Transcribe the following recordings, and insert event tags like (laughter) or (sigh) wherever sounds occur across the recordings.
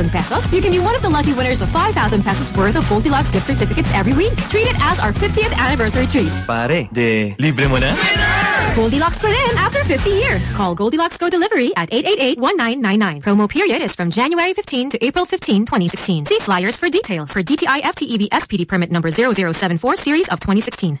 1,000 pesos, you can be one of the lucky winners of 5,000 pesos worth of Goldilocks gift certificates every week. Treat it as our 50th anniversary treat. Pare, de libre mo na? Goldilocks put in after 50 years. Call Goldilocks Go Delivery at 888-1999. Promo period is from January 15 to April 15, 2016. See flyers for details for DTI FTEB SPD permit number 0074 series of 2016.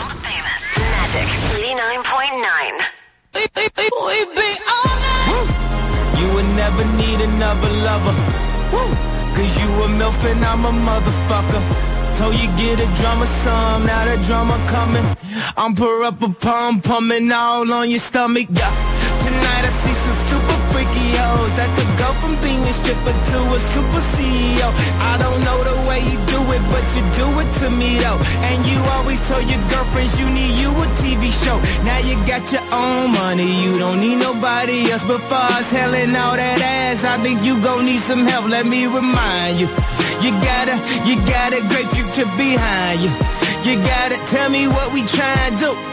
Magic 89.9. You would never need another lover. Woo. Cause you a MILF and I'm a motherfucker. Told you get a drummer some, now the drummer coming. I'm pour up a pum pumping all on your stomach, yeah. Tonight I see some super freaky hoes that could go from being a stripper to a super CEO. I don't know the way you do it, but you do it to me though. And you always told your girlfriends you need you a TV show. Now you got your own money, you don't need nobody else. But far as hellin' all that ass, I think you gon' need some help. Let me remind you, you got a, you got a great future behind you. You gotta tell me what we tryin' to do.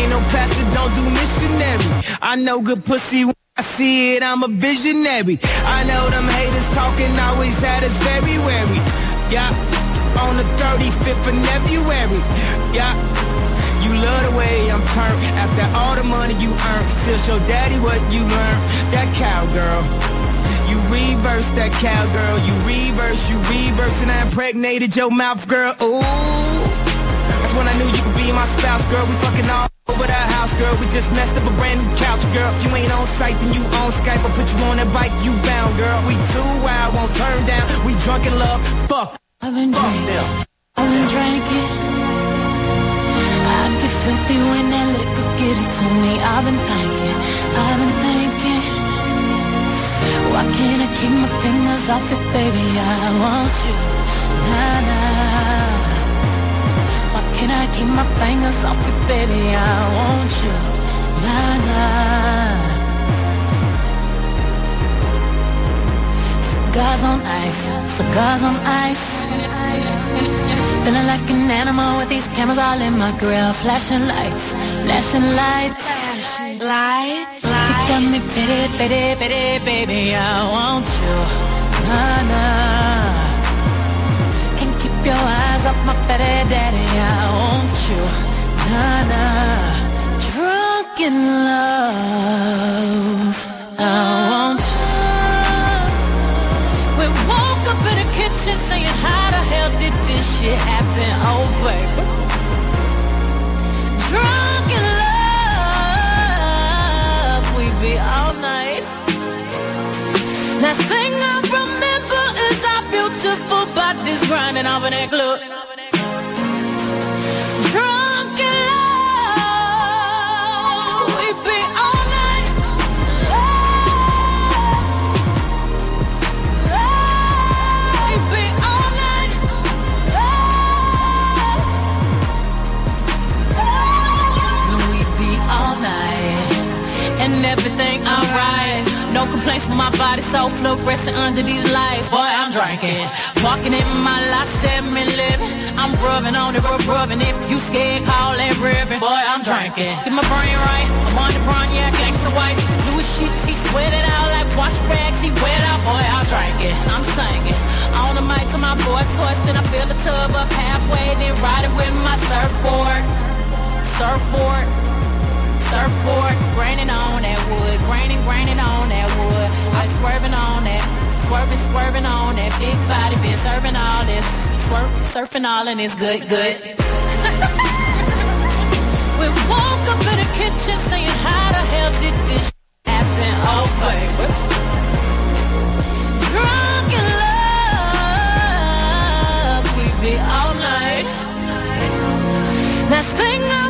Ain't no pastor, don't do missionary. I know good pussy when I see it, I'm a visionary. I know them haters talking always had us very wary. Yeah, on the 35th of February. Yeah. You love the way I'm turned after all the money you earn. Still show daddy what you learned. That cowgirl. You reverse that cowgirl. You reverse, you reverse, and I impregnated your mouth, girl. Ooh. That's when I knew you could be my spouse, girl. We fucking all over that house, girl. We just messed up a brand new couch, girl. You ain't on site, then you on Skype. I'll put you on a bike, you bound, girl. We too wild, won't turn down. We drunk in love. Fuck. I've been Fuck drinking. I've been drinking. I get filthy when that liquor get it to me. I've been thinking, I've been thinking. Why can't I keep my fingers off it, baby? I want you, nah nah. Can't I keep my fingers off it, baby? I want you, nah nah. Cigars on ice, cigars on ice. Feeling like an animal with these cameras all in my grill. Flashing lights, flashing lights. Lights, You got me pity, pity, pity, baby. I want you. Nah, nah. Your eyes off my petty daddy. I want you. Nah. Drunk in love. I want you. We woke up in the kitchen saying, how the hell did this shit happen? Oh, baby. Drunk in love, we be all night. Last thing I grinding off in that club. From my body, so fluorescent under these lights. Boy, I'm drinking. Walking in my last seven living. I'm rubbing on it, rub rubbing. If you scared, call that ribbon. Boy, I'm drinking. Get my brain right. I'm on the brain, yeah, gangsta white. Louis sheets, he sweat it out like wash rags. He wet out, boy, I'm drinking. I'm singing. On the mic to my voice twisting. I fill the tub up halfway, then ride it with my surfboard. Surfboard. Surfboard, graining on that wood, graining, graining on that wood. I swerving on that, swerving, swerving on that big body, been serving all this, swerve, surfing all and it's good, good. (laughs) we woke up in the kitchen saying, how the hell did this happen? Oh, baby. Drunk in love, we be all night. Last thing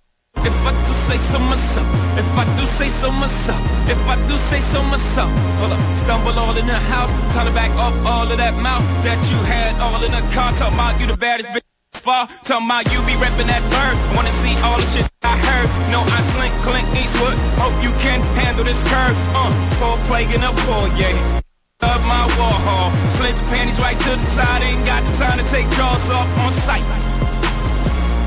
so myself, if I do say so myself, if I do say so myself. Hold up, stumble all in the house, trying to back up all of that mouth that you had all in the car. Talking about you the baddest bitch far. Talking about you be repping that bird. Wanna see all the shit I heard. No, I slink, Clint Eastwood. Hope you can handle this curve. Uh, for plague in a foyer. Of my Warhol, slid the panties right to the side. Ain't got the time to take jaws off on sight.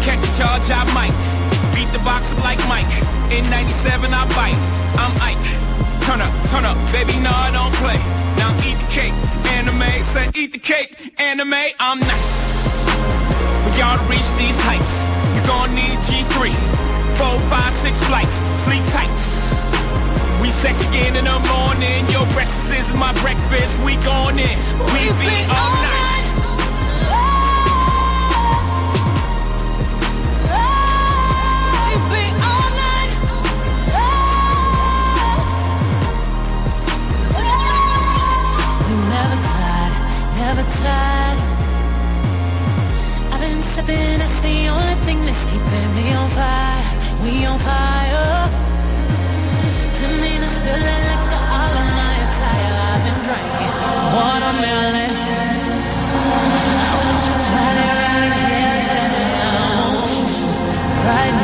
Catch a charge, I might. Beat the box up like Mike. In 97, I bite. I'm Ike. Turn up, turn up, baby, no, I don't play. Now eat the cake, Anna Mae. Said eat the cake, Anna Mae. I'm nice. For y'all to reach these heights, you're gonna need G3. Four, five, six flights, sleep tight. We sex again in the morning. Your breakfast is my breakfast. We going in. We be all night. Never tired. I've been sipping, that's the only thing that's keeping me on fire. We on fire. To me, it's feeling like the all of my attire. I've been drinking watermelon. Won't you try to right here down? Right now.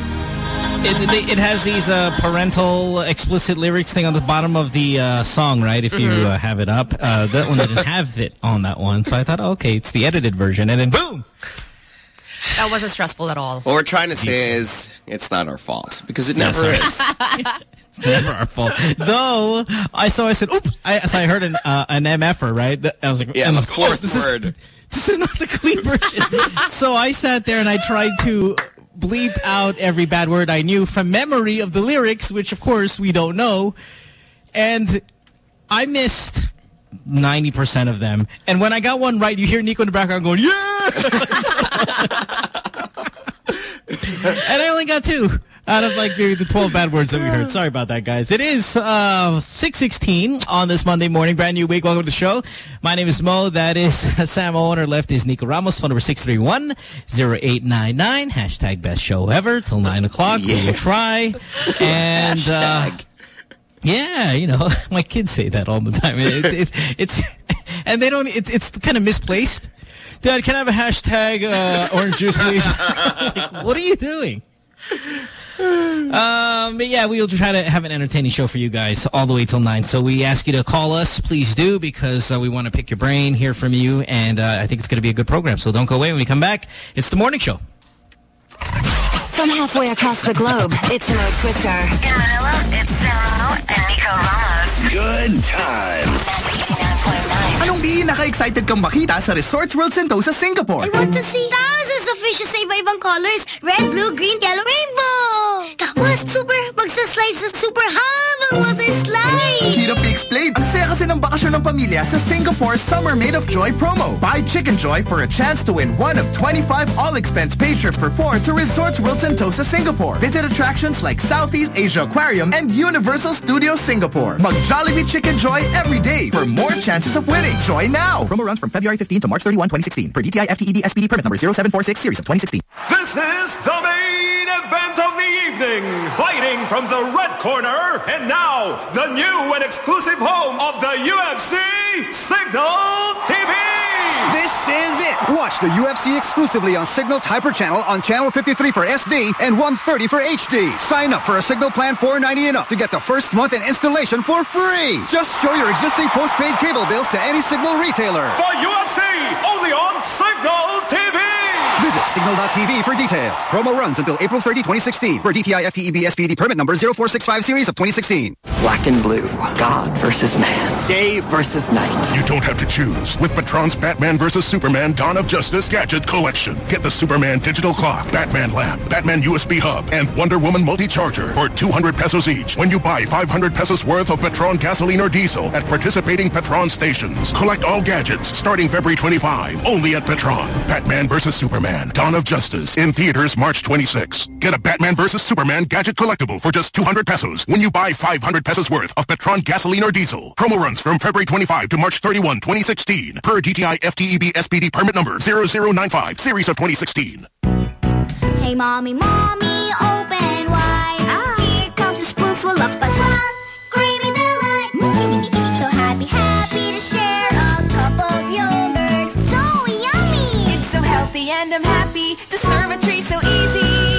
it, they- it has these uh, parental explicit lyrics thing on the bottom of the uh, song, right? If you Mhm. uh, have it up. Uh, that one didn't have it on that one. So I thought, okay, it's the edited version. And then boom! That wasn't stressful at all. What we're trying to say is it's not our fault because it never sir. is. (laughs) It's never our fault. Though, I saw, I said, oops. I, so I heard an, uh, an MFer, right? I was like, Yeah, I'm the oh, fourth this is- (laughs) this is not the clean version. (laughs) so I sat there and I tried to bleep out every bad word I knew from memory of the lyrics, which of course we don't know. And I missed 90% of them. And when I got one right, you hear Nico in the background going, yeah! (laughs) and I only got two out of like maybe the 12 bad words that we heard. (laughs) Sorry about that, guys. It is uh, 6.16 on this Monday morning. Brand new week. Welcome to the show. My name is Mo. That is (laughs) Sam On our left is Nico Ramos. Phone number 631-0899. Hashtag best show ever till 9 o'clock. We will try. (laughs) And... Uh, yeah, you know, my kids say that all the time. It's, it's, it's, and they don't, it's, it's kind of misplaced. Dad, can I have a hashtag, uh, orange juice, please? Like, what are you doing? Um, but yeah, we'll try to have an entertaining show for you guys all the way till 9. So we ask you to call us. Please do because uh, we want to pick your brain, hear from you, and uh, I think it's going to be a good program. So don't go away when we come back. It's the morning show. From halfway across the globe, it's Mo Twister. In Manila, it's Samo and Nico Ramos. Good times. Anong pinaka-excited kang makita sa Resorts World Sentosa, Singapore? I want to see thousands of fishes sa iba-ibang colors. Red, blue, green, yellow, rainbow. Tapos, super, magsaslide sa super habang water slide. Hirap i-explain. Ang saya kasi ng bakasyon ng pamilya sa Singapore Summer Made of Joy promo. Buy Chickenjoy for a chance to win one of 25 all-expense paid trips for four to Resorts World Sentosa, Singapore. Visit attractions like Southeast Asia Aquarium and Universal Studios Singapore. Mag Jollibee Chickenjoy every day for more chances of winning. Joy now! Promo runs from February 15 to March 31, 2016 per DTI FTEB SPD permit number 0746 series of 2016. This is the main event of the evening. Fighting from the red corner, and now the new and exclusive home of the UFC, Cignal TV. This is it. Watch the UFC exclusively on Cignal's Hyper Channel on Channel 53 for SD and 130 for HD. Sign up for a Cignal Plan 490 and up to get the first month and installation for free. Just show your existing postpaid cable bills to any Cignal retailer. For UFC, only on Cignal cignal.tv for details. Promo runs until April 30, 2016 for DTI FTEB SPD permit number 0465 series of 2016. Black and blue. God versus man. Day versus night. You don't have to choose. With Petron's Batman vs. Superman Dawn of Justice Gadget Collection. Get the Superman digital clock, Batman lamp, Batman USB hub, and Wonder Woman multi-charger for 200 pesos each when you buy 500 pesos worth of Petron gasoline or diesel at participating Petron stations. Collect all gadgets starting February 25 only at Petron. Batman vs. Superman Dawn of Justice in theaters March 26. Get a Batman vs. Superman gadget collectible for just 200 pesos when you buy 500 pesos worth of Petron gasoline or diesel. Promo runs from February 25 to March 31, 2016 per DTI FTEB SPD permit number 0095 series of 2016. Hey, mommy, mommy, I'm happy to serve a treat so easy.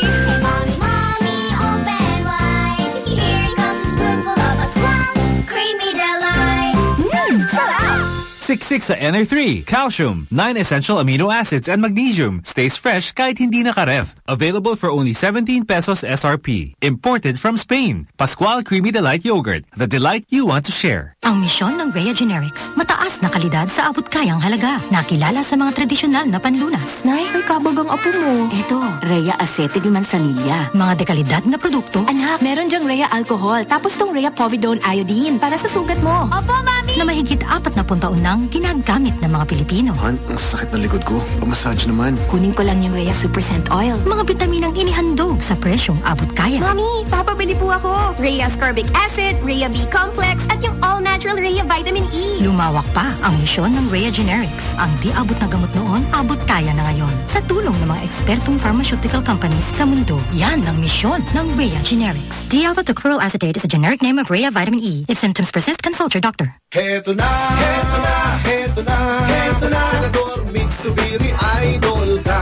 66 sa NR3, calcium, 9 essential amino acids, and magnesium stays fresh kahit hindi nakaref. Available for only 17 pesos SRP. Imported from Spain, Pascual Creamy Delight Yogurt, the delight you want to share. Ang misyon ng Rhea Generics, mataas na kalidad sa abot kayang halaga. Nakilala sa mga tradisyonal na panlunas. Nay, may kabag ang apo mo. Eto, Rhea Aceite de Manzanilla. Mga dekalidad na produkto. Anak, meron dyang Rhea Alcohol, tapos tong Rhea Povidone Iodine para sa sugat mo. Opo, Mami! Na mahigit apat na punta unang nang ginagamit ng mga Pilipino. Han, ang sakit ng likod ko. Pamassage naman. Kunin ko lang yung Rhea Super Scent Oil. Mga bitaminang inihandog sa presyong abot kaya. Mami, papabili po ako. Rhea Ascorbic Acid, Rhea B Complex, at yung all-natural Rhea Vitamin E. Lumawak pa ang misyon ng Rhea Generics. Ang di abot na gamot noon, abot kaya na ngayon. Sa tulong ng mga ekspertong pharmaceutical companies sa mundo, yan ang misyon ng Rhea Generics. D-alpha tocopherol acetate is a generic name of Rhea Vitamin E. If symptoms persist, consult your doctor. Heto na, heto na, heto na, heto na Senador Migz Zubiri, idol ka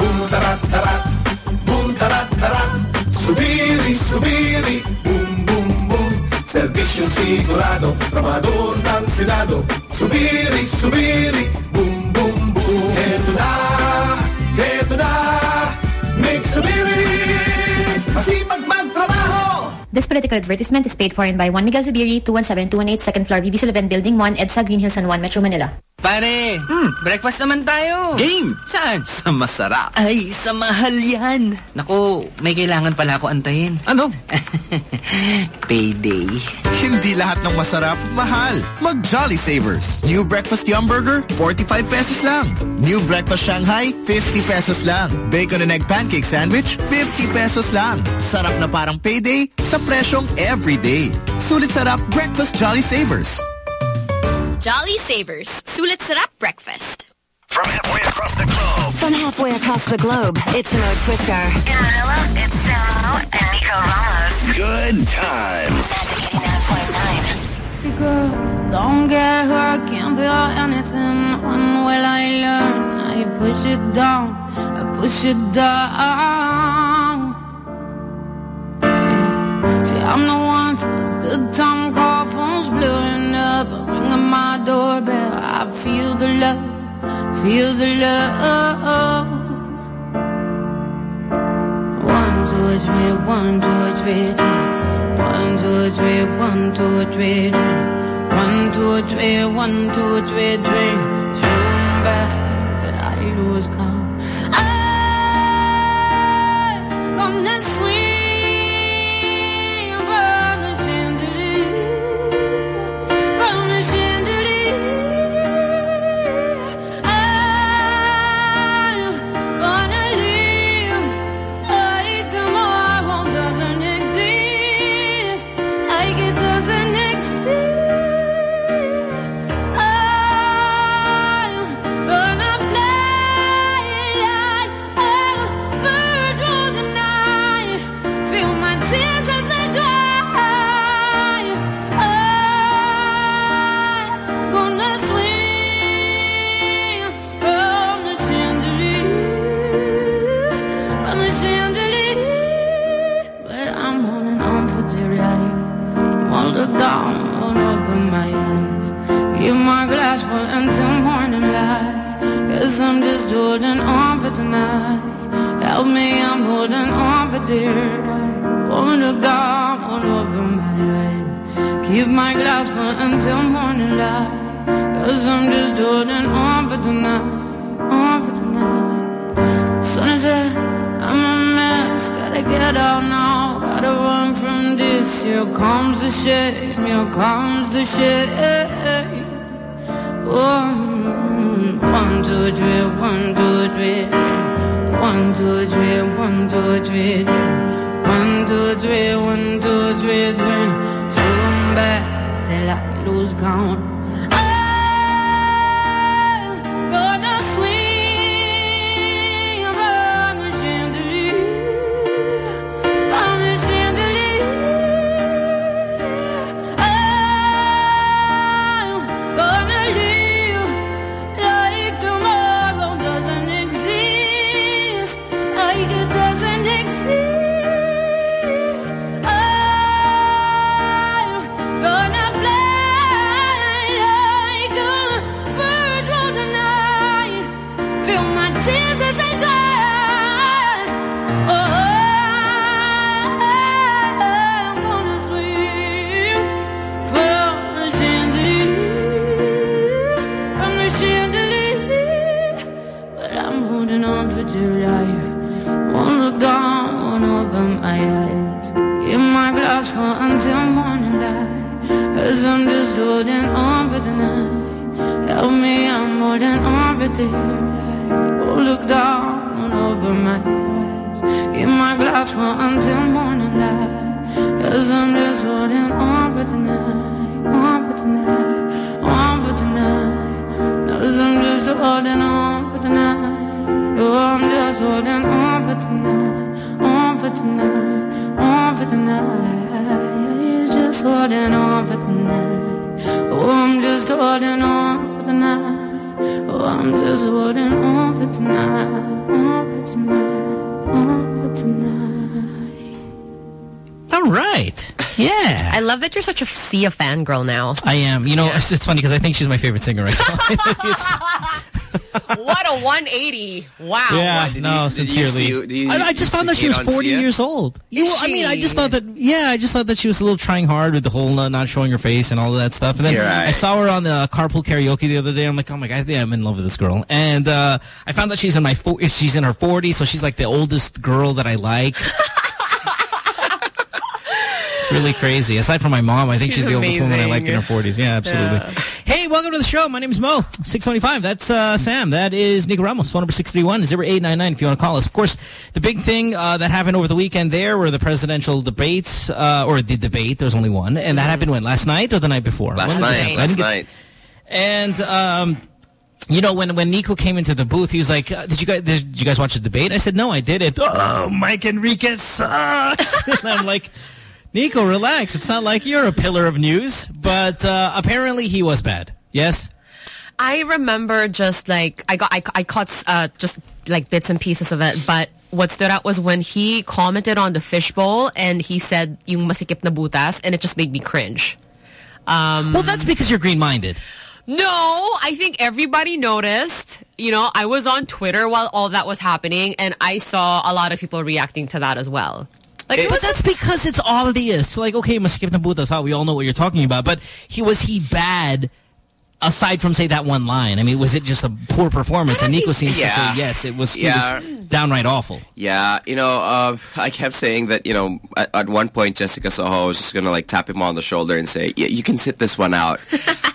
Boom, tarat, tarat, boom, tarat, tarat. Zubiri, zubiri, boom, boom, boom. Serbisyong sigurado, tramador ng Senado Zubiri, zubiri, boom, boom, boom. Heto na, heto na, Migz Zubiri This political advertisement is paid for in by Juan Miguel Zubiri, 217-218, second floor, VB Sullivan Building 1, EDSA, Greenhills, San Juan, Metro Manila. Pare, hmm. breakfast naman tayo. Game! Saan? Sa masarap. Ay, sa mahal yan. Naku, may kailangan pala ako antayin. Ano? (laughs) Payday. Hindi lahat ng masarap, mahal. Mag Jolly Savers. New Breakfast Yum Burger, 45 pesos lang. New Breakfast Shanghai, 50 pesos lang. Bacon and Egg Pancake Sandwich, 50 pesos lang. Sarap na parang payday sa presyong everyday. Sulit sarap Breakfast Jolly Savers. Jolly Savers. Sulit Sarap Breakfast. From halfway across the globe. From halfway across the globe, it's Mo Twister. In Manila, it's Samo and Nico Ramos. Good times. Girl, don't get hurt, can't feel anything. When will I learn? I push it down, I push it down. I'm the one for a good time call, phone's blowing up, ringing my doorbell. I feel the love, feel the love. One, two, three, one, two, three. One, two, three, one, two, three. One, two, three, one, two, three, three. Swim back till I lose count. I'm gonna tonight. Help me, I'm holding on for dear life. Look down, won't open my eyes. Keep my glass full until morning light. Cause I'm just holding on for tonight. On for tonight. Sun is set, I'm a mess. Gotta get out now. Gotta run from this. Here comes the shame. Here comes the shame. One, one, two, three, one, two, three. One, two, three, one, two, three. One, two, three, one, two, three, three. So I'm back till I lose count. Sia fangirl now. I am. You know, it's, it's funny because I think she's my favorite singer right now. (laughs) (laughs) what a 180. Wow. yeah, Did no, you- did you sincerely. see- you- I, I just found that she was 40 years old. You, I mean, I just thought that, yeah, I just thought that she was a little trying hard with the whole not, not showing her face and all of that stuff. And then right. I saw her on the carpool karaoke the other day. I'm like, oh my God, yeah, I'm in love with this girl. And uh, I found that she's in my fo- she's in her 40s, so she's like the oldest girl that I like. (laughs) It's really crazy. Aside from my mom, I think she's, She's the oldest woman I like in her 40s. Yeah, absolutely. Hey, welcome to the show. My name is Mo. 625. That's uh, Sam. That is Nico Ramos. Phone number 631 0899 if you want to call us. Of course, the big thing uh, that happened over the weekend there were the presidential debates, uh, or the debate. There's only one. And that happened when? Last night or the night before? Last When night. Last night. And, um, you know, when when Nico came into the booth, he was like, uh, "Did you guys did you guys watch the debate?" I said, "No, I didn't." Oh, Mike Enriquez sucks. (laughs) and I'm like, Nico, relax. It's not like you're a pillar of news, but uh, apparently he was bad. Yes. I remember just like I got I, I caught uh, just like bits and pieces of it, but what stood out was when he commented on the fishbowl and he said yung masikip na butas and it just made me cringe. Um, Well, that's because you're green-minded. no, I think everybody noticed. You know, I was on Twitter while all that was happening and I saw a lot of people reacting to that as well. Like, it but that's because it's obvious. Like, okay, maskip na butas, how we all know what you're talking about. But he was he bad aside from say that one line? I mean, was it just a poor performance? And Nico seems to say yes, it was. Yeah. It was downright awful. Yeah, you know, uh, I kept saying that, you know, at, at one point Jessica Soho was just going to like tap him on the shoulder and say, yeah, you can sit this one out.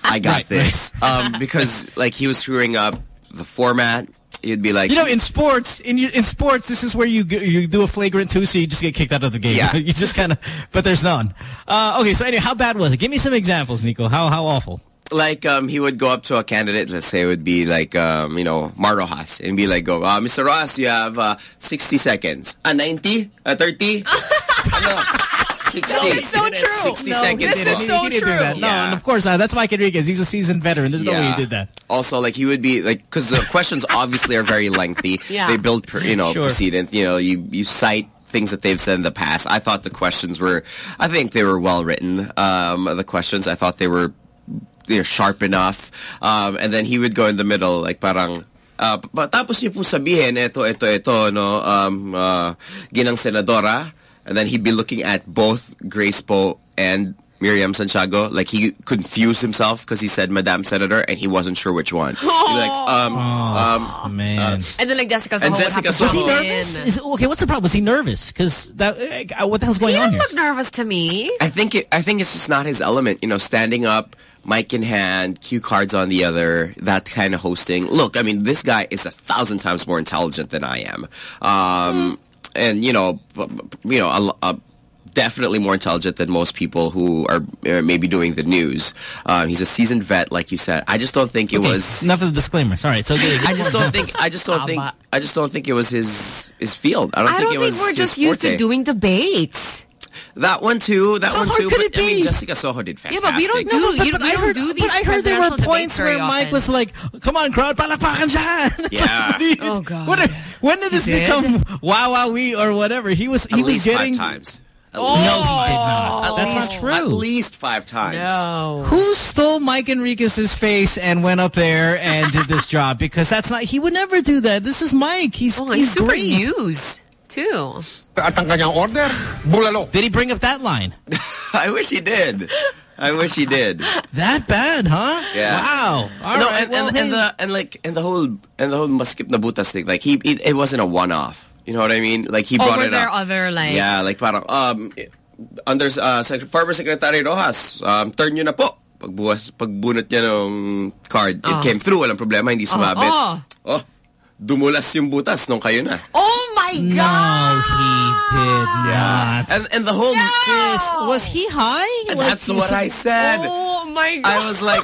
I (laughs) got Right, this. Um, because like he was screwing up the format. He'd be like, You know, in sports, in in sports, this is where you you do a flagrant two, so you just get kicked out of the game. Yeah. (laughs) you just kind of, but there's none. Uh, okay, so anyway, how bad was it? Give me some examples, Nico. How how awful? like um, he would go up to a candidate, let's say it would be like, um, you know, Mar Roxas, and be like, go, uh, Mr. Roxas, you have uh, 60 seconds. a 90? a 30? (laughs) ano? 60. No, it's so true. 60 No, seconds. this is so he didn't true. No, Yeah. and of course, uh, that's Mike Enriquez. He's a seasoned veteran. There's no way he did that. Also, like he would be like, because the questions obviously are very lengthy. (laughs) Yeah. They build, per, you know, Sure. precedent. You know, you you cite things that they've said in the past. I thought the questions were, I think they were well written. Um, the questions, I thought they were you know, sharp enough. Um, and then he would go in the middle, like parang, uh, pa- tapos niyo po sabihin, ito, ito, ito, no, um, uh, ginang senadora. And then he'd be looking at both Grace Poe and Miriam Santiago. Like he confused himself because he said Madame Senator and he wasn't sure which one. He'd be like, (laughs) um, um, man. And then like Jessica Soho And Jessica to Was he nervous? Is, okay, what's the problem? Was he nervous? Because that, uh, what the hell's going He on didn't here? look nervous to me. I think it, I think it's just not his element. You know, standing up, mic in hand, cue cards on the other, that kind of hosting. Look, I mean, this guy is a thousand times more intelligent than I am, um, and you know, b- b- you know, a, a, definitely more intelligent than most people who are uh, maybe doing the news. Um, he's a seasoned vet, like you said. I just don't think it Okay, was. enough of the disclaimers. All right, so okay, I just don't think. I just don't think. I just don't think it was his his field. I don't I think don't it think was we're just used to doing debates. That one too. That How one hard too. could but it I mean, be? Jessica Soho did fantastic. Yeah, but we don't do No, but, you, but we I don't heard, do these but I heard there were points debates very where Mike was like, "Come on, crowd, palakpakan dyan." (laughs) Yeah. (laughs) Oh god. When, when did this did? become Wowowee or whatever? He was he At was least getting five times. Oh. At No, he did not. At That's least, not true. At least five times. No. Who stole Mike Enriquez's face and went up there and did this job? Because that's not he would never do that. This is Mike. He's Oh, he's he's super great. used too. At ang kanyang order, bulalo. Did he bring up that line? (laughs) I wish he did. I wish he did. That bad, huh? Yeah. Wow. All no, right, and, well, and, and the and like and the whole and the whole maskip na butas thing. Like he, it, it wasn't a one off. You know what I mean? Like he Or brought were it there up. other like Yeah, like parang um under uh, Sec- former Secretary Roxas, um, turn nyo na po. Pagbuwas, pagbunot niya ng card, Oh. it came through, walang problema, hindi sumabit. oh. oh, dumulas yung butas nung kayo na. Oh my God! No, god. he did not. And and the whole Chris, was he high? And Like, that's you what I said. Oh my god. I was like,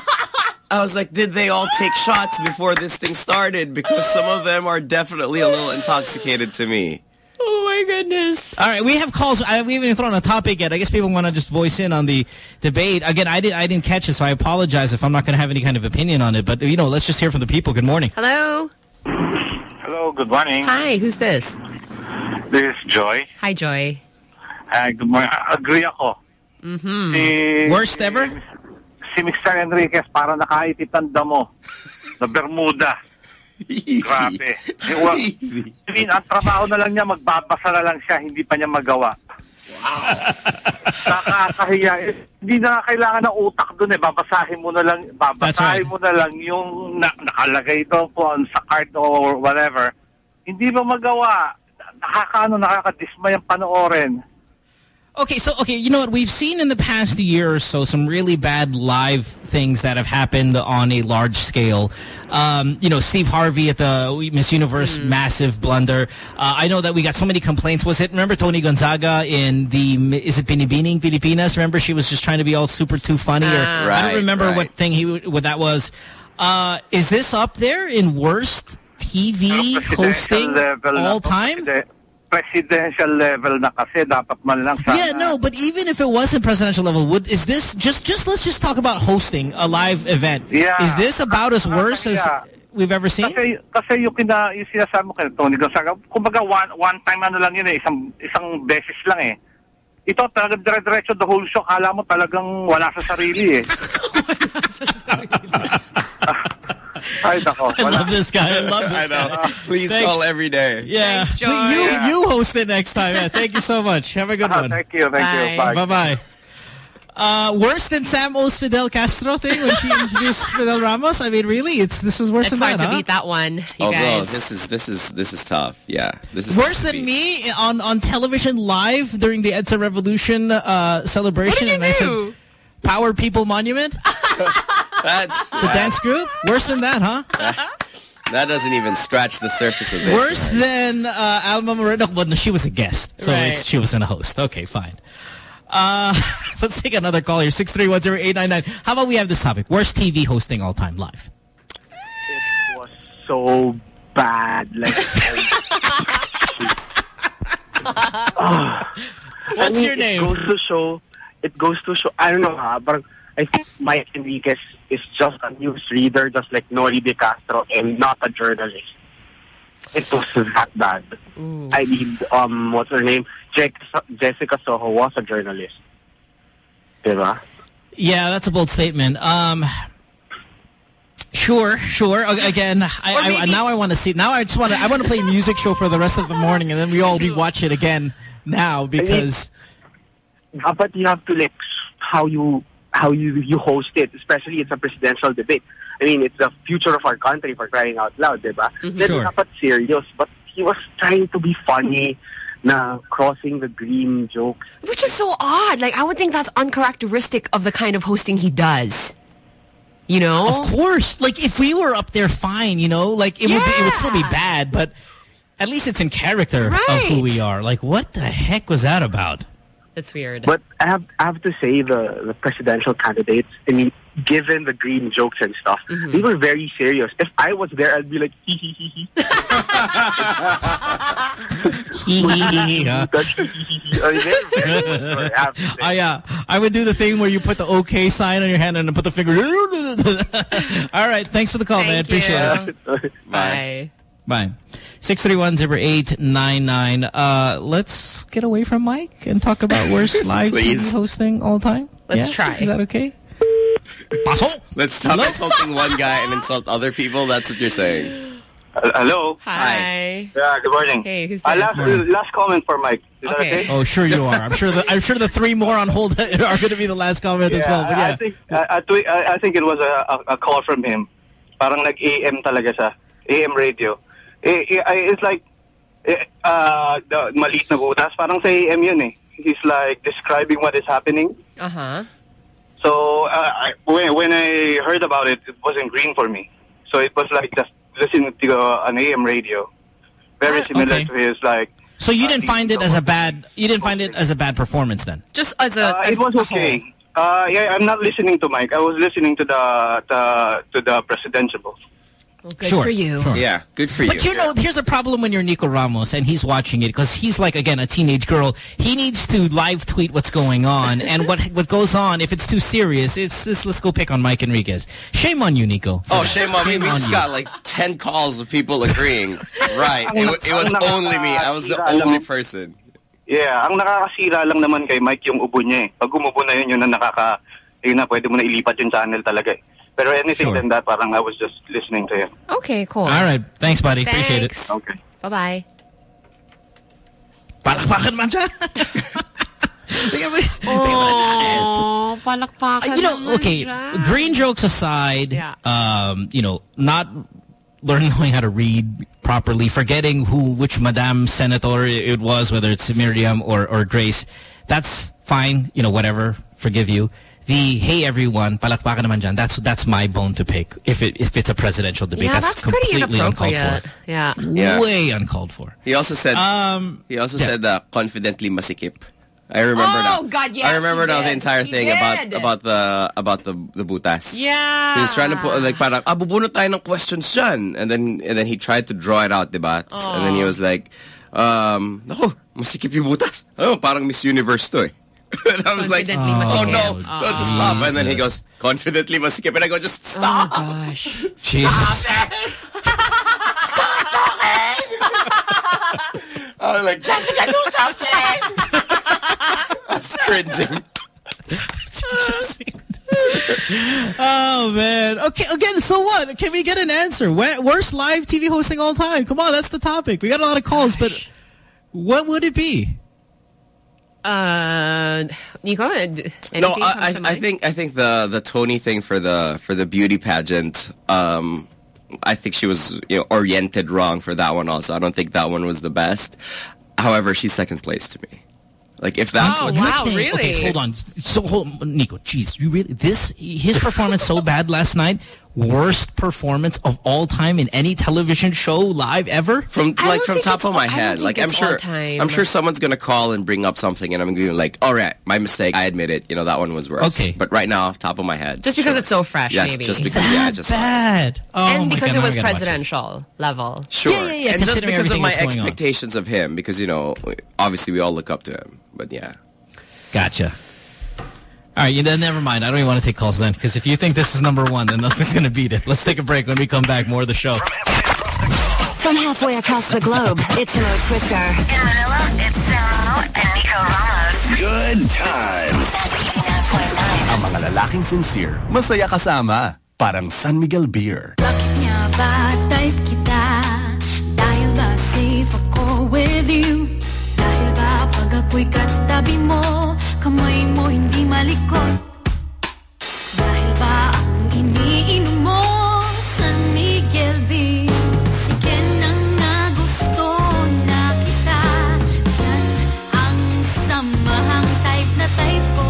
I was like, did they all take shots before this thing started? Because some of them are definitely a little intoxicated to me. Oh my goodness. All right, we have calls. I, we haven't even thrown a topic yet. I guess people want to just voice in on the debate. Again, I did. I didn't catch it, so I apologize if I'm not going to have any kind of opinion on it. But you know, let's just hear from the people. Good morning. Hello. Hello, good morning. Hi, who's this? This is Joy. Hi, Joy. Hi, good morning. I agree ako. Mm-hmm. Si, Worst ever? si Mr. Enriquez para nakaitip ng damo. Na Bermuda. Easy. Grabe. Eh, Easy. I mean, ang trabaho na lang niya, magbabasa na lang siya, hindi pa niya magawa. Nakakahiya. Eh, hindi na kailangan ng utak dun eh. Babasahin mo na lang, babasahin right. mo na lang yung na, nakalagay doon po sa card or whatever. Hindi mo magawa. Nakakaano, nakakadismay ang panoorin. Okay, so okay, you know what? We've seen in the past year or so some really bad live things that have happened on a large scale. Um, you know, Steve Harvey at the Miss Universe, massive blunder. Uh, I know that we got so many complaints. Was it remember Toni Gonzaga in the is it Binibining Pilipinas? Remember she was just trying to be all super too funny. or I Right, don't remember right. what thing he what that was. Uh, is this up there in worst TV hosting level all time? Preside- Presidential level na kasi dapat man lang sana. Yeah, no, but even if it wasn't presidential level, would is this just just let's just talk about hosting a live event? Yeah. Is this about as worse as we've ever seen? Kasi, kasi yung, kina, yung sinasabi mo kay Toni Gonzaga, kumbaga one, one time ano lang yun eh, isang, isang beses lang eh. Ito talagang dire-diretso the whole show, kala mo talagang wala sa sarili eh. (laughs) Ay, nako. (laughs) (laughs) I Wala. love this guy. I love I this know. guy. Please Thanks. call every day. Yeah, Thanks, Joy. you Yeah. you host it next time. Yeah, thank you so much. Have a good Ah, one. thank you, thank you. Bye. Bye. Bye bye. Uh, worse than Sam Oh's Fidel Castro thing when she introduced (laughs) Fidel Ramos. I mean, really, it's this is worse It's than hard that. to huh? beat that one, you Oh, guys. bro, this is this is this is tough. Yeah, this is Worse than beat. me on on television live during the EDSA Revolution uh, celebration. What did you and I said. Power People Monument, (laughs) That's the dance group. Worse than that, huh? (laughs) that doesn't even scratch the surface of this. Worse than uh, Alma Moreno. Well, no, she was a guest, so Right. it's, she wasn't a host. Okay, fine. Uh, (laughs) let's take another call here. Six three one zero eight nine nine. How about we have this topic? Worst TV hosting all time live. It was so bad. Like, (laughs) Ah. What's I mean, your name? It goes to show. It goes to show. I don't know. Ha, but I think Mike Enriquez is just a news reader, just like Noli De Castro, and not a journalist. It was that bad. I mean, um, what's her name? Jessica, Jessica Soho was a journalist. Diba? Yeah, that's a bold statement. Um, Sure, sure. Again, I, I, now I want to see. Now I just want to. I want to play a music show for the rest of the morning, and then we all rewatch it again now because. But you have to like how you how you you host it, especially it's a presidential debate. I mean, it's the future of our country for crying out loud, diba? Mm-hmm. Then Sure. dapat serious, but he was trying to be funny, na crossing the green jokes. Which is so odd. Like, I would think that's uncharacteristic of the kind of hosting he does. You know? Of course, like if we were up there, fine. You know, like it would be, it would still be bad, but at least it's in character of who we are. Like, what the heck was that about? That's weird. But I have I have to say the the presidential candidates. I mean, given the green jokes and stuff, they were very serious. If I was there, I'd be like hee hee hee hee. (laughs) Yeah. (laughs) I mean, they're very mature, I have to say. (laughs) I uh, I would do the thing where you put the OK sign on your hand and put the finger. All right, thanks for the call, man. Appreciate it. Bye. Bye. Six three one zero eight nine nine. Uh, let's get away from Mike and talk about (laughs) worst live Please. TV hosting all the time. Let's Yeah? try. Is that okay? Let's stop Hello? insulting one guy and insult other people. That's what you're saying. hello. Hi. Yeah, good morning. Hey, who's Uh, this? last, last comment for Mike. Is that Okay. okay? Oh, sure you are. I'm sure. The, I'm sure the three more on hold (laughs) are going to be the last comment as well. But I- yeah, I think I, I, I I think it was a, a, a call from him. Parang nag-AM talaga siya. AM radio. Eh, eh, it's like eh, uh, the maliit na butas. Parang sa AM yun eh. He's like describing what is happening. Uh-huh. So uh, I, when, when I heard about it, it wasn't green for me. So it was like just listening to uh, an AM radio. Very similar okay. to his like. so you didn't find it as a bad. You didn't find it as a bad performance then. Just as a, Uh, as it was okay. Uh, yeah, I'm not listening to Mike. I was listening to the, the to the presidential. Well, good Sure, for you. sure. Yeah, good for you. But you know, here's the problem when you're Nico Ramos and he's watching it because he's like again a teenage girl. He needs to live tweet what's going on and what (laughs) what goes on. If it's too serious, it's, it's let's go pick on Mike Enriquez. Shame on you, Nico. Oh, that. shame on me. We just you. got like 10 calls of people agreeing. (laughs) right. It, it was only me. I was the only person. Yeah, ang nakakasira lang naman kay Mike yung ubo niya eh. Pag umubo na yun, yun na nakaka... Yun na, pwede mo na ilipat yung channel talaga eh. Pero anything Sure. than that, parang I was just listening to him. Okay, cool. All right, thanks, buddy. Appreciate it. Okay. Bye-bye. Palakpakan man siya. (laughs) Oh, palakpakan you know, okay, green jokes aside, Yeah. um, you know, not learning knowing how to read properly, forgetting who, which Madame Senator it was, whether it's Miriam or, or Grace, that's fine, you know, whatever, forgive you. The, hey everyone, palakpakan naman dyan, that's, that's my bone to pick if it, if it's a presidential debate. Yeah, that's, that's pretty completely uncalled inappropriate. for. Yeah. Yeah. Way uncalled for. He also said, Um, he also yeah. said uh, confidently masikip. I remember now. Oh, God, yes, I remember he now the entire He thing did. about about the about the the butas. Yeah. He was trying to put like parang ah bubunot tayo ng questions dyan. and then and then he tried to draw it out, diba? And then he was like, um, nako, masikip yung butas. Oh, parang Miss Universe to eh. (laughs) and I was like, Confidently oh masikip. no, Oh, don't just stop. And then he goes, confidently masikip. And I go, just stop. Oh, gosh. stop. gosh. (laughs) Jesus. (laughs) I was like, Jessica, do something. I was cringing. oh man. Okay. Again. So what? Can we get an answer? Where, worst live TV hosting all time? Come on, that's the topic. We got a lot of calls, but what would it be? Uh, Nico, d- No, I, I, I think I think the the Tony thing for the for the beauty pageant. Um, I think she was you know oriented wrong for that one. Also, I don't think that one was the best. However, she's second place to me. Like if that's Oh, what wow, You're saying- really? Okay, hold on. So hold, on, Nico. Jeez, you really this his performance so bad last night. Worst performance of all time in any television show live ever. from I like from top of my I don't head. Like I'm sure time. I'm sure someone's gonna call and bring up something, and I'm gonna be like, all right, my mistake. I admit it. You know that one was worse. Okay. but right now, off top of my head, Just because sure. it's so fresh, Yes, maybe. just because yeah, I just bad. Oh and because God, it was I gotta presidential level. Sure. Yeah, yeah, yeah, And just because of my that's going on. expectations of him, because you know, obviously we all look up to him. But yeah. Gotcha. All right, you then never mind. I don't even want to take calls then, because if you think this is number one, then nothing's going to beat it. Let's take a break. When we come back, more of the show. From halfway across the globe, it's Mo Twister. In Manila, it's Samo and Nico Ramos. Good times. Ang mga lalaking sincere, masaya kasama. parang San Miguel Beer. Bakit nga ba type kita? Dahil ba safe ako with you? Dahil ba pag ako'y katabi mo, kamay mo hindi malikot? Dahil ba ang iniinom mo, San Miguel Beer? Sige na nga gusto na kita Yan ang samahang type na type ko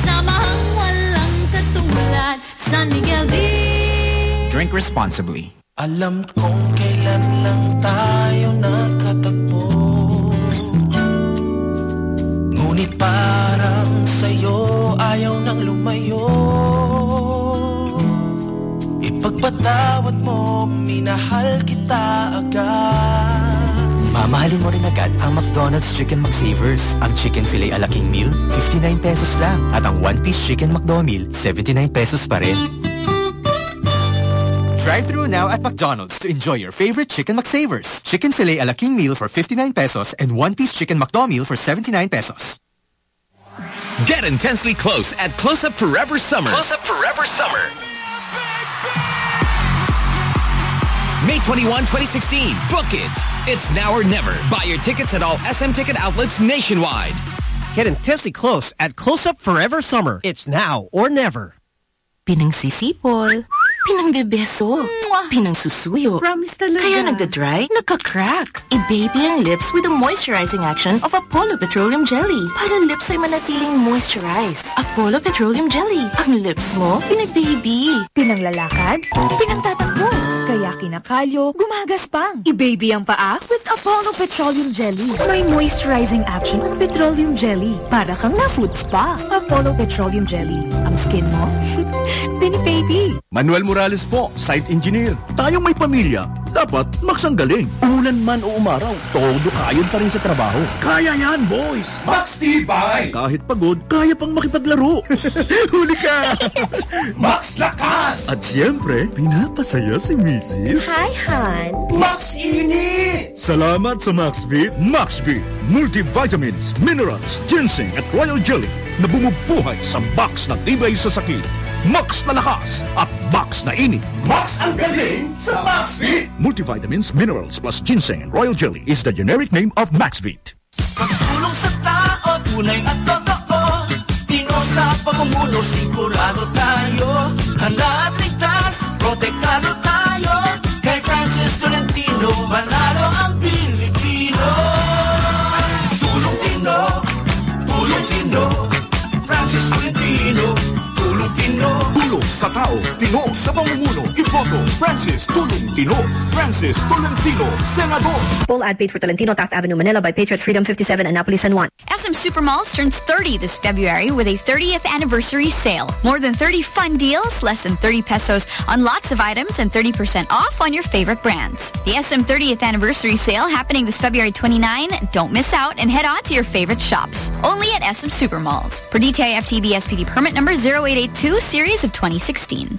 Samahang walang katulad San Miguel Beer Drink responsibly. Alam kong kailan lang tayo nakatagpo Ngunit parang sa'yo ayaw nang lumayo Ipagpatawad mo, minahal kita agad Mamahalin mo rin agad ang McDonald's Chicken McSavers. Ang Chicken Filet a la King Meal, 59 pesos lang. At ang One Piece Chicken McDo Meal, 79 pesos pa rin. Drive through now at McDonald's to enjoy your favorite Chicken McSavers. Chicken Filet a la King Meal for 59 pesos and One Piece Chicken McDo Meal for 79 pesos. Get intensely close at Close Up Forever Summer. Close Up Forever Summer. May 21, 2016. Book it. It's now or never. Buy your tickets at all SM ticket outlets nationwide. Get intensely close at Close Up Forever Summer. It's now or never. Pinangsisipol. Pinangbebeso. Pinangsusuyo. Promise talaga. Kaya nagda-dry, nagka-crack. I-baby ang lips with the moisturizing action of Apollo Petroleum Jelly. Para lips ay manatiling moisturized. Apollo Petroleum Jelly. Ang lips mo, pinababy. Pinanglalakad, pinangtatakbo. Kaya kinakalyo, gumagaspang. I-baby ang paa with Apollo Petroleum Jelly. May moisturizing action ang petroleum jelly. Para kang na-food spa. Apollo Petroleum Jelly. Ang skin mo, (laughs) bini-baby. Manuel Morales po, site engineer. Tayong may pamilya, dapat maksanggaling. Umulan man o umaraw, todo kayon pa rin sa trabaho. Kaya yan, boys! Max Tibay! Kahit pagod, kaya pang makipaglaro. (laughs) Huli ka! Max Lakas! At siyempre, pinapasaya si Mrs. Hi, Han. Max Init! Salamat sa MaxVit. MaxVit, multivitamins, minerals, ginseng at royal jelly na bumubuhay sa box na tibay sa sakit. Max na lakas at Max na init. Max ang galing sa MaxVit! Multivitamins, minerals plus ginseng and royal jelly is the generic name of MaxVit. Pagtulong sa tao, tunay at totoo Tino sa pamumuno, sigurado tayo Handa at ligtas, protektado tayo Kay Francis Tolentino, manalo sa tao, tino sa pamumuno. Iboto, Francis Tulong Tino. Francis Tolentino, Senador. Full ad paid for Tolentino, Taft Avenue, Manila by Patriot Freedom 57, Annapolis, San Juan. SM Supermalls turns 30 this February with a 30th anniversary sale. More than 30 fun deals, less than 30 pesos on lots of items, and 30% off on your favorite brands. The SM 30th anniversary sale happening this February 29. Don't miss out and head on to your favorite shops. Only at SM Supermalls. Per DTI FTB SPD permit number 0882 series of 2016.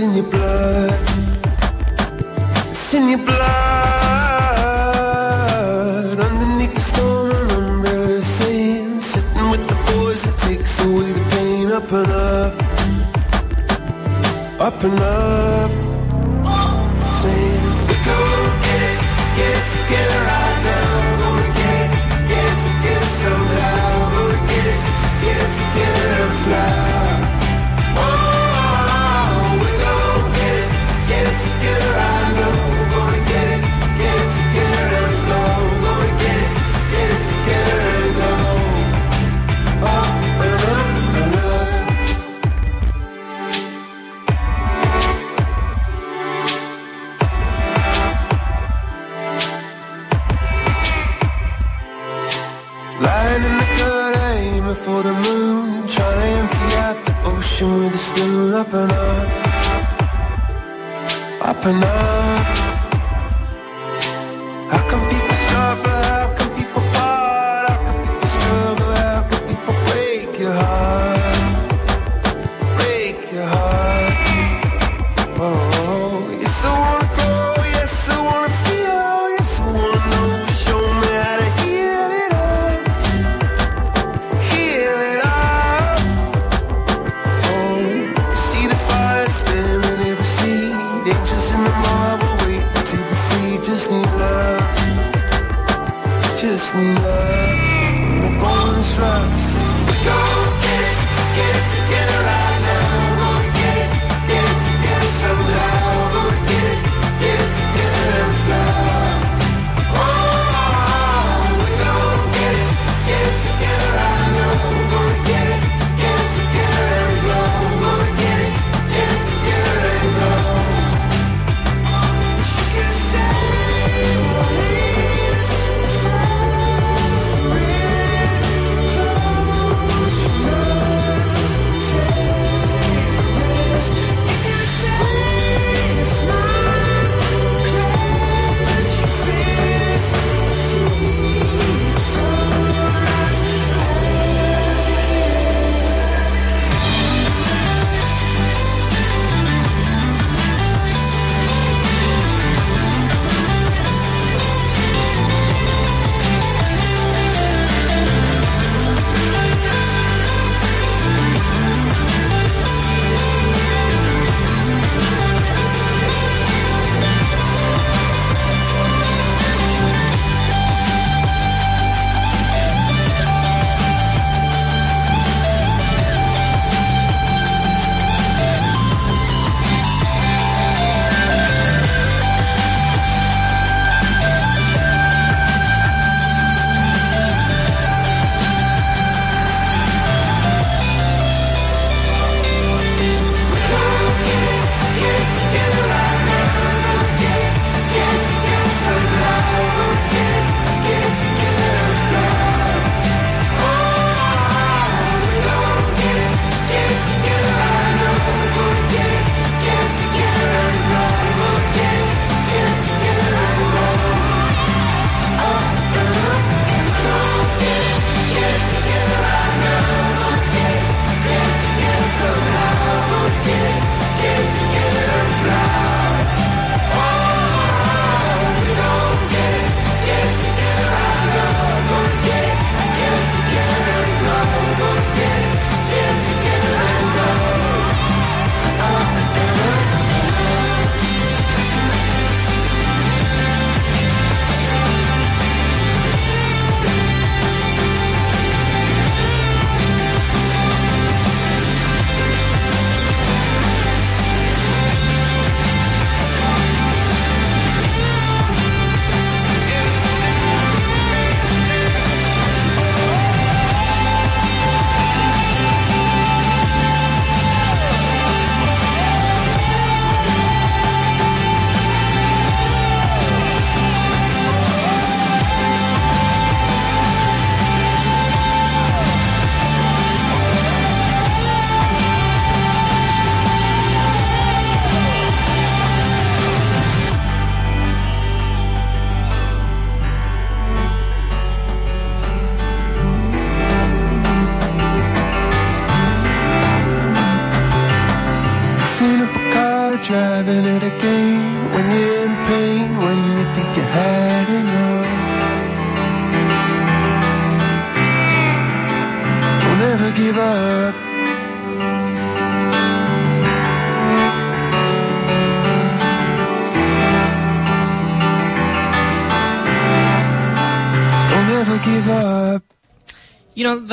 in your blood. It's in your blood. Underneath the storm an umbrella saying Sitting with the boys it takes away the pain. Up and up. Up and up. Saying We're gonna get it, get it together still up and up, up and up.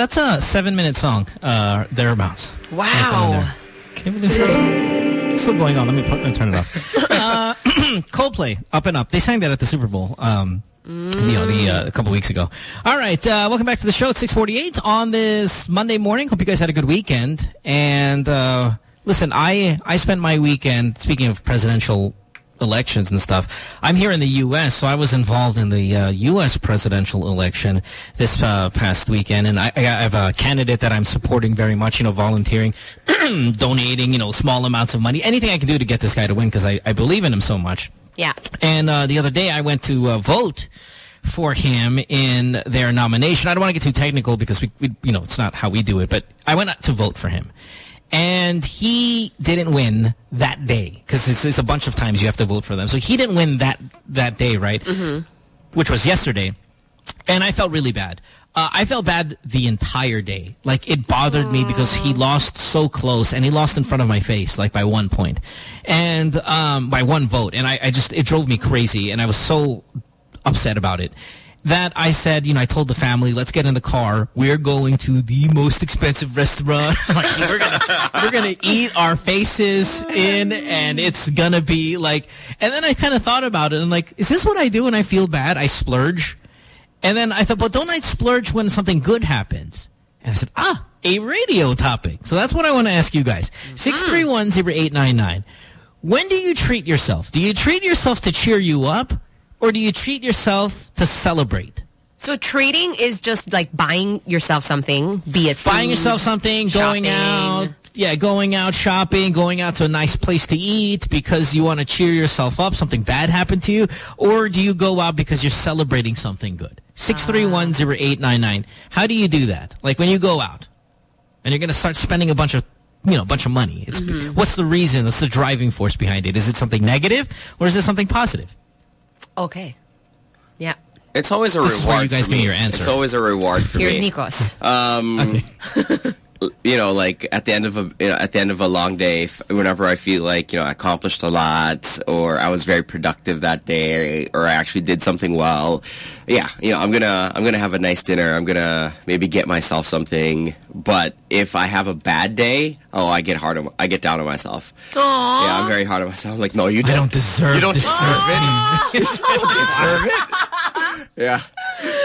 That's a seven-minute song, uh, thereabouts. Wow. Right. Can you believe that? It's still going on. Let me, put, let me turn it off. uh, (clears throat) Coldplay, Up and Up. They sang that at the Super Bowl. Um, You know, the, uh, a couple weeks ago. All right, uh, welcome back to the show at 648 on this Monday morning. Hope you guys had a good weekend. And uh, listen, I I spent my weekend, speaking of presidential elections and stuff. I'm here in the U.S., so I was involved in the uh, U.S. presidential election this uh, past weekend, and I, I have a candidate that I'm supporting very much, you know, volunteering, (clears throat) donating, you know, small amounts of money, anything I can do to get this guy to win because I, I believe in him so much. Yeah. And uh, the other day I went to uh, vote for him in their nomination. I don't want to get too technical because we, we, you know, it's not how we do it, but I went out to vote for him. And he didn't win that day because it's, it's a bunch of times you have to vote for them. So he didn't win that that day, right? Which was yesterday. And I felt really bad. Uh, I felt bad the entire day. Like, it bothered me because he lost so close, and he lost in front of my face, like, by one point. And um, by one vote. And I, I just, it drove me crazy, and I was so upset about it that I said, you know, I told the family, let's get in the car. We're going to the most expensive restaurant. (laughs) like, we're gonna, we're gonna eat our faces in, and it's gonna be like. And then I kind of thought about it, and like, is this what I do when I feel bad? I splurge, and then I thought, but don't I splurge when something good happens? And I said, ah, a radio topic. So that's what I want to ask you guys. Six three one zero eight nine nine. When do you treat yourself? Do you treat yourself to cheer you up? Or do you treat yourself to celebrate? So trading is just like buying yourself something, be it Buying yourself something, going shopping. out, yeah, going out shopping, going out to a nice place to eat because you want to cheer yourself up, something bad happened to you? Or do you go out because you're celebrating something good? 6310899. How do you do that? Like when you go out and you're going to start spending a bunch of you know, a bunch of money. It's Mm-hmm. what's the reason? What's the driving force behind it? Is it something negative or is it something positive? Okay. Yeah. It's always a This is reward. where you guys for give me. your answer. It's always a reward for Here's me. Nikos. Um, (laughs) (laughs) you know, like at the end of a you know, at the end of a long day, if, whenever I feel like you know I accomplished a lot, or I was very productive that day, or I actually did something well, yeah, you know, I'm gonna I'm gonna have a nice dinner. I'm gonna maybe get myself something. But if I have a bad day, oh, I get hard on I get down on myself. Aww. Yeah, I'm very hard on myself. I'm like, no, you don't, don't deserve You don't deserve it. (laughs) you don't deserve it. Yeah.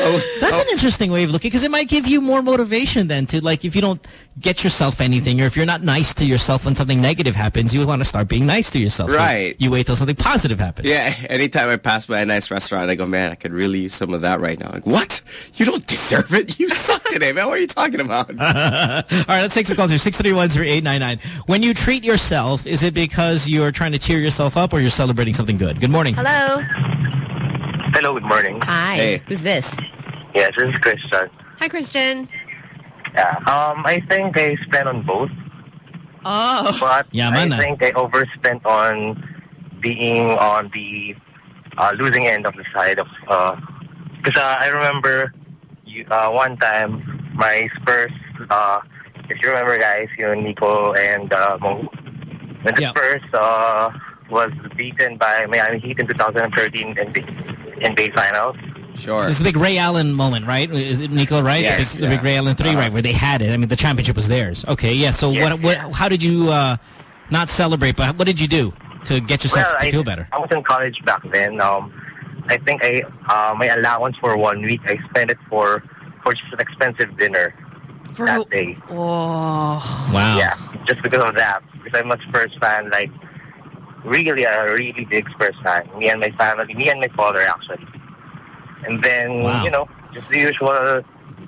Oh, That's an oh. interesting way of looking because it might give you more motivation then to like if you don't get yourself anything or if you're not nice to yourself when something negative happens, you want to start being nice to yourself. So Right. you wait till something positive happens. Yeah, anytime I pass by a nice restaurant, I go, man, I could really use some of that right now. Like, what? You don't deserve it. You suck today, man. What are you talking about? (laughs) (laughs) All right, let's take some calls here. 631-0899. When you treat yourself, is it because you're trying to cheer yourself up or you're celebrating something good? Good morning. Hello. Hello, good morning. Hi. Hey. Who's this? Yes, this is Christian. Hi, Christian. Yeah, um, I think I spent on both, Oh. but Yeah, I think I overspent on being on the uh, losing end of the side of. Because uh, I remember you, uh, one time my Spurs. Uh, if you remember, guys, you know, Nico and uh, Mo. When the Yeah. Spurs uh, was beaten by Miami Heat in 2013 in the NBA Finals. Sure. This is the big Ray Allen moment, right? Is it Nico, right? Yes, the, big, the big. Ray Allen 3 Uh-huh. right, where they had it. I mean, the championship was theirs. Okay, yeah. So Yes, what, what, how did you uh, not celebrate, but what did you do to get yourself Well, to I, feel better? I was in college back then. Um, I think I uh, my allowance for one week I spent it for for just an expensive dinner For that day. Oh. Wow. Yeah, just because of that. Because I'm a Spurs fan, like really a really big Spurs fan. Me and my family, me and my father actually. And then Wow. you know, just the usual.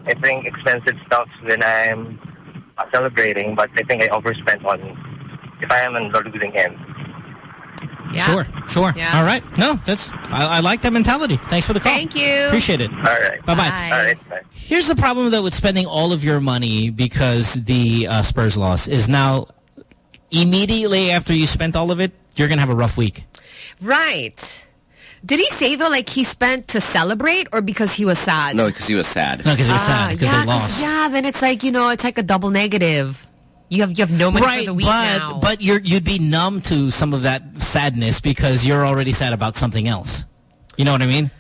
I think expensive stuff when I'm celebrating, but I think I overspent on if I am on the losing end. Yeah. Sure, sure. Yeah. All right. No, that's I, I like that mentality. Thanks for the call. Thank you. Appreciate it. All right. Bye-bye. All right. Bye. Here's the problem, though, with spending all of your money because the uh, Spurs loss is now immediately after you spent all of it, you're going to have a rough week. Right. Did he say, though, like he spent to celebrate or because he was sad? No, because he was sad. No, because you're Ah, sad because yeah, they 'cause- lost. Yeah, then it's like, you know, it's like a double negative. You have you have no money Right, for the week but now. but you're you'd be numb to some of that sadness because you're already sad about something else. You know what I mean?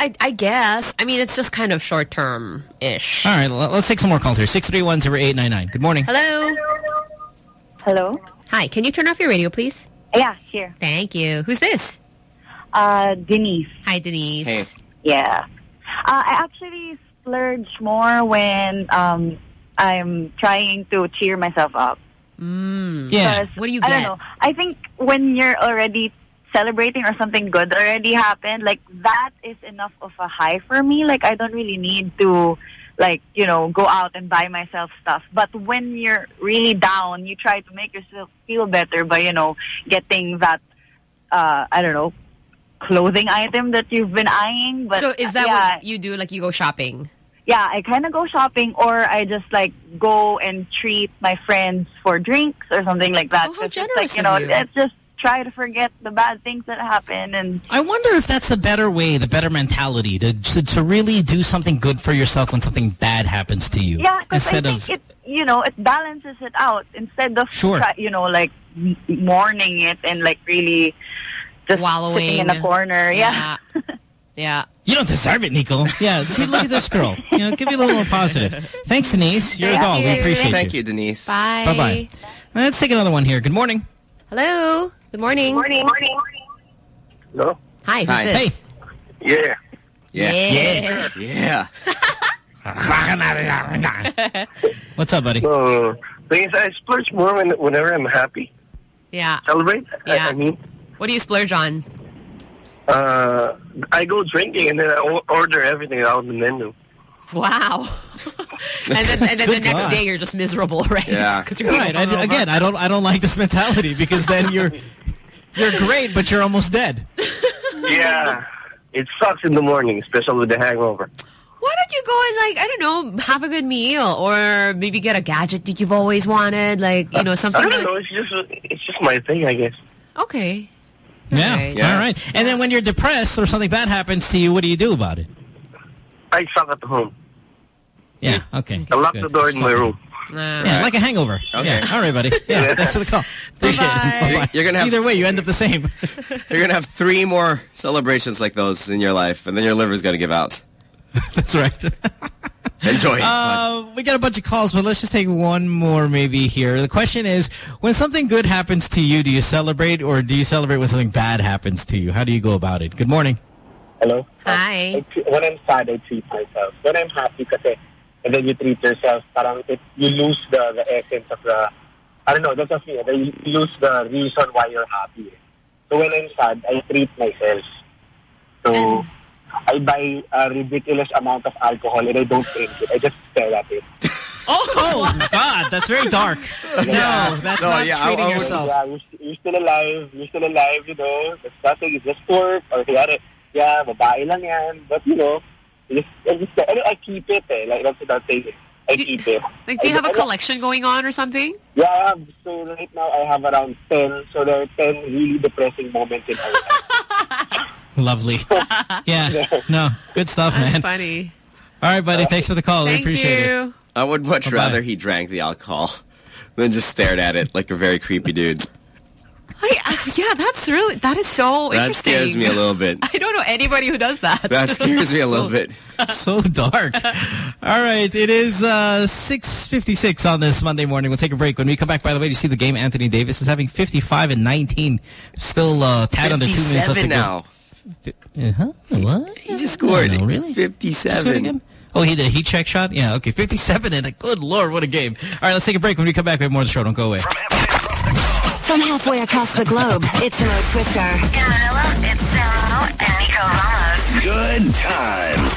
I, I guess. I mean, it's just kind of short term ish. All right, l- let's take some more calls here. Six three one zero eight nine nine. Good morning. Hello. Hello? Hi. Can you turn off your radio, please? Yeah, here. Thank you. Who's this? Uh, Denise. Hi, Denise. Hey. Yeah. Uh, I actually splurge more when um, I'm trying to cheer myself up. Mm. Yeah. What do you get? I don't know. I think when you're already celebrating or something good already happened, like that is enough of a high for me. Like I don't really need to like, you know, go out and buy myself stuff. But when you're really down, you try to make yourself feel better by, you know, getting that uh I don't know, clothing item that you've been eyeing. But so is that yeah, what you do? Like you go shopping? Yeah, I kind of go shopping or I just like go and treat my friends for drinks or something like that. Oh, how 'Cause it's generous like, you of know, you. let's just try to forget the bad things that happen and I wonder if that's the better way, the better mentality to to, to really do something good for yourself when something bad happens to you. yeah, because I instead think of it, you know, it balances it out instead of Sure. try, you know, like mourning it and like really just sitting in a corner. Yeah. Yeah. (laughs) you don't deserve it, Nico. Yeah, see, look at this girl. You know, give me a little more positive. Thanks, Denise. You're a doll. We appreciate it. Thank you. you, Denise. Bye. Bye bye. Let's take another one here. Good morning. Hello. Good morning. Morning. Morning. Hello? Hi. Who's Hi. this? Yeah. Yeah. Yeah. Yeah. (laughs) What's up, buddy? No, thing is, I splurge more when, whenever I'm happy. Yeah. Celebrate, I, Yeah. I mean. What do you splurge on? Uh, I go drinking and then I order everything out of the menu. Wow. (laughs) and then, and then the next God. day you're just miserable, (laughs) right? Yeah. 'Cause you're Right. I, again, I don't. I don't like this mentality because then you're (laughs) you're great, but you're almost dead. Yeah. It sucks in the morning, especially with the hangover. Why don't you go and like I don't know, have a good meal or maybe get a gadget that you've always wanted, like you know something. I don't that- know. It's just it's just my thing, I guess. Okay. Yeah. Okay. Yeah. All right. And then when you're depressed or something bad happens to you, what do you do about it? I suck at home. Yeah. Okay. I lock Good. the door in my room. Ah. Yeah, like a hangover. Okay. Yeah. All right, buddy. Yeah. (laughs) Yeah. Thanks for the call. (laughs) Appreciate Bye-bye. it. Bye-bye. You're gonna have- Either way, you end up the same. (laughs) You're gonna have three more celebrations like those in your life, and then your liver's gonna give out. That's right. Enjoy. Uh, we got a bunch of calls, but let's just take one more maybe here. The question is, when something good happens to you, do you celebrate or do you celebrate when something bad happens to you? How do you go about it? Good morning. Hello? Hi. I when I'm sad, I treat myself. When I'm happy, kasi, and then you treat yourself, parang it, you lose the, the essence of the, I don't know, that's just me. You lose the reason why you're happy. So when I'm sad, I treat myself. So I buy a ridiculous amount of alcohol and I don't drink it. I just stare at it. (laughs) Oh, God, that's very dark. No, that's No, not yeah, I- treating I would- yourself. Yeah, you're, you're still alive. You're still alive, you know. That's nothing. It's just work. Or kaya, yeah, babae lang yan. But, you know, I just, I, just, I, I keep it eh. Like, that's what I'm saying. I Do- keep it. Like, do you I- have a I- collection going on or something? Yeah, I have. So right now, I have around 10. So there are 10 really depressing moments in my life. (laughs) Lovely. (laughs) Yeah. No, good stuff, That's man. funny. All right, buddy. Thanks for the call. we Thank appreciate it. you. I would much Bye-bye. rather he drank the alcohol than just stared at it like a very creepy dude. I, uh, yeah, that's really that is so That interesting. scares me a little bit. (laughs) I don't know anybody who does that. That scares me a little So- bit. (laughs) so dark. All right, it is uh, 6.56 on this Monday morning. We'll take a break. When we come back, by the way, you see the game? Anthony Davis is having 55 and 19. Still uh, tad under two minutes left to 57 go. Now. Uh-huh. What? He just scored No, really? 57. Oh, he did a heat check shot? Yeah, okay. 57 and a good lord, what a game. All right, let's take a break. When we come back, we have more of the show. Don't go away. From halfway across the globe, it's Mo Twister. In Manila, it's Samo and Nico Ramos. Good times.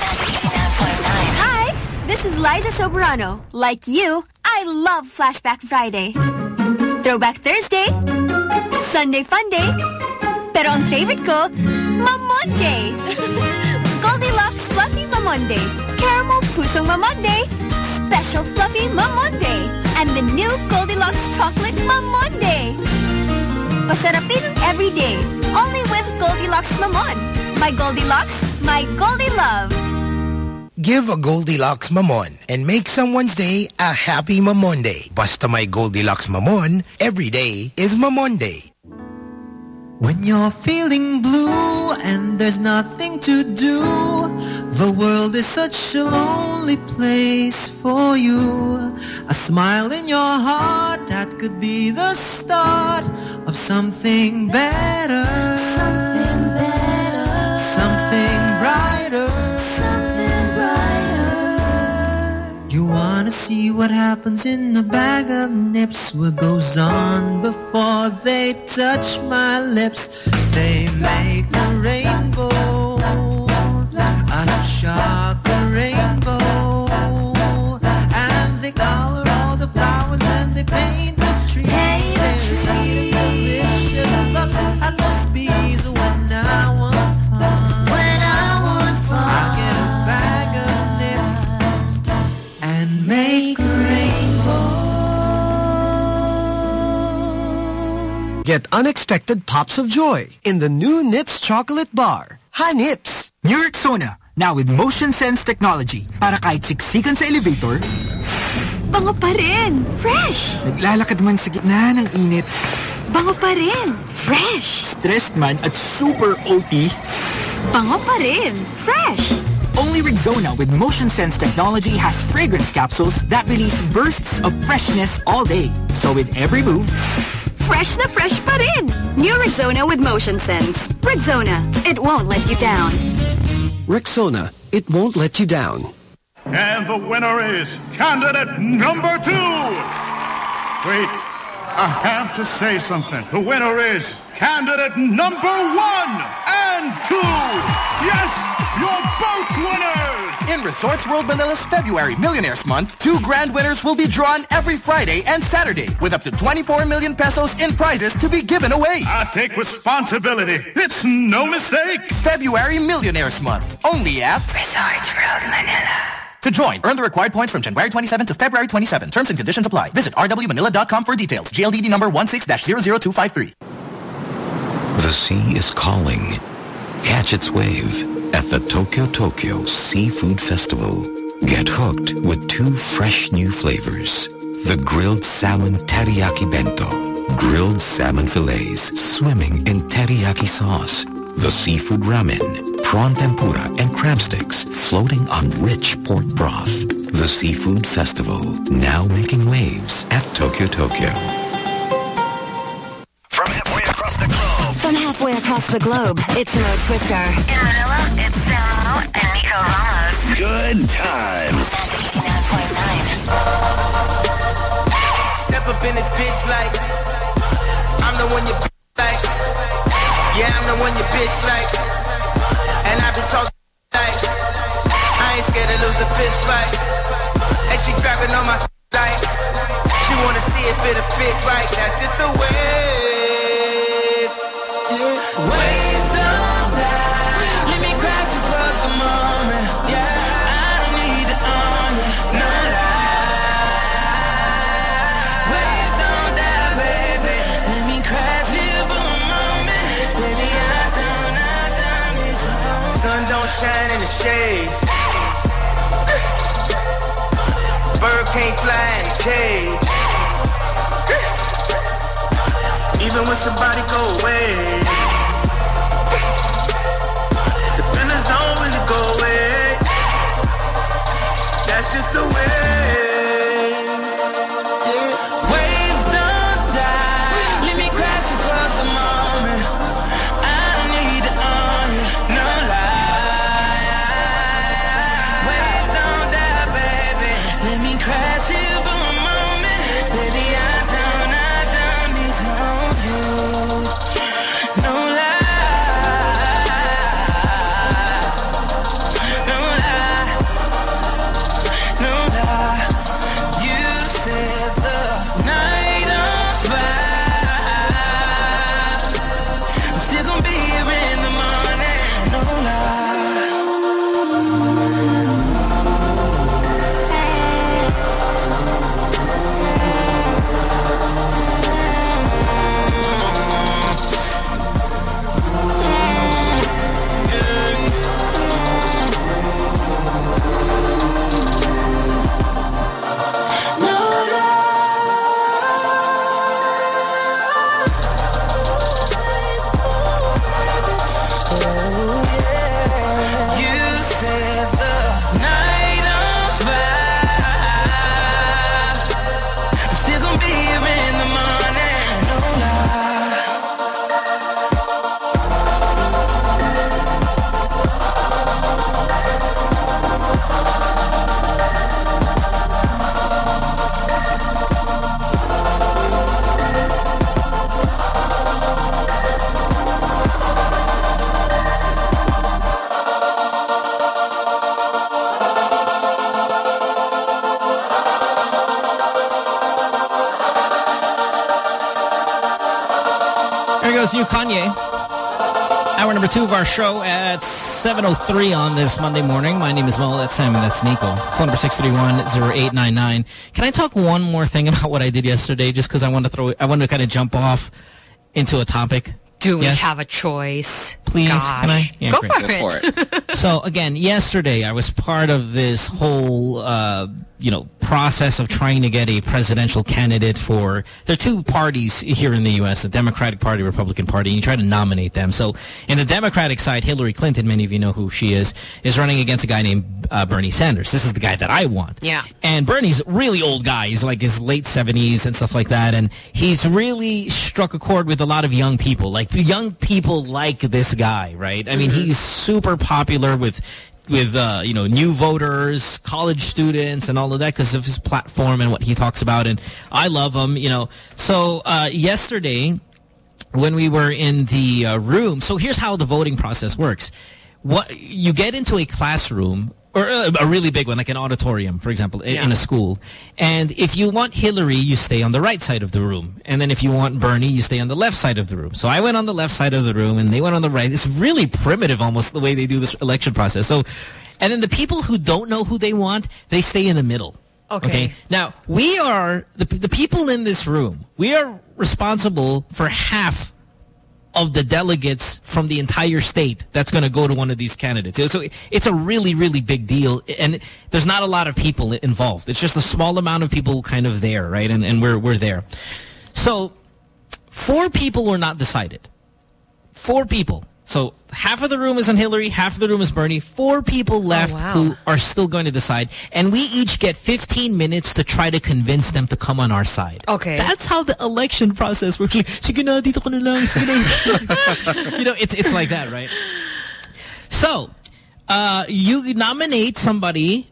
Hi, this is Liza Soberano. Like you, I love Flashback Friday. Throwback Thursday. Sunday Fun Day. Pero ang favorite ko, Mamonday. (laughs) Goldilocks Fluffy Mamonday. Caramel Pusong Mamonday. Special Fluffy Mamonday. And the new Goldilocks Chocolate Mamonday. Pasarapin every day. Only with Goldilocks Mamon. My Goldilocks, my Goldie Love. Give a Goldilocks Mamon and make someone's day a happy Mamonday. Basta my Goldilocks Mamon, every day is Mamonday. When you're feeling blue and there's nothing to do, the world is such a lonely place for you. A smile in your heart that could be the start of something better. Something wanna see what happens in the bag of nips, what goes on before they touch my lips. They make a rainbow, a chocolate Get unexpected pops of joy in the new Nips chocolate bar. Hi, Nips! New Rexona, now with motion sense technology. Para kahit siksikan sa elevator, Bango pa rin. Fresh. naglalakad man sa gitna ng init, Bango pa rin. Fresh. stressed man at super OT, Bango pa rin. Fresh. only Rexona with motion sense technology has fragrance capsules that release bursts of freshness all day. So with every move, Fresh the fresh pa in. New Rexona with Motion Sense. Rexona, it won't let you down. Rexona, it won't let you down. And the winner is candidate number two. Wait, I have to say something. The winner is candidate number one and two. Yes, you're both winners. In Resorts World Manila's February Millionaires Month, two grand winners will be drawn every Friday and Saturday with up to 24 million pesos in prizes to be given away. I take responsibility. It's no mistake. February Millionaires Month, only at Resorts World Manila. To join, earn the required points from January 27 to February 27. Terms and conditions apply. Visit rwmanila.com for details. GLDD number 16-00253. The sea is calling. Catch its wave at the Tokyo Tokyo Seafood Festival. Get hooked with two fresh new flavors. The grilled salmon teriyaki bento. Grilled salmon fillets swimming in teriyaki sauce. The seafood ramen, prawn tempura, and crab sticks floating on rich pork broth. The Seafood Festival, now making waves at Tokyo Tokyo. From halfway across the globe, From halfway across the globe, it's Mo Twister. In Manila, it's Samo and Nico Ramos. Good times. Step up in this bitch like I'm the one you like. Yeah, I'm the one you bitch like. And I've been talking like I ain't scared to lose the fist fight. And she grabbing on my like she wanna see if it'll fit right. That's just the way. Waves don't shade. Bird can't fly in a cage. Even when somebody go away. The feelings don't really go away. That's just the way. Show at 7.03 on this Monday morning. My name is Mo. That's Sam and that's Nico. Phone number 631-0899. Can I talk one more thing (laughs) about what I did yesterday just because I want to throw I want to kind of jump off into a topic? Do we Yes? have a choice? Please, Gosh. can I? Yeah, Go, great. for it. (laughs) so again, yesterday I was part of this whole, uh, you know, process of trying to get a presidential candidate for. There are two parties here in the U.S: the Democratic Party, Republican Party, and you try to nominate them. So, in the Democratic side, Hillary Clinton, many of you know who she is, is running against a guy named uh, Bernie Sanders. This is the guy that I want. Yeah. And Bernie's a really old guy. He's like his late 70s and stuff like that. And he's really struck a chord with a lot of young people. Like young people like this guy, right? I mean, he's super popular with with uh, you know new voters, college students, and all of that because of his platform and what he talks about. And I love him, you know. So uh, yesterday, when we were in the uh, room, so here's how the voting process works. What you get into a classroom or a, a really big one, like an auditorium, for example, in, in a school. And if you want Hillary, you stay on the right side of the room. And then if you want Bernie, you stay on the left side of the room. So I went on the left side of the room and they went on the right. It's really primitive almost the way they do this election process. So, and then the people who don't know who they want, they stay in the middle. Okay. Now, we are, the, the people in this room, we are responsible for half of the delegates from the entire state that's going to go to one of these candidates. So it's a really, really big deal. And there's not a lot of people involved. It's just a small amount of people kind of there, right? And, and we're, we're there. So four people were not decided. Four people. So half of the room is on Hillary, half of the room is Bernie. Four people left wow. who are still going to decide. And we each get 15 minutes to try to convince them to come on our side. Okay. That's how the election process works. Like, sige na, dito ka na lang. (laughs) You know, it's, it's like that, right? So, uh, you nominate somebody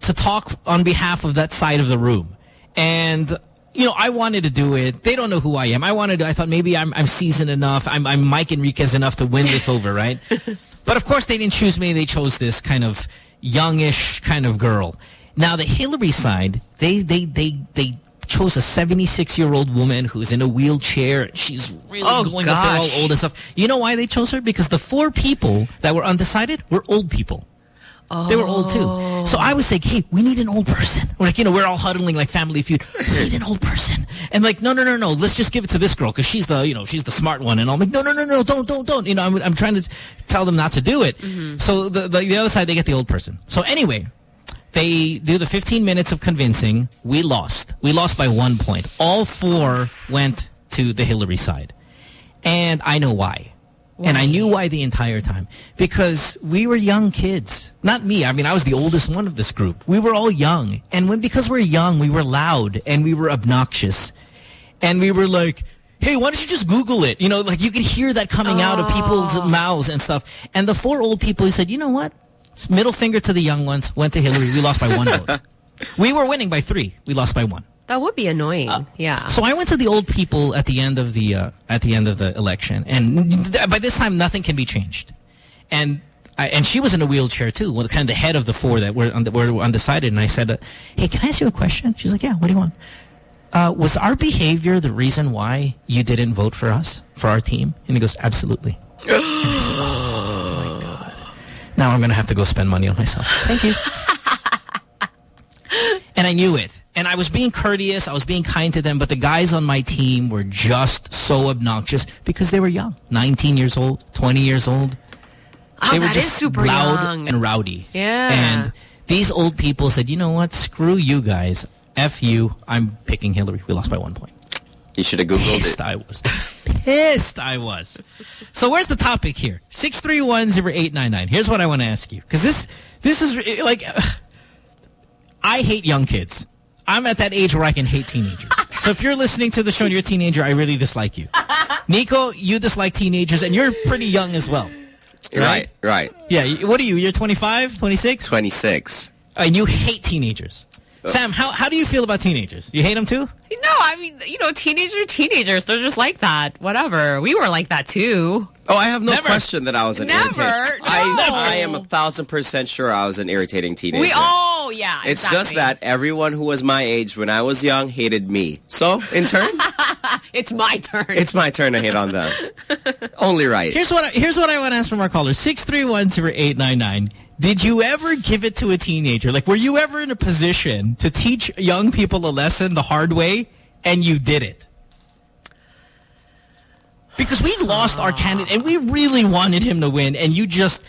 to talk on behalf of that side of the room. And, you know, I wanted to do it. They don't know who I am. I wanted to, I thought maybe I'm, I'm seasoned enough. I'm, I'm Mike Enriquez enough to win this over, right? (laughs) but of course they didn't choose me. They chose this kind of youngish kind of girl. Now the Hillary side, they, they, they, they chose a 76-year-old woman who's in a wheelchair. She's really Oh, going up there all gosh. old and stuff. You know why they chose her? Because the four people that were undecided were old people. They were old too. So I was like, hey, we need an old person. We're (laughs) like, you know, we're all huddling like family feud. We need an old person. And like, no, no, no, no, let's just give it to this girl because she's the, you know, she's the smart one. And I'm like, no, no, no, no, don't, don't, don't. You know, I'm, I'm trying to tell them not to do it. Mm-hmm. So the, the, the other side, they get the old person. So anyway, they do the 15 minutes of convincing. We lost. We lost by one point. All four went to the Hillary side. And I know why. And I knew why the entire time. Because we were young kids. Not me. I mean, I was the oldest one of this group. We were all young. And when because we're young, we were loud and we were obnoxious. And we were like, hey, why don't you just Google it? You know, like you could hear that coming out of oh. people's mouths and stuff. And the four old people who said, you know what? Middle finger to the young ones, went to Hillary. We lost by one vote. (laughs) We were winning by three. We lost by one. That would be annoying. yeah. So I went to the old people at the end of the uh, at the end of the election, and th- by this time nothing can be changed. And I, and she was in a wheelchair too, well, kind of the head of the four that were, und- were undecided. And I said, uh, "Hey, can I ask you a question?" She's like, "Yeah. What do you want?" Uh, was our behavior the reason why you didn't vote for us for our team? And he goes, "Absolutely." (gasps) and I said, "Oh my god! Now I'm going to have to go spend money on myself." Thank you. (laughs) And I knew it. And I was being courteous. I was being kind to them. But the guys on my team were just so obnoxious because they were young. 19 years old, 20 years old. Oh, they were just super loud young. and rowdy. Yeah. And these old people said, you know what? Screw you guys. F you. I'm picking Hillary. We lost by one point. You should have Googled Pissed it. I was. (laughs) Pissed I was. So where's the topic here? 6310899. Here's what I want to ask you. Because this, this is re- like... I hate young kids. I'm at that age where I can hate teenagers. (laughs) so if you're listening to the show and you're a teenager, I really dislike you. Nico, you dislike teenagers, and you're pretty young as well. Right, right. Yeah, what are you? You're 25, 26? 26. And you hate teenagers. Sam, how, how do you feel about teenagers? You hate them too? No, I mean, you know, teenager, teenagers, they're just like that. Whatever. We were like that too. Oh, I have no Never. question that I was an Never. irritating. No. I, I am a thousand percent sure I was an irritating teenager. We all Oh, yeah. It's exactly. just that everyone who was my age when I was young hated me. So, in turn, (laughs) it's my turn. it's my turn to hate on them. (laughs) Only right. Here's what I, here's what I want to ask from our callers. caller six three one zero eight nine nine. Did you ever give it to a teenager? Like, were you ever in a position to teach young people a lesson the hard way, and you did it? Because we lost our candidate, and we really wanted him to win, and you just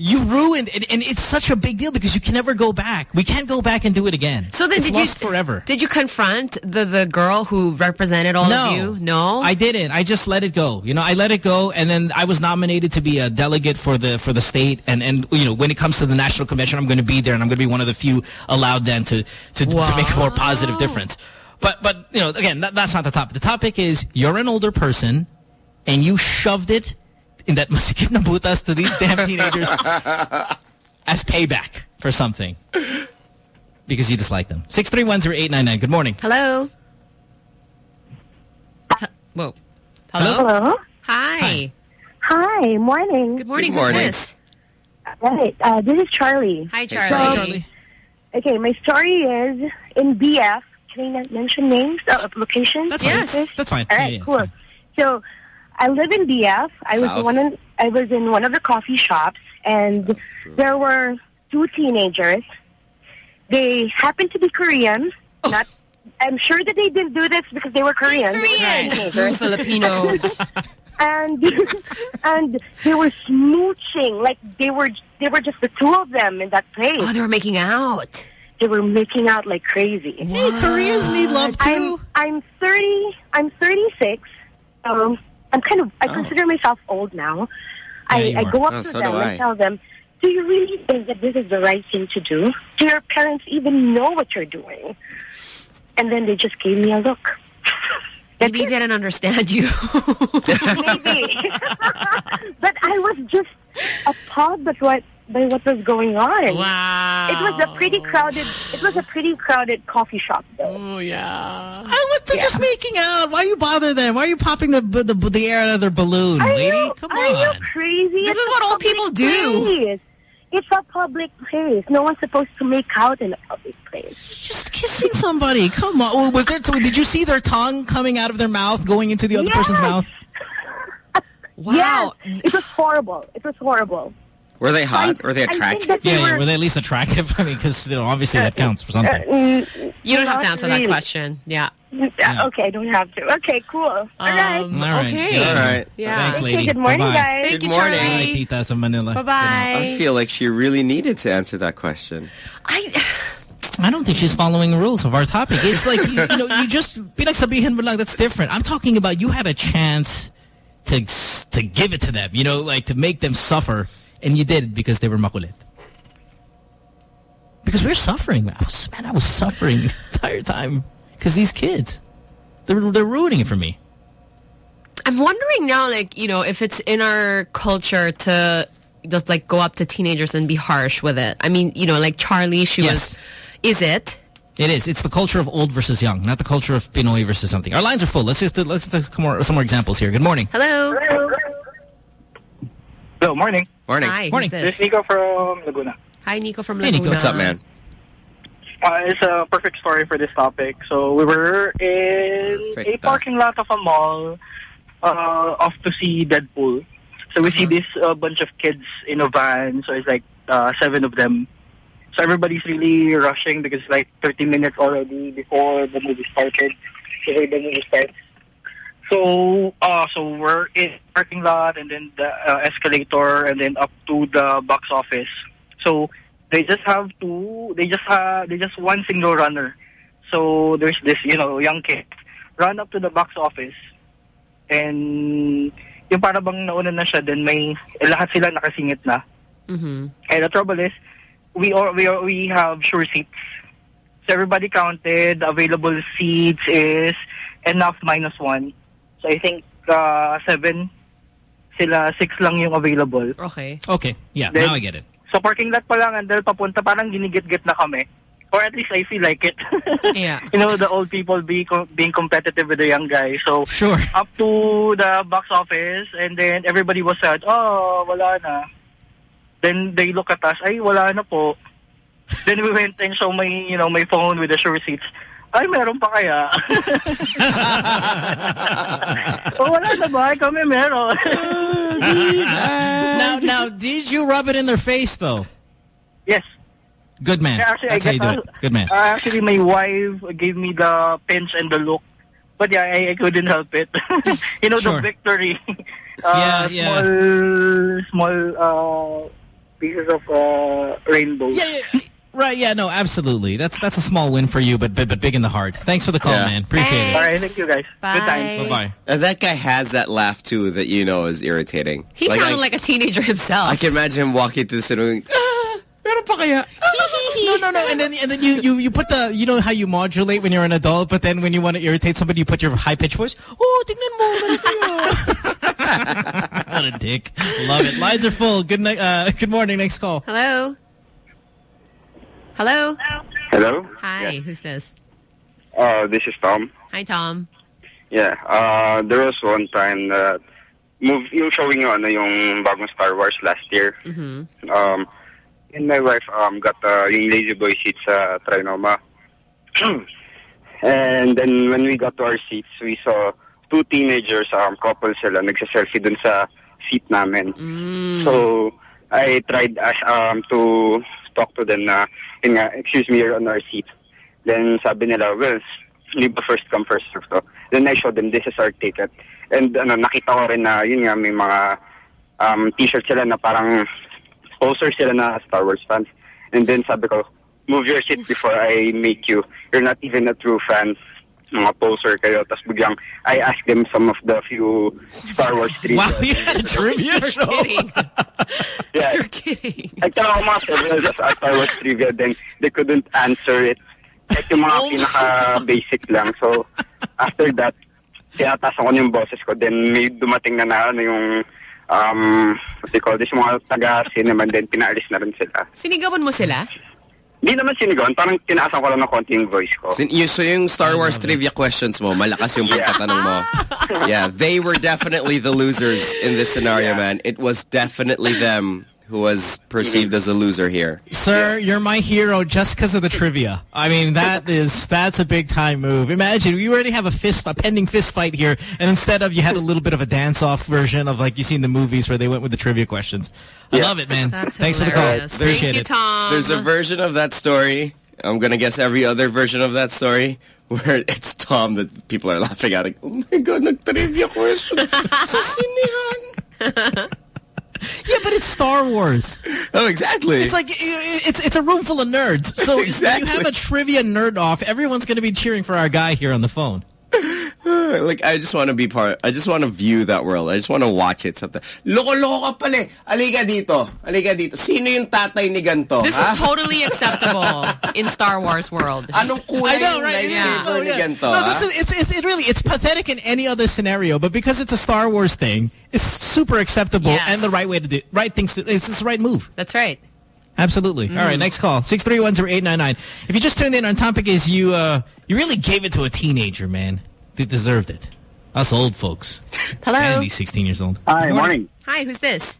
you ruined it, and it's such a big deal because you can never go back. We can't go back and do it again. So then it's did lost you forever? Did you confront the the girl who represented all no. of you? No. I didn't. I just let it go. You know, I let it go, and then I was nominated to be a delegate for the for the state. And and you know, when it comes to the national convention, I'm going to be there, and I'm going to be one of the few allowed then to to, to make a more positive difference. But but you know, again, that, that's not the topic. The topic is you're an older person, and you shoved it in that masikip na butas to these damn teenagers (laughs) as payback for something because you dislike them. Six three one zero eight nine nine. Good morning. Hello. Whoa. Hello? Hello? Hi. Hi, morning. Good morning. Good morning. Who's this? Right, uh, this is Charlie. Hi, Charlie. So- Charlie. Okay, my story is in BF. Can I not mention names, uh, locations? That's fine. places? That's fine. All Yeah, yeah, cool. fine. So I live in BF. I was one. In, I was in one of the coffee shops, and there were two teenagers. They happened to be Korean. Not. I'm sure that they didn't do this because they were Korean. They were Koreans. teenagers. Filipinos. (laughs) and (laughs) and they were smooching like they were they were just the two of them in that place. oh, they were making out. They were making out like crazy. Hey, Koreans need love too. I'm I'm 30. I'm 36. Um, I'm kind of I oh. consider myself old now. I, I go up Oh, to so them do I. and tell them, "Do you really think that this is the right thing to do? Do your parents even know what you're doing?" And then they just gave me a look. (laughs) Maybe they didn't understand you. (laughs) Maybe. (laughs) but I was just appalled by what by what was going on. wow. It was a pretty crowded. It was a pretty crowded coffee shop, though. Oh yeah. I what, they're just making out. Why you bother them? Why are you popping the the, the air out of their balloon, Are lady? you, Come are on. you crazy? This It's is what old people do. place. It's a public place. No one's supposed to make out in a public place. Just kissing somebody. Come on. Well, was there? Did you see their tongue coming out of their mouth, going into the other Yes. person's mouth? (laughs) Wow. Yes, it was horrible. It was horrible. Were they hot? Were they attractive? that they Yeah, yeah. were- Were they at least attractive? (laughs) I mean, because you know, obviously that counts for something. Mm, You don't have to not answer that question. Yeah. Uh, Okay, I don't have to. Okay, cool. All right. Um, All right. Okay. good. All right. Yeah. Thanks, Okay, lady. good morning, Bye-bye. guys. Thank Good you, morning. Bye, Charlie. titas of Manila. Bye I feel like she really needed to answer that question. I I don't think she's following the rules of our topic. It's like, you, you know, you just, pinagsabihan mo lang, that's different. I'm talking about you had a chance to to give it to them, you know, like to make them suffer, and you did because they were makulit. Because we're suffering. I was, man, I was suffering the entire time because these kids, they're, they're ruining it for me. I'm wondering now, like, you know, if it's in our culture to just, like, go up to teenagers and be harsh with it. I mean, you know, like Charlie, she Yes. was... Is it? It is. It's the culture of old versus young, not the culture of Pinoy versus something. Our lines are full. Let's just let's take some more, some more examples here. Good morning. Hello? Hello, morning. Morning. Hi, Morning. This this? is Nico from Laguna. Hi, Nico from Hey, Laguna. Nico. What's up, man? Uh, it's a perfect story for this topic. So we were in a parking lot of a mall uh, off to see Deadpool. So we see this uh, bunch of kids in a van. So it's like uh, seven of them. So everybody's really rushing because it's like 30 minutes already before the movie started. Before the movie starts. So, uh, so we're in parking lot and then the uh, escalator and then up to the box office. So they just have to, they just have, they just one single runner. So there's this, you know, young kid run up to the box office and yung para bang nauna na siya, then may, eh, lahat sila nakasingit na. Mm-hmm. And the trouble is, we all, we all, we have sure seats. So everybody counted. Available seats is enough minus one. So I think uh, seven, sila six lang yung available. Okay. Okay. Yeah. Then- now I get it. So parking lot pa lang and dahil papunta parang ginigit-git na kami. Or at least I feel like it. (laughs) Yeah. you know, the old people be com- being competitive with the young guys. So Sure. up to the box office and then everybody was sad, oh, wala na. Then they look at us, ay, wala na po. Then we went and show my, you know, my phone with the show receipts. Ay, meron pa kaya? (laughs) oh, wala na ba? Kami meron. (laughs) now, now, did you rub it in their face though? Yes. Good man. Yeah, actually, That's I how you do it. Good man. Uh, actually, my wife gave me the pinch and the look. But yeah, I, I couldn't help it. (laughs) you know, Sure. the victory. Yeah, uh, yeah. Small, small uh, pieces of uh, rainbow. Yeah, yeah. Right, yeah, no, absolutely. That's that's a small win for you, but but, but big in the heart. Thanks for the call, Yeah. man. Appreciate it. All right, thank you guys. Good time. Bye-bye. And that guy has that laugh too that you know is irritating. He Like, sounded I, like a teenager himself. I can imagine him walking to the cinema going, ah, meron pa kaya? (laughs) no, no, no. And then and then you, you you put the you know how you modulate when you're an adult, but then when you want to irritate somebody, you put your high pitched voice. Oh, tignan mo, meron kayo." (laughs) what a dick. Love it. Lines are full. Good night. Uh, good morning. Next call. Hello? Hello? Hello? Hi, who's this? Uh, this is Tom. Hi, Tom. Yeah, uh, there was one time that move, yung showing yung, ano, yung bagong Star Wars last year. Mm-hmm. Um, and my wife um, got uh, yung La-Z-Boy seat sa Trinoma. (clears throat) and then when we got to our seats, we saw two teenagers, um, couple sila, nagsa-selfie dun sa seat namin. So, I tried as, um, to talk to them na, yun nga, excuse me, you're on our seat. Then sabi nila, well, ba first come, first serve to? Then I showed them, this is our ticket. And ano, nakita ko rin na, yun nga, may mga um, t-shirt sila na parang poster sila na Star Wars fans. And then sabi ko, move your seat before I make you. You're not even a true fan. Mga poser kayo. Tapos biglang, I asked them some of the few Star Wars trivia. Wow, you had a trivia show. (laughs) Yeah. You're kidding. I tell them mga several just Star Wars trivia, then they couldn't answer it. Kahit yung mga pinaka-basic lang. So, after that, tinatasan ko na yung boses ko. Then, may dumating na na ano yung, um, what do you call this, mga taga-cinema, then pinaalis na rin sila. Sinigawan mo sila? Di naman sinigawan, parang tinaasan ko lang ng konti yung voice ko. Sin you, so yung Star Wars trivia questions mo, malakas yung pagkatanong mo. Yeah, they were definitely the losers in this scenario, man. It was definitely them who was perceived as a loser here. Sir, you're my hero just because of the trivia. I mean, that is that's a big time move. Imagine we already have a fist, a pending fist fight here, and instead of you had a little bit of a dance off version of like you see in the movies where they went with the trivia questions. I love it, man. That's Thanks for the call. Appreciate Thank you, it. Tom. There's a version of that story. I'm gonna guess every other version of that story (laughs) where it's Tom that people are laughing at. Like, oh my god, nag-trivia question (laughs) sa sinihan. (laughs) Yeah, but it's Star Wars. Oh, exactly. It's like it's it's a room full of nerds. So (laughs) Exactly. you have a trivia nerd off. Everyone's going to be cheering for our guy here on the phone. (laughs) like I just want to be part. I just want to view that world. I just want to watch it. Something. Loko-loko ka pala. eh. Aliga dito. Aliga dito. Sino yung tatay ni ganto? This ha? is totally acceptable in Star Wars world. Anong kulay I know, yung right? It is. lightsaber Oh, ni ganto? No, this is it's, it's it really it's pathetic in any other scenario, but because it's a Star Wars thing, it's super acceptable Yes. and the right way to do right things. To, it's the right move. That's right. Absolutely. All right, next call six three one zero eight nine nine. If you just tuned in, our topic is you uh you really gave it to a teenager, man. They deserved it. Us old folks. (laughs) Hello. Stanley, sixteen years old. Hi, morning. Hi, who's this?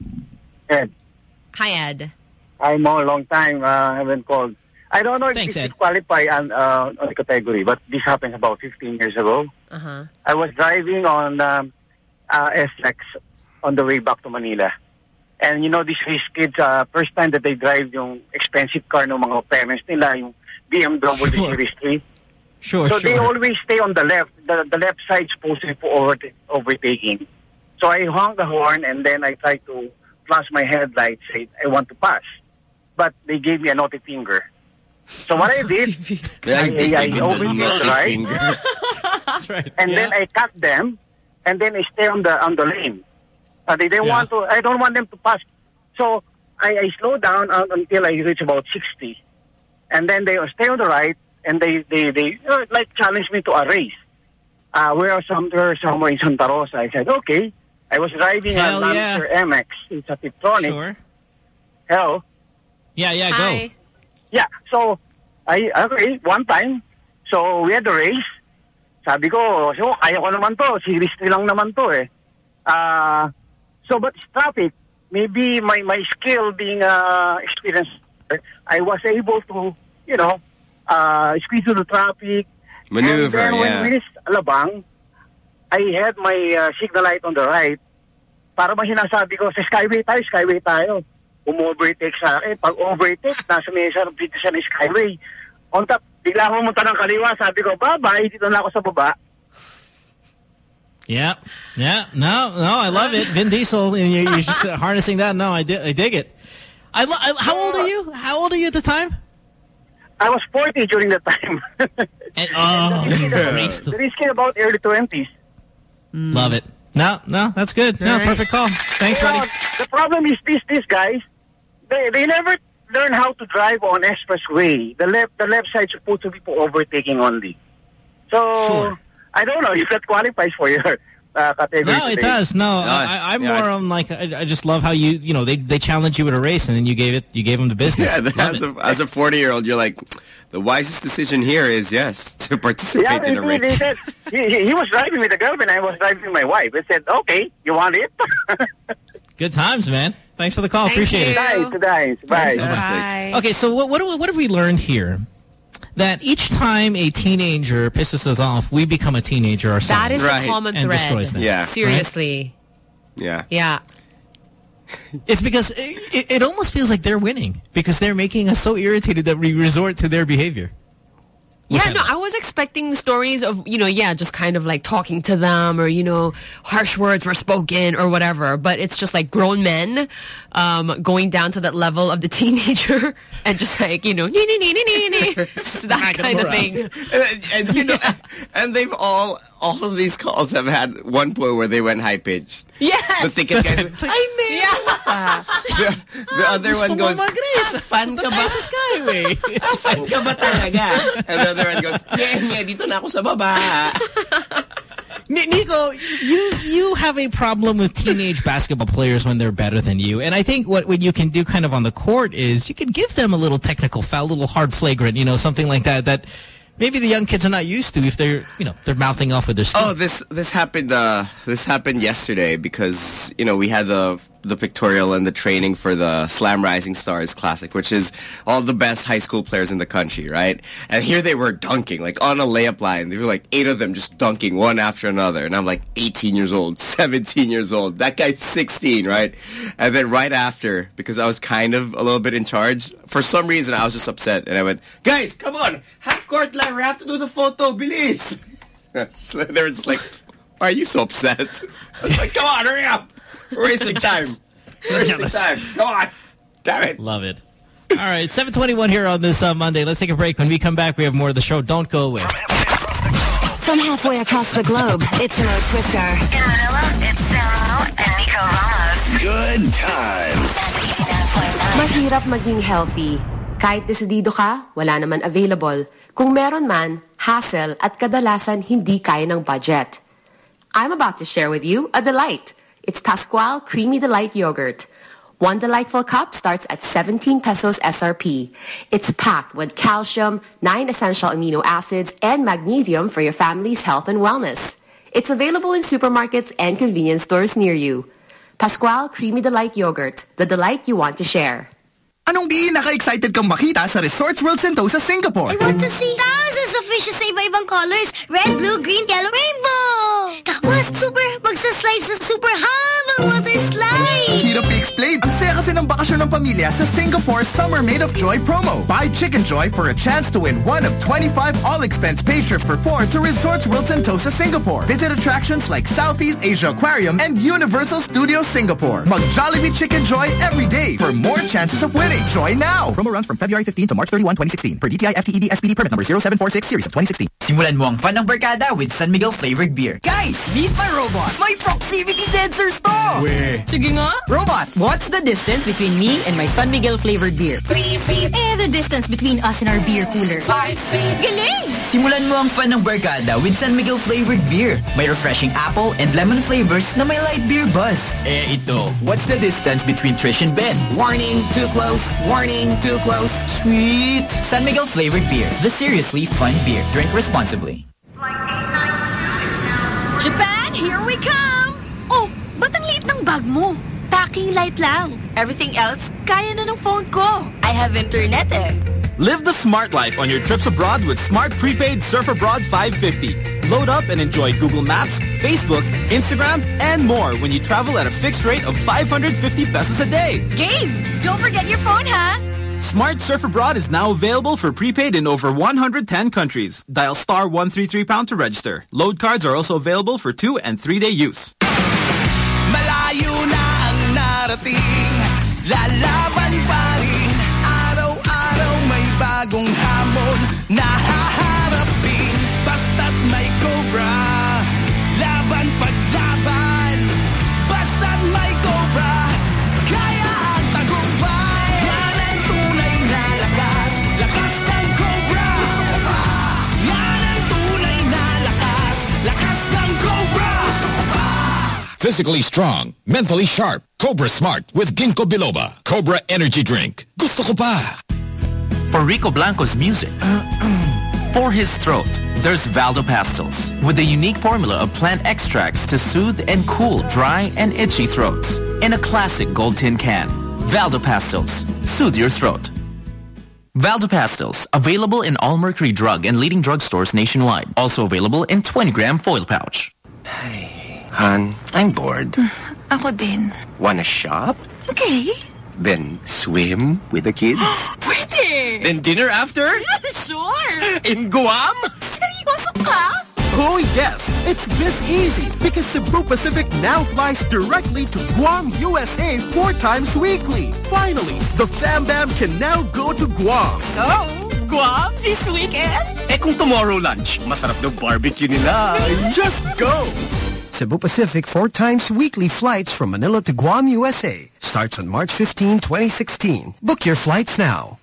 Ed. Hi, Ed. I'm a long time uh, I haven't called. I don't know if Thanks, this Ed. qualify on, uh, on the category, but this happened about 15 years ago. Uh-huh. I was driving on um, uh, SLEX on the way back to Manila. And you know, these rich kids, uh, first time that they drive yung expensive car ng mga parents nila, yung BMW Sure. Series 3. Sure, so they always stay on the left. The, the left side supposed to be for over, overtaking. So I honk the horn and then I try to flash my headlights, say I want to pass. But they gave me a naughty finger. So what I did, (laughs) Yeah, I, think I, I they did overtook naughty right, finger. (laughs) That's right. and then I cut them, and then I stay on the on the lane. Uh, they didn't Yeah. want to. I don't want them to pass. So I, I slow down until I reach about sixty, and then they stay on the right, and they they they uh, like challenge me to a race. Uh, we are somewhere somewhere in Santa Rosa. I said okay. I was driving a Hell yeah. Lancer MX. It's a Tiptronic. Sure. Hell. Yeah, yeah, Hi. go. Yeah, so, I, okay, one time, so we had the race. Sabi ko, so, kaya ko naman to, series 3 lang naman to eh. Uh, so, but traffic, maybe my, my skill being uh, experienced I was able to, you know, uh, squeeze through the traffic. Maneuver, and then when yeah. we reached Alabang, I had my uh, signal light on the right. Para bang sinasabi ko, sa skyway tayo, skyway tayo. Um-overtake sa akin. Pag overtake, nasa may sarap dito sa skyway. On top, bigla akong pumunta ng kaliwa. Sabi ko, bye-bye, dito na ako sa baba. Yeah, yeah. No, no, I love it. Vin Diesel, and you're, you're just harnessing that. No, I, di I dig it. I, I how old are you? How old are you at the time? I was 40 during that time. (laughs) And, oh, (laughs) the risky about early 20s. Mm. love it. No, no, that's good. No, All right. perfect call. Thanks, You know, buddy. the problem is these these guys, they they never learn how to drive on expressway. The left the left side supposed to be for overtaking only. So I don't know if that qualifies for your (laughs) uh, category. No, it does. No, I, I'm yeah, more on like I, I just love how you you know they they challenge you at a race and then you gave it you gave them the business. Yeah, as a, as a 40 year old, you're like, the wisest decision here is yes (laughs) to participate Yeah, in a race. he, said, he, he- he was driving with a girlfriend. I was driving with my wife. I said, okay, you want it? (laughs) Good times, man. Thanks for the call. Appreciate it. Nice, nice. Bye. Bye. Okay, so what what, what have we learned here? That each time a teenager pisses us off, we become a teenager ourselves. That is a common thread. and destroys them. right? Seriously. Yeah. Yeah. (laughs) It's because it, it, it almost feels like they're winning because they're making us so irritated that we resort to their behavior. Yeah, no, I was expecting stories of, you know, yeah, just kind of like talking to them or, you know, harsh words were spoken or whatever. But it's just like grown men um, going down to that level of the (laughs) teenager and just like, you know, nee, nee, nee, nee, nee, nee. (laughs) that kind of thing. and, and you know, (laughs) and they've all all of these calls have had one point where they went high pitched. Yes. The ticket guys. I mean, (laughs) the, the other one goes, ah, fan ka ba? Sa Skyway. ah, fan ka ba talaga? (laughs) And the other one goes, yeah, yeah, dito na ako sa baba. (laughs) Ni- Nico, you you have a problem with teenage basketball players when they're better than you, and I think what what you can do kind of on the court is you can give them a little technical foul, a little hard flagrant, you know, something like that that maybe the young kids are not used to if they're you know they're mouthing off with their. Oh, this this happened. Uh, this happened yesterday because you know we had the the pictorial and the training for the Slam Rising Stars Classic, which is all the best high school players in the country, right? And here they were dunking, like on a layup line. There were like eight of them just dunking one after another, and I'm like 18 years old, (laughs) 17 years old. That guy's 16, right? And then right after, because I was kind of a little bit in charge, for some reason I was just upset, and I went, "Guys, come on, half court line, we have to do the photo, please. (laughs) so they were just like, why are you so upset? (laughs) I was like, come on, hurry up. We're wasting (laughs) time. We're wasting time. Come on. Damn it. Love it. All right, 721 here on this uh, Monday. Let's take a break. When we come back, we have more of the show. Don't go away. From halfway across the globe, it's Mo Twister. In Manila, it's Samo and Nico Ramos. Good times. Mahirap maging healthy. Kahit desidido ka, wala naman available. Kung meron man, hassle at kadalasan hindi kaya ng budget. I'm about to share with you a delight. It's Pascual Creamy Delight Yogurt. One delightful cup starts at 17 pesos SRP. It's packed with calcium, 9 essential amino acids, and magnesium for your family's health and wellness. It's available in supermarkets and convenience stores near you. Pascual Creamy Delight Yogurt, the delight you want to share. Anong pinaka-excited kang makita sa Resorts World Sentosa, Singapore? I want to see thousands of fishes sa iba-ibang colors. Red, blue, green, yellow, rainbow. Tapos, super, magsaslide sa super habang water slide. Hirap i-explain. Ang saya kasi ng bakasyon ng pamilya sa Singapore Summer Made of Joy promo. Buy Chickenjoy for a chance to win one of 25 all-expense paid trips for four to Resorts World Sentosa, Singapore. Visit attractions like Southeast Asia Aquarium and Universal Studios Singapore. Mag Jollibee Chickenjoy every day for more chances of winning. Joy now! Promo runs from February 15 to March 31, 2016 per DTI FTEB SPD permit number 0746 series of 2016. Simulan mo ang fun ng barkada with San Miguel flavored beer. Guys, meet my robot. My proximity sensors to. Where? Sige nga. Robot, what's the distance between me and my San Miguel flavored beer? Three feet. Eh, the distance between us and our beer cooler. Five feet. Galing! Simulan mo ang fun ng barkada with San Miguel flavored beer. May refreshing apple and lemon flavors na may light beer buzz. Eh, ito. What's the distance between Trish and Ben? Warning, too close. Warning, too close. Sweet. San Miguel flavored beer. The seriously fun beer. Drink responsibly. Japan, here we come! Oh, ba't ang liit ng bag mo? Packing light lang. Everything else, kaya na ng phone ko. I I have internet eh. Live the smart life on your trips abroad with Smart Prepaid Surf Abroad 550. Load up and enjoy Google Maps, Facebook, Instagram, and more when you travel at a fixed rate of 550 pesos a day. Game! Don't forget your phone, huh? Smart Surf Abroad is now available for prepaid in over 110 countries. Dial star 133 pound to register. Load cards are also available for two and three day use. Malayo na ang narating Lalaban pa rin Araw-araw may bagong Physically strong, mentally sharp. Cobra Smart with Ginkgo Biloba. Cobra Energy Drink. Gusto ko pa. For Rico Blanco's music, (clears throat) for his throat, there's Valda Pastilles with a unique formula of plant extracts to soothe and cool dry and itchy throats. In a classic gold tin can, Valda Pastilles, soothe your throat. Valda Pastilles, available in all Mercury Drug and leading drugstores nationwide. Also available in 20-gram foil pouch. Han, I'm bored. Ako din. Wanna shop? Okay. Then swim with the kids? (gasps) Pwede! then dinner after? (laughs) sure! In Guam? Seryoso ka? Oh yes, it's this easy because Cebu Pacific now flies directly to Guam, USA four times weekly. Finally, the Fam Bam can now go to Guam. So, Guam this weekend? Eh kung tomorrow lunch, masarap daw barbecue nila. (laughs) Just go! Cebu Pacific four times weekly flights from Manila to Guam, USA. Starts on March 15, 2016. Book your flights now.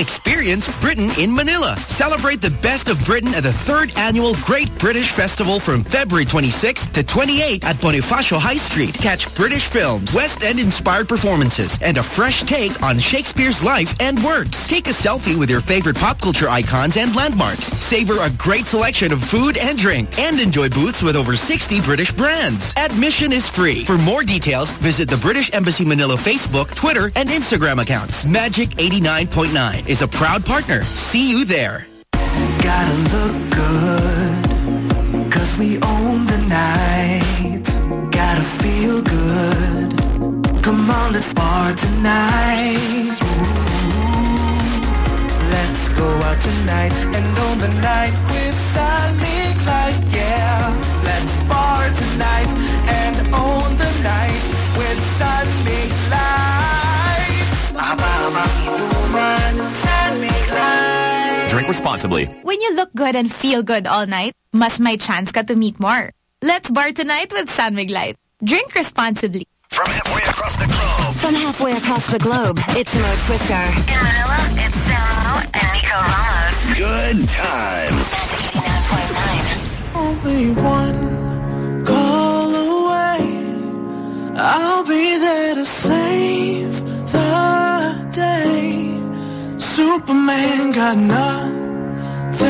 Experience Britain in Manila. Celebrate the best of Britain at the third annual Great British Festival from February 26 to 28 at Bonifacio High Street. Catch British films, West End inspired performances, and a fresh take on Shakespeare's life and works. Take a selfie with your favorite pop culture icons and landmarks. Savor a great selection of food and drinks, and enjoy booths with over 60 British brands. Admission is free. For more details, visit the British Embassy Manila Facebook, Twitter, and Instagram accounts. Magic 89.9 is a proud partner. See you there. Gotta look good, cause we own the night. Gotta feel good. Come on, let's bar tonight. Ooh, let's go out tonight and own the night with Sally Clyde, yeah. Let's bar tonight responsibly. When you look good and feel good all night, mas may chance ka to meet more. Let's bar tonight with San Light. Drink responsibly. From halfway across the globe. From halfway across the globe, it's Mo Twister. In Manila, it's Samo and Nico Ramos. Good times. Only one call away. I'll be there to save Superman got nothing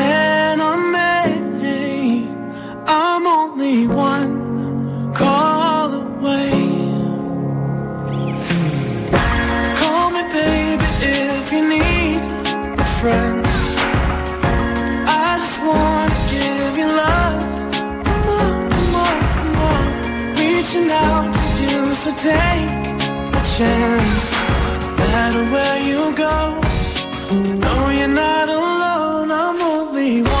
on me. I'm only one call away. Call me, baby, if you need a friend. I just wanna give you love. Come on, come on, come on. Reaching out to you, so take a chance. No matter where you go, no, you're not alone. I'm only one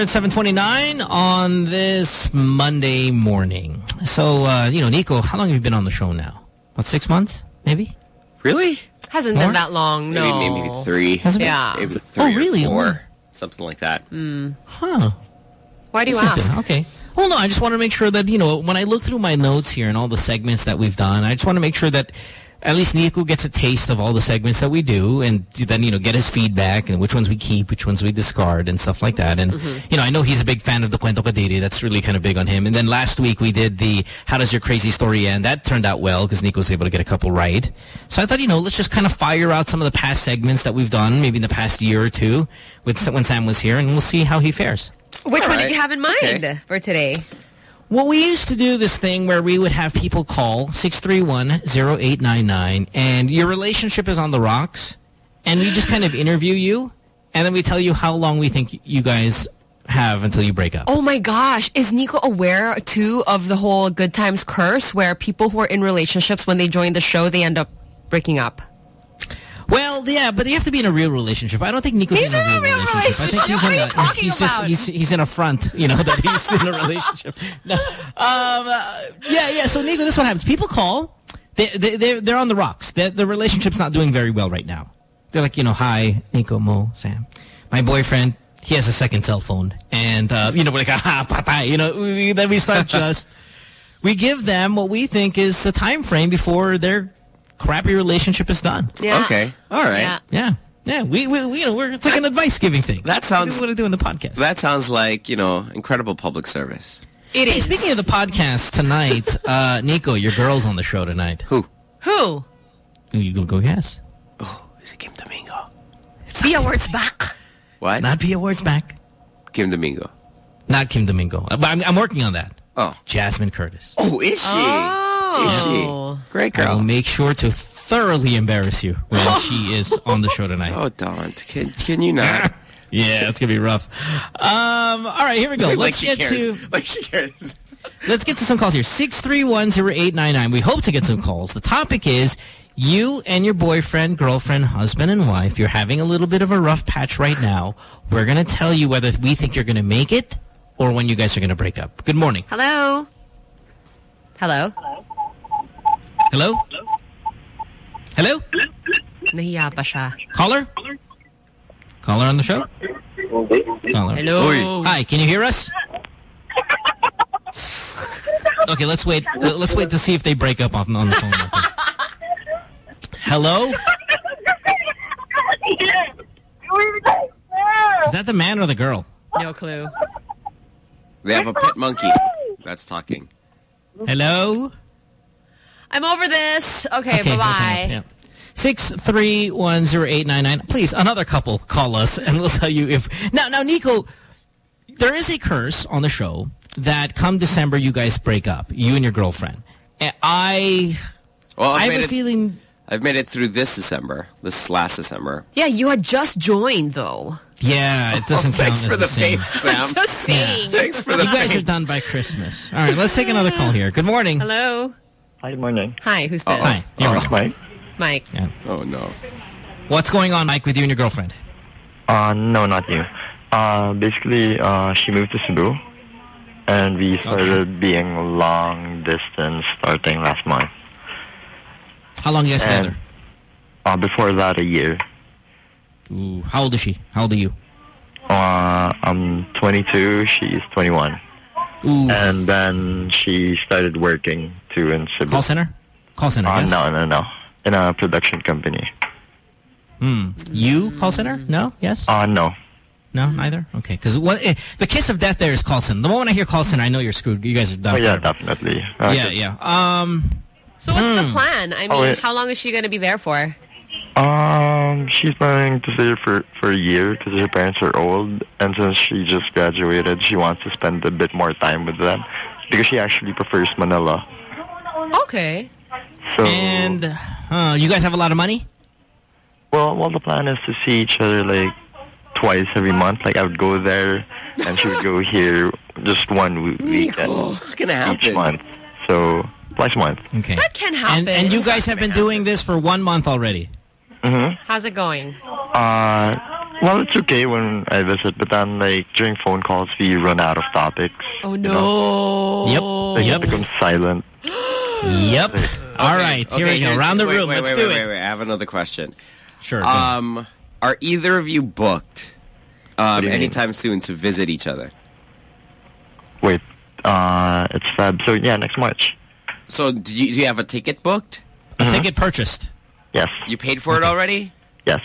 at 729 on this Monday morning. So, uh, you know, Nico, how long have you been on the show now? About six months, maybe? Really? Hasn't More? been that long, no. Maybe, maybe three. Has it been? Yeah. Maybe three Oh, really? or four. Only? Something like that. Huh. Why do you Yes, it ask? Okay. Well, no, I just want to make sure that, you know, when I look through my notes here and all the segments that we've done, I just want to make sure that at least Nico gets a taste of all the segments that we do and then, you know, get his feedback and which ones we keep, which ones we discard and stuff like that. And, mm-hmm. you know, I know he's a big fan of the Cuento Kadiri. That's really kind of big on him. And then last week we did the How Does Your Crazy Story End? That turned out well because Nico was able to get a couple right. So I thought, you know, let's just kind of fire out some of the past segments that we've done, maybe in the past year or two with when Sam was here and we'll see how he fares. Which All one right. did you have in mind Okay. for today? Well, we used to do this thing where we would have people call 631-0899 and your relationship is on the rocks and we just kind of interview you and then we tell you how long we think you guys have until you break up. Oh my gosh. Is Nico aware too of the whole good times curse where people who are in relationships when they join the show they end up breaking up? Well, yeah, but you have to be in a real relationship. I don't think Nico's He's in a real, real relationship. I think he's relationship. in a, talking he's just he's he's in a front, you know, (laughs) that he's in a relationship. No. Um, uh, yeah, yeah. So Nico, this is what happens. People call. They they they're, they're on the rocks. they the relationship's not doing very well right now. They're like, you know, hi, Nico, Mo, Sam. My boyfriend, he has a second cell phone, and uh, you know, we're like, (laughs) ah, patay. You know, we, then we start (laughs) just. We give them what we think is the time frame before their crappy relationship is done. Yeah. Okay. All right. Yeah. Yeah. Yeah, we, we, we you know, we're, it's like an advice giving thing. That sounds- What I do in the podcast. That sounds like, you know, incredible public service. It hey, is. speaking of the podcast tonight, (laughs) uh, Nico, your girl's on the show tonight. Who? Who? Who you gonna go guess? Oh, is it Kim Domingo? Be Awards back. What? Not P Awards back. Kim Domingo. Not Kim Domingo. Uh, But I'm, I'm working on that. Oh. Jasmine Curtis. Oh, is she? Oh. Is she? Great girl. I will make sure to thoroughly embarrass you when (laughs) she is on the show tonight. Oh, Don, can, can you not? (laughs) Yeah, it's gonna be rough. Um, all right, here we go. (laughs) like Let's she get cares. to Like she cares. Let's get to some calls here. 6310899. We hope to get some calls. The topic is you and your boyfriend, girlfriend, husband, and wife, you're having a little bit of a rough patch right now. We're going to tell you whether we think you're going to make it or when you guys are going to break up. Good morning. Hello? Hello? Hello? Hello? Hello? Nahiya pa siya. Caller? Caller on the show? Caller. Hello? Hi, can you hear us? Okay, let's wait. Let's wait to see if they break up on, on the phone. Hello? Is that the man or the girl? No clue. They have a pet monkey that's talking. Hello? I'm over this. Okay, Okay, bye-bye. up. Six three one zero eight nine nine. Please, another couple call us, and we'll tell you if now. Now, Nico, there is a curse on the show that come December you guys break up, you and your girlfriend. And I, Well, I've I have a it, feeling. I've made it through this December, this last December. Yeah, you had just joined, though. Yeah, it doesn't (laughs) Oh, count thanks as for the same. faith, Sam. Just saying. Thanks for the You guys are done by Christmas. All right, let's take another call here. Good morning. Hello? Hi, morning. Hi, who's this? Hi. Here we go. Mike. Mike. Yeah. Oh, no. What's going on, Mike, with you and your girlfriend? Uh, no, not you. Uh, basically, uh, she moved to Cebu, and we started being long distance starting last month. How long you guys together? Uh, before that, a year. Ooh, how old is she? How old are you? Uh, I'm 22. She's 21. Ooh. And then she started working too in Cebu. Call center? Call center, Uh, yes? no, no, no. In a production company. Hmm. You call center? No? Yes? Uh, no. No, neither? Okay. Because eh, the kiss of death there is call center. The moment I hear call center, I know you're screwed. You guys are done. Oh, yeah, forever. definitely. Uh, Yeah, yeah. Um, So what's the Hmm. plan? I mean, Oh, how long is she going to be there for? Um, she's planning to stay here for, for a year because her parents are old, and since she just graduated, she wants to spend a bit more time with them because she actually prefers Manila. Okay. So, and uh, you guys have a lot of money? well, well, the plan is to see each other like twice every month. Like I would go there, and she would go (laughs) here just one we- weekend What's gonna each happen? month. So twice a month. Okay. That can happen. And, and you guys have been doing this for one month already. Mm-hmm. How's it going? Uh, well, it's okay when I visit, but then like during phone calls, we run out of topics. Oh no. (gasps) Like, Yep. it becomes silent. Yep. All right. Here Okay, we go. here's- Round the wait, room. Wait, Let's wait, do wait, it. Wait, wait. I have another question. Sure. Um, are either of you booked um, do you mean? anytime soon to visit each other? Wait, uh, it's Feb. So yeah, next March. So do you, do you have a ticket booked? A ticket purchased. Yes. You paid for it already? Yes.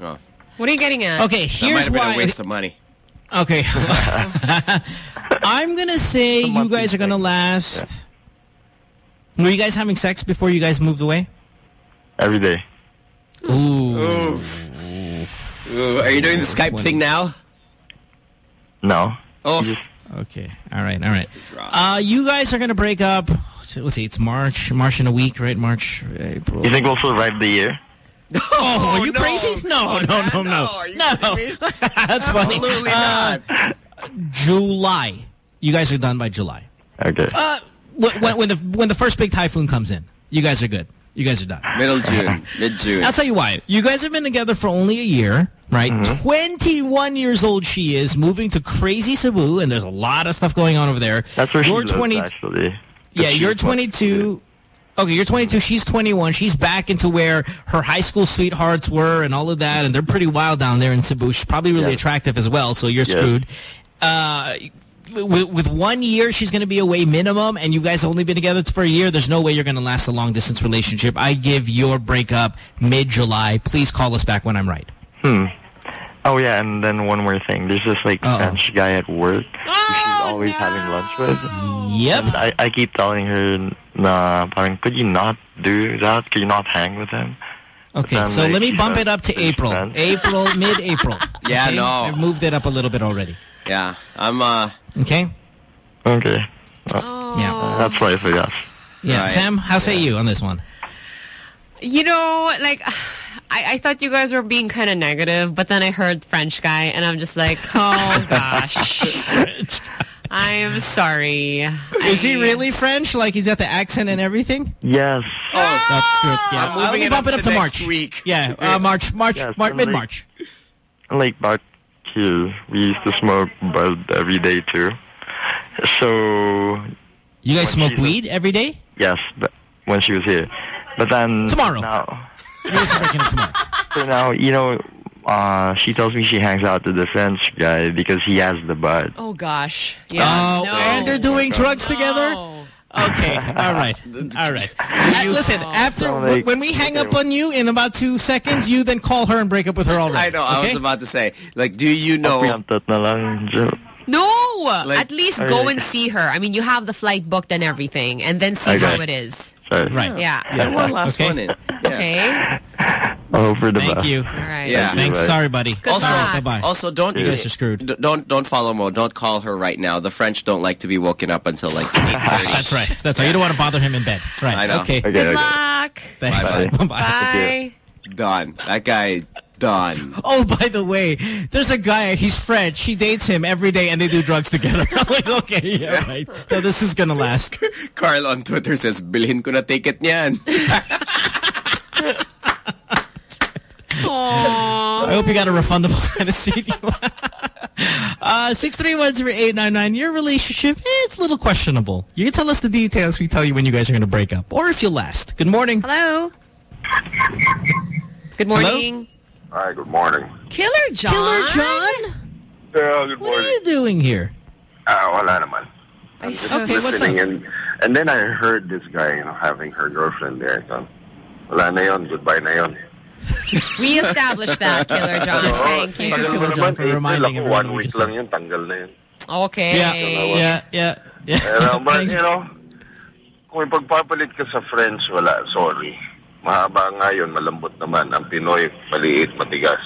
Oh, What are you getting at? Okay, that might here's have been why. a waste of money. Okay. (laughs) I'm going to say you guys are going to thing. last. Were you guys having sex before you guys moved away? Every day. Ooh. Ooh, are you doing the Skype thing now? No. Oh, Okay. All right. All right. wrong. Uh, you guys are going to break up. So Let's see. It's March. March in a week, right? March, April. You think we'll survive the year? (laughs) Oh, are you no. crazy? No, no, no, no. Are you No. kidding me? (laughs) That's funny. Absolutely Uh, not. July. You guys are done by July. Okay. Uh, when, when- when the when the first big typhoon comes in, you guys are good. You guys are done. Middle June, mid June. I'll tell you why. You guys have been together for only a year, right? 21 years old she is, moving to crazy Cebu, and there's a lot of stuff going on over there. That's where you're she lives, 20 actually. Yeah, you're 22. Okay, you're 22. She's 21. She's back into where her high school sweethearts were and all of that, and they're pretty wild down there in Cebu. She's probably really Yes. attractive as well, so you're Yes. screwed. Uh, with, with one year, she's going to be away minimum, and you guys only been together for a year. There's no way you're going to last a long distance relationship. I give your breakup mid July. Please call us back when I'm right. Hmm. Oh yeah, and then one more thing. There's this like Uh-oh. French guy at work who she's always having lunch with. Yep. And I, I keep telling her, nah, parang, could you not do that? Could you not hang with him? Okay, then, so like, let me bump said it up to April. friends. April, (laughs) mid-April. Yeah, Okay? no. I've moved it up a little bit already. Yeah, I'm. uh Okay? Okay. Oh. Yeah. That's why I said yes. Yeah, Right. Sam, how say you on this one? You know, like, I, I thought you guys were being kind of negative, but then I heard French guy, and I'm just like, oh (laughs) gosh. I am sorry. Is he really French? Like he's got the accent and everything? Yes. Oh, that's good. Yeah, I'm moving it up it up to to next March. week. Yeah, uh, March, March, Yes, Mar- mid-March. Like back here, we used to smoke bud every day too. So You guys smoke weed every day? yes, but when she was here, but then Tomorrow. Now, You guys are breaking up tomorrow. so now you know, uh, she tells me she hangs out with the French guy because he has the butt. Oh gosh. Yeah. oh, no. and they're doing drugs together? Okay, all right, (laughs) all right. Uh, listen, after Sound like- when we hang up on you in about two seconds, you then call her and break up with her already. I know. I was about to say, like, do you know? Preempted na lang, Jill. No, Like- at least go Alright. and (laughs) see her. I mean, you have the flight booked and everything, and then see Okay. how it is. Sorry. Right. Yeah. And one last Okay. one in. Yeah. Okay. I'll for the Thank best. you. All right. Yeah. Thanks. Bye. Sorry, buddy. Also. Bye-bye. also don't You guys are screwed. Don't don't follow Mo. Don't call her right now. The French don't like to be woken up until like (laughs) eight thirty. That's right. That's right. You don't want to bother him in bed. That's right. I know. Okay. Okay, Good okay. luck. Thanks. Bye-bye. (laughs) Bye-bye. Bye. done. That guy done. Oh, by the way, there's a guy, he's French. She dates him every day and they do drugs together. (laughs) I'm like, okay, yeah, right. So this is going to last. (laughs) Carl on Twitter says, bilhin ko na ticket niyan. (laughs) Aww. I hope you got a refundable kind of seat. uh, 6310899, your relationship, eh, it's a little questionable. You can tell us the details. We tell you when you guys are going to break up. Or if you'll last. Good morning. Hello. Good morning. Hi, good morning. Killer John. Killer John? Yeah, good What are you doing here? Ah, wala naman. I'm Just so Okay, what's listening up? and, and then I heard this guy, you know, having her girlfriend there. So, wala na yun. Goodbye na yun. We established that, Killer John. Oo, Thank you. tagal mo Killer John, for reminding ako, everyone one week lang yun. Tanggal na yun. Okay. Yeah, yeah, yeah, yeah. Pero, but, you know, kung ipagpapalit ka sa friends, wala. Sorry. Mahaba nga yun. Malambot naman. Ang Pinoy, maliit, matigas.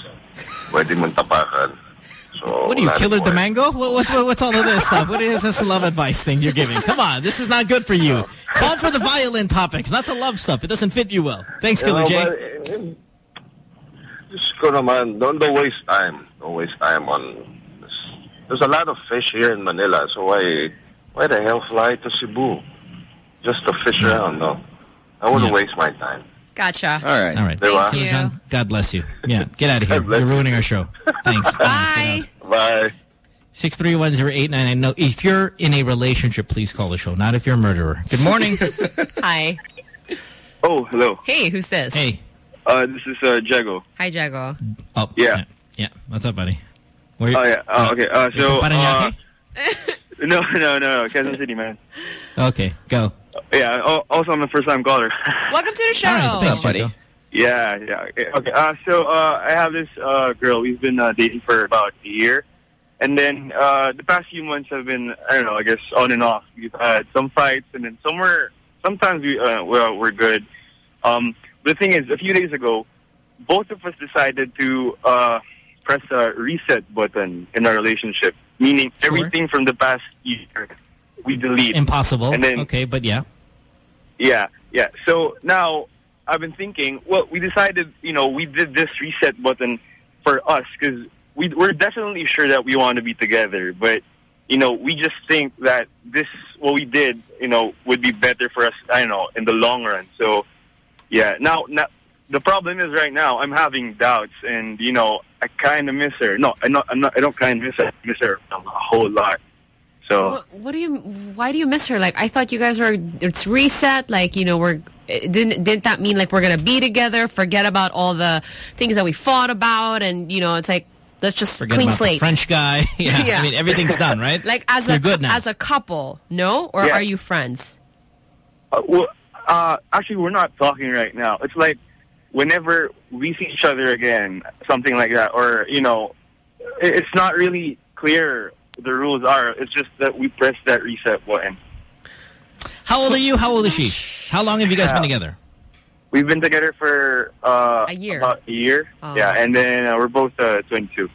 Pwede mong tapakan. So, What are you, Killer the eh. Mango? What, what's, what's all of this stuff? What is this love advice thing you're giving? Come on, this is not good for you. Call for the violin topics, not the love stuff. It doesn't fit you well. Thanks, You Killer know, J. but, eh, Just go naman. Don't, don't waste time. Don't waste time on this. There's a lot of fish here in Manila, so why why the hell fly to Cebu? Just to fish around, no. I wouldn't waste my time. Gotcha. All right. All right. Diba? Thank you. John, God bless you. Yeah, get out (laughs) of here. You're ruining our show. Thanks. (laughs) Bye. Bye. Six three one zero eight nine nine. No, if you're in a relationship, please call the show. Not if you're a murderer. Good morning. (laughs) Hi. Oh, hello. Hey, who's this? Hey. Uh, this is uh, Jago. Hi, Jago. Oh, Yeah. yeah. What's up, buddy? Where Oh, yeah. Oh, okay. Uh, you so, from uh, no, no, no, no. Quezon City, man. okay, go. Yeah. al- Also, I'm a first-time caller. (laughs) Welcome to the show. All right, thanks, buddy? Chico. yeah, yeah. Okay. okay. Uh, so, uh, I have this uh, girl. We've been uh, dating for about a year. And then uh, the past few months have been, I don't know, I guess on and off. We've had some fights, and then somewhere, sometimes we, uh, well, we're good. Um, the thing is, a few days ago, both of us decided to uh, press a reset button in our relationship, meaning Sure. everything from the past year we delete. Impossible. And then- okay, but yeah. Yeah, yeah. So now I've been thinking, well, we decided, you know, we did this reset button for us because we, we're definitely sure that we want to be together, but, you know, we just think that this, what we did, you know, would be better for us, I don't know, in the long run. So, yeah, now, now the problem is right now I'm having doubts and, you know, I kind of miss her. No, I'm not, I'm not, I don't kind of miss her. I miss her a whole lot. So, What, what do you? Why do you miss her? Like I thought you guys were. It's reset. Like you know, we're. Didn't didn't that mean like we're gonna be together? Forget about all the things that we fought about, and you know, it's like let's just Forget clean about slate. the French guy. yeah, (laughs) Yeah. I mean everything's done, right? Like as You're a good now. as a couple, no, or Yeah. are you friends? Uh, well, uh, actually, we're not talking right now. It's like whenever we see each other again, something like that, or you know, it's not really clear. The rules are. It's just that we press that reset button. How old are you? How old is she? How long have you guys been together? We've been together for uh, A year. About a year. Oh. Yeah, and then uh, we're both uh, 22.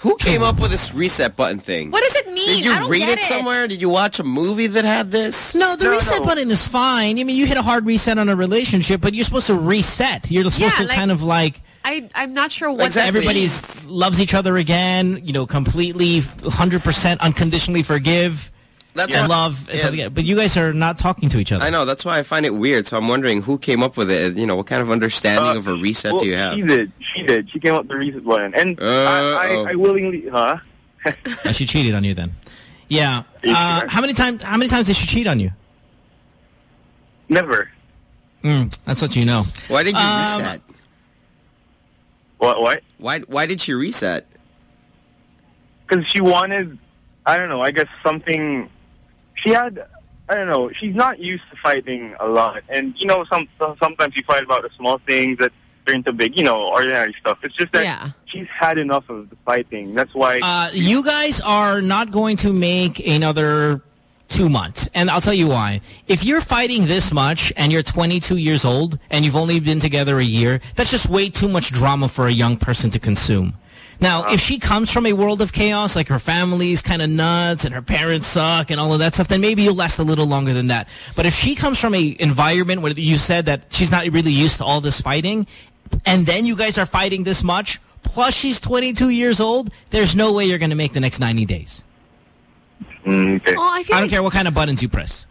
Who came up with this reset button thing? What does it mean? Did you I don't read get it somewhere? Did you watch a movie that had this? No, the No, reset no. button is fine. I mean, you hit a hard reset on a relationship, but you're supposed to reset. You're supposed Yeah, to like- kind of like I I'm not sure what Exactly. that everybody's loves each other again. You know, completely, hundred percent, unconditionally forgive. That's and what- love. Yeah. but you guys are not talking to each other. I know. That's why I find it weird. So I'm wondering who came up with it. You know, what kind of understanding Uh, of a reset well, do you have? She did. She did. She came up with the reset button, and I, Uh-oh. I, I willingly, huh? Uh, (laughs) she cheated on you then. Yeah. Uh, how many times? How many times did she cheat on you? Never. Mm, that's what you know. Why did you Um, reset? What? What? Why? Why did she reset? because she wanted, I don't know, I guess something. She had, I don't know. She's not used to fighting a lot, and you know, some sometimes you fight about the small things that turn into big, you know, ordinary stuff. It's just that Yeah. she's had enough of the fighting. That's why. Uh, you guys are not going to make another two months. And I'll tell you why. If you're fighting this much and you're 22 years old and you've only been together a year, that's just way too much drama for a young person to consume. Now, if she comes from a world of chaos, like her family's kind of nuts and her parents suck and all of that stuff, then maybe you'll last a little longer than that. But if she comes from a environment where you said that she's not really used to all this fighting, and then you guys are fighting this much, plus she's 22 years old, there's no way you're going to make the next 90 days. Mm, okay. Oh, I feel I don't like care what kind of buttons you press.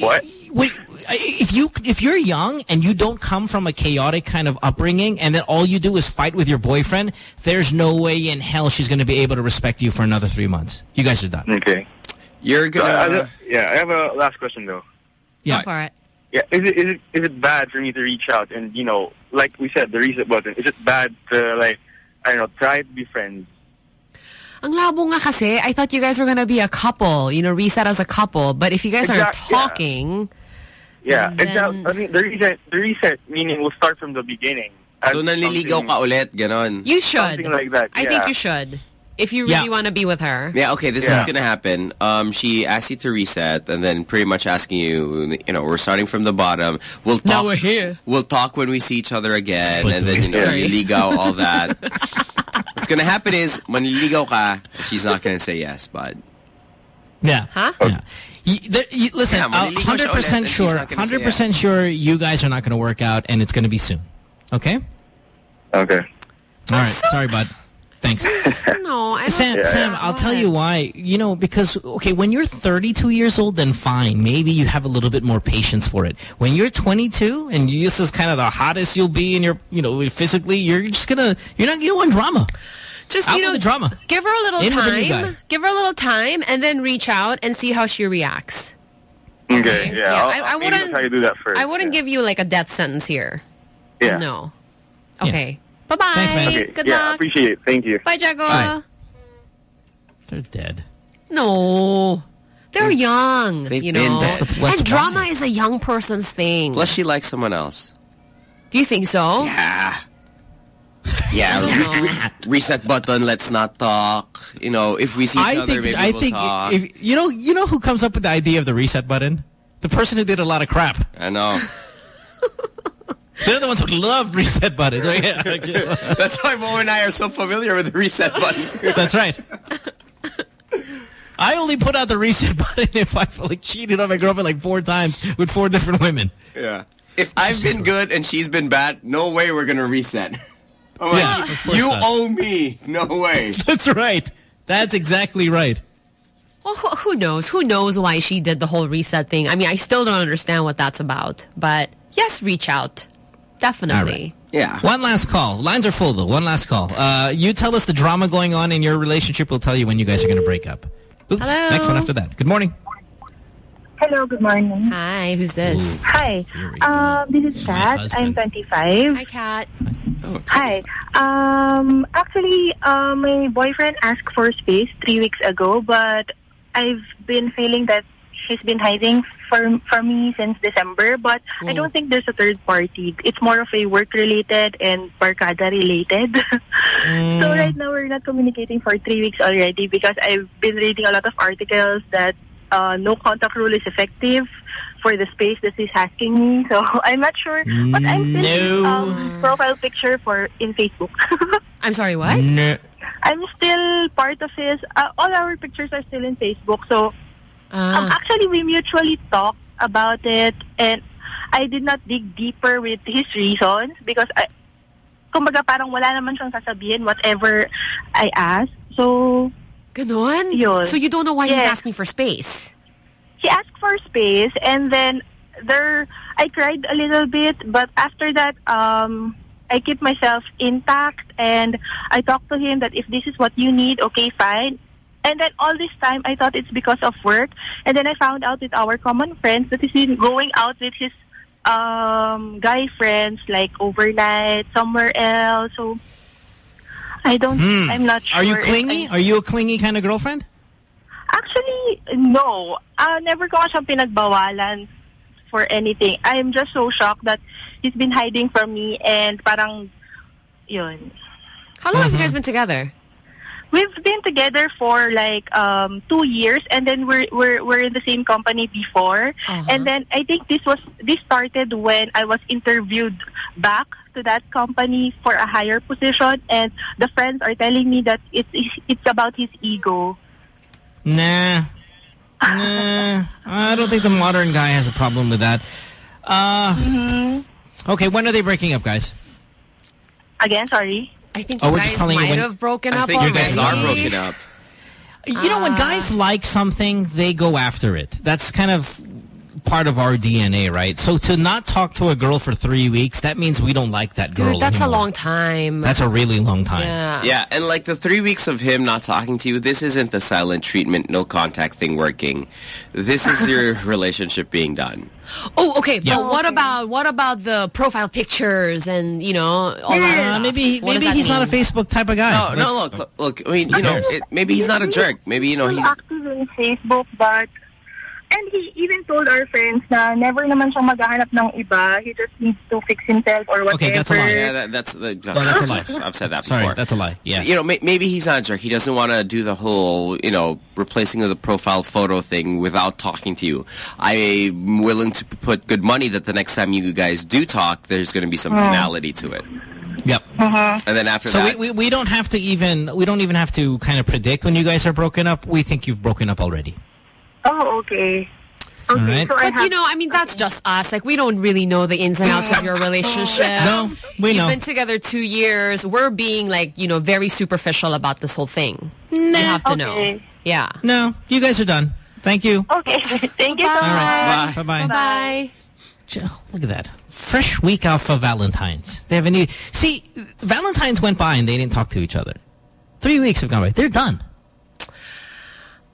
What? Wait, if you if you're young and you don't come from a chaotic kind of upbringing, and then all you do is fight with your boyfriend, there's no way in hell she's going to be able to respect you for another three months. You guys are done. Okay. You're So, I- gonna. yeah, I have a last question though. Yeah. go for it. Yeah, is it is it is it bad for me to reach out and you know, like we said, the reset button? Is it bad to like, I don't know, try to be friends? Ang labo nga kasi, I thought you guys were gonna be a couple, you know, reset as a couple. But if you guys aren't Exact- yeah. talking, Yeah, And exactly. then- I mean, the reset, the reset meaning we'll start from the beginning. as So nanliligaw something- ka ulit, ganon. you should. Something like that. I yeah. think you should. If you Yeah. really want to be with her. Yeah, okay, this is Yeah. what's going to happen. Um, she asks you to reset and then pretty much asking you, you know, we're starting from the bottom. We'll talk. Now we're here. We'll talk when we see each other again. But and then, you know, Sorry. manliligaw, all that. (laughs) what's going to happen is, when manliligaw ka, she's not going to say yes, bud. Yeah. Huh? Yeah. You, there, you, listen, Yeah, uh, maliligaw siya ulit 100% and sure, not gonna say 100% sure you guys are not going to work out and it's going to be soon. Okay? Okay. All right. Sorry, bud. Thanks. (laughs) No, I Sam, Yeah. Sam, I'll tell you why. You know, because, okay, when you're 32 years old, then fine. Maybe you have a little bit more patience for it. When you're 22 and you, this is kind of the hottest you'll be in your, you know, physically, you're just gonna, you're not, you don't want drama. Just, Out you know, the drama. give her a little In with the new guy. time. Give her a little time and then reach out and see how she reacts. Okay. Yeah. Yeah, I'll, I- I maybe wouldn't- I'll try to do that first. I wouldn't give you like a death sentence here. Yeah. No. Okay. Bye-bye. Thanks, man. Okay. Good yeah. luck. Appreciate it. Thank you. Bye, Jago. Bye. They're dead. No. They're young, they've you been- know. that's the- that's and drama is a young person's thing. Plus, she likes someone else. Do you think so? Yeah. Yeah, (laughs) re- re- reset button. Let's not talk. You know, if we see each I other, think, maybe I we'll think, talk. if, you know, you know who comes up with the idea of the reset button? The person who did a lot of crap. I know. (laughs) They're the ones who love reset buttons. Oh, yeah. (laughs) That's why Mo and I are so familiar with the reset button. That's right. I only put out the reset button if I've like cheated on my girlfriend like four times with four different women. Yeah. If I've been good and she's been bad, no way we're gonna reset. (laughs) I'm like, Yeah, you not. owe me. No way. (laughs) That's right. That's exactly right. Well, who, who knows? Who knows why she did the whole reset thing? I mean, I still don't understand what that's about. But yes, reach out. Definitely. Yeah. One last call. Lines are full though. One last call. Uh, you tell us the drama going on in your relationship. We'll tell you when you guys are going to break up. Oops, Hello. Next one after that. Good morning. Hello, good morning. Hi, who's this? Hi, um, this is My Kat. I'm 25. Hi, Kat. Hi. Um, actually, uh, my boyfriend asked for space three weeks ago, but I've been feeling that he's been hiding from from me since December. But I Oh. don't think there's a third party. It's more of a work-related and barkada related. (laughs) so right now we're not communicating for three weeks already because I've been reading a lot of articles that uh, no contact rule is effective for the space that he's asking me. So (laughs) I'm not sure, but I'm still No. um, profile picture for in Facebook. (laughs) I'm sorry, what? No. I'm still part of his. Uh, all our pictures are still in Facebook. So um, Ah. actually, we mutually talked about it, and I did not dig deeper with his reasons because I, kumbaga parang wala naman siyang sasabihin whatever I ask. So Ganon? Yun. So you don't know why he's asking for space? he asked for space and then there I cried a little bit but after that um I keep myself intact and I talked to him that if this is what you need okay fine and then all this time I thought it's because of work and then I found out with our common friends that he's been going out with his um guy friends like overnight somewhere else so I don't Hmm. I'm not sure Are you clingy? I- Are you a clingy kind of girlfriend? Actually, no. Uh, never ko siyang pinagbawalan for anything. I am just so shocked that he's been hiding from me and parang, yun. How long have you Uh-huh. guys been together? We've been together for like um, two years, and then we're we're we're in the same company before. Uh-huh. And then I think this was this started when I was interviewed back to that company for a higher position, and the friends are telling me that it's it's about his ego. Nah. (laughs) Nah. I don't think the modern guy has a problem with that. Uh, Mm-hmm. Okay, when are they breaking up, guys? Again, sorry. I think Oh, you we're guys just telling you when- have broken I up think you guys are broken up. You know, when guys uh. like something, they go after it. That's kind of part of our DNA, right? So to not talk to a girl for three weeks, that means we don't like that girl Dude, that's a long time. That's a really long time. yeah. Yeah, and like the three weeks of him not talking to you, this isn't the silent treatment, no contact thing working. This is your (laughs) relationship being done. Oh, okay. Yeah. But what about what about the profile pictures and you know all that Uh, maybe What maybe that he's not a? Facebook type of guy. No, no, look, look, look I mean, you know, it, maybe he's not a jerk. Maybe, you know, he's... active in Facebook, but and he even told our friends na never naman siyang maghahanap ng iba. He just needs to fix himself or whatever. Okay, that's a lie. Yeah, that, that's the... that's a lie. I've said that Sorry, before. that's a lie. Yeah. You know, may, maybe he's not a jerk. He doesn't want to do the whole, you know, replacing of the profile photo thing without talking to you. I'm willing to put good money that the next time you guys do talk, there's going to be some Oh. finality to it. Yep. Uh-huh. And then after So that... we, we we don't have to even we don't even have to kind of predict when you guys are broken up. We think you've broken up already. Oh, okay. Okay, but you know, I mean, that's just us. Like, we don't really know the ins and outs of your relationship. (laughs) No, we You've know. been together two years. We're being like, you know, very superficial about this whole thing. You have to know. Yeah. No, you guys are done. Thank you. Okay. (laughs) Thank you so All much. right. Bye-bye. Bye. Oh, look at that. Fresh week off of Valentine's. They have a new... See, Valentine's went by and they didn't talk to each other. Three weeks have gone by. They're done.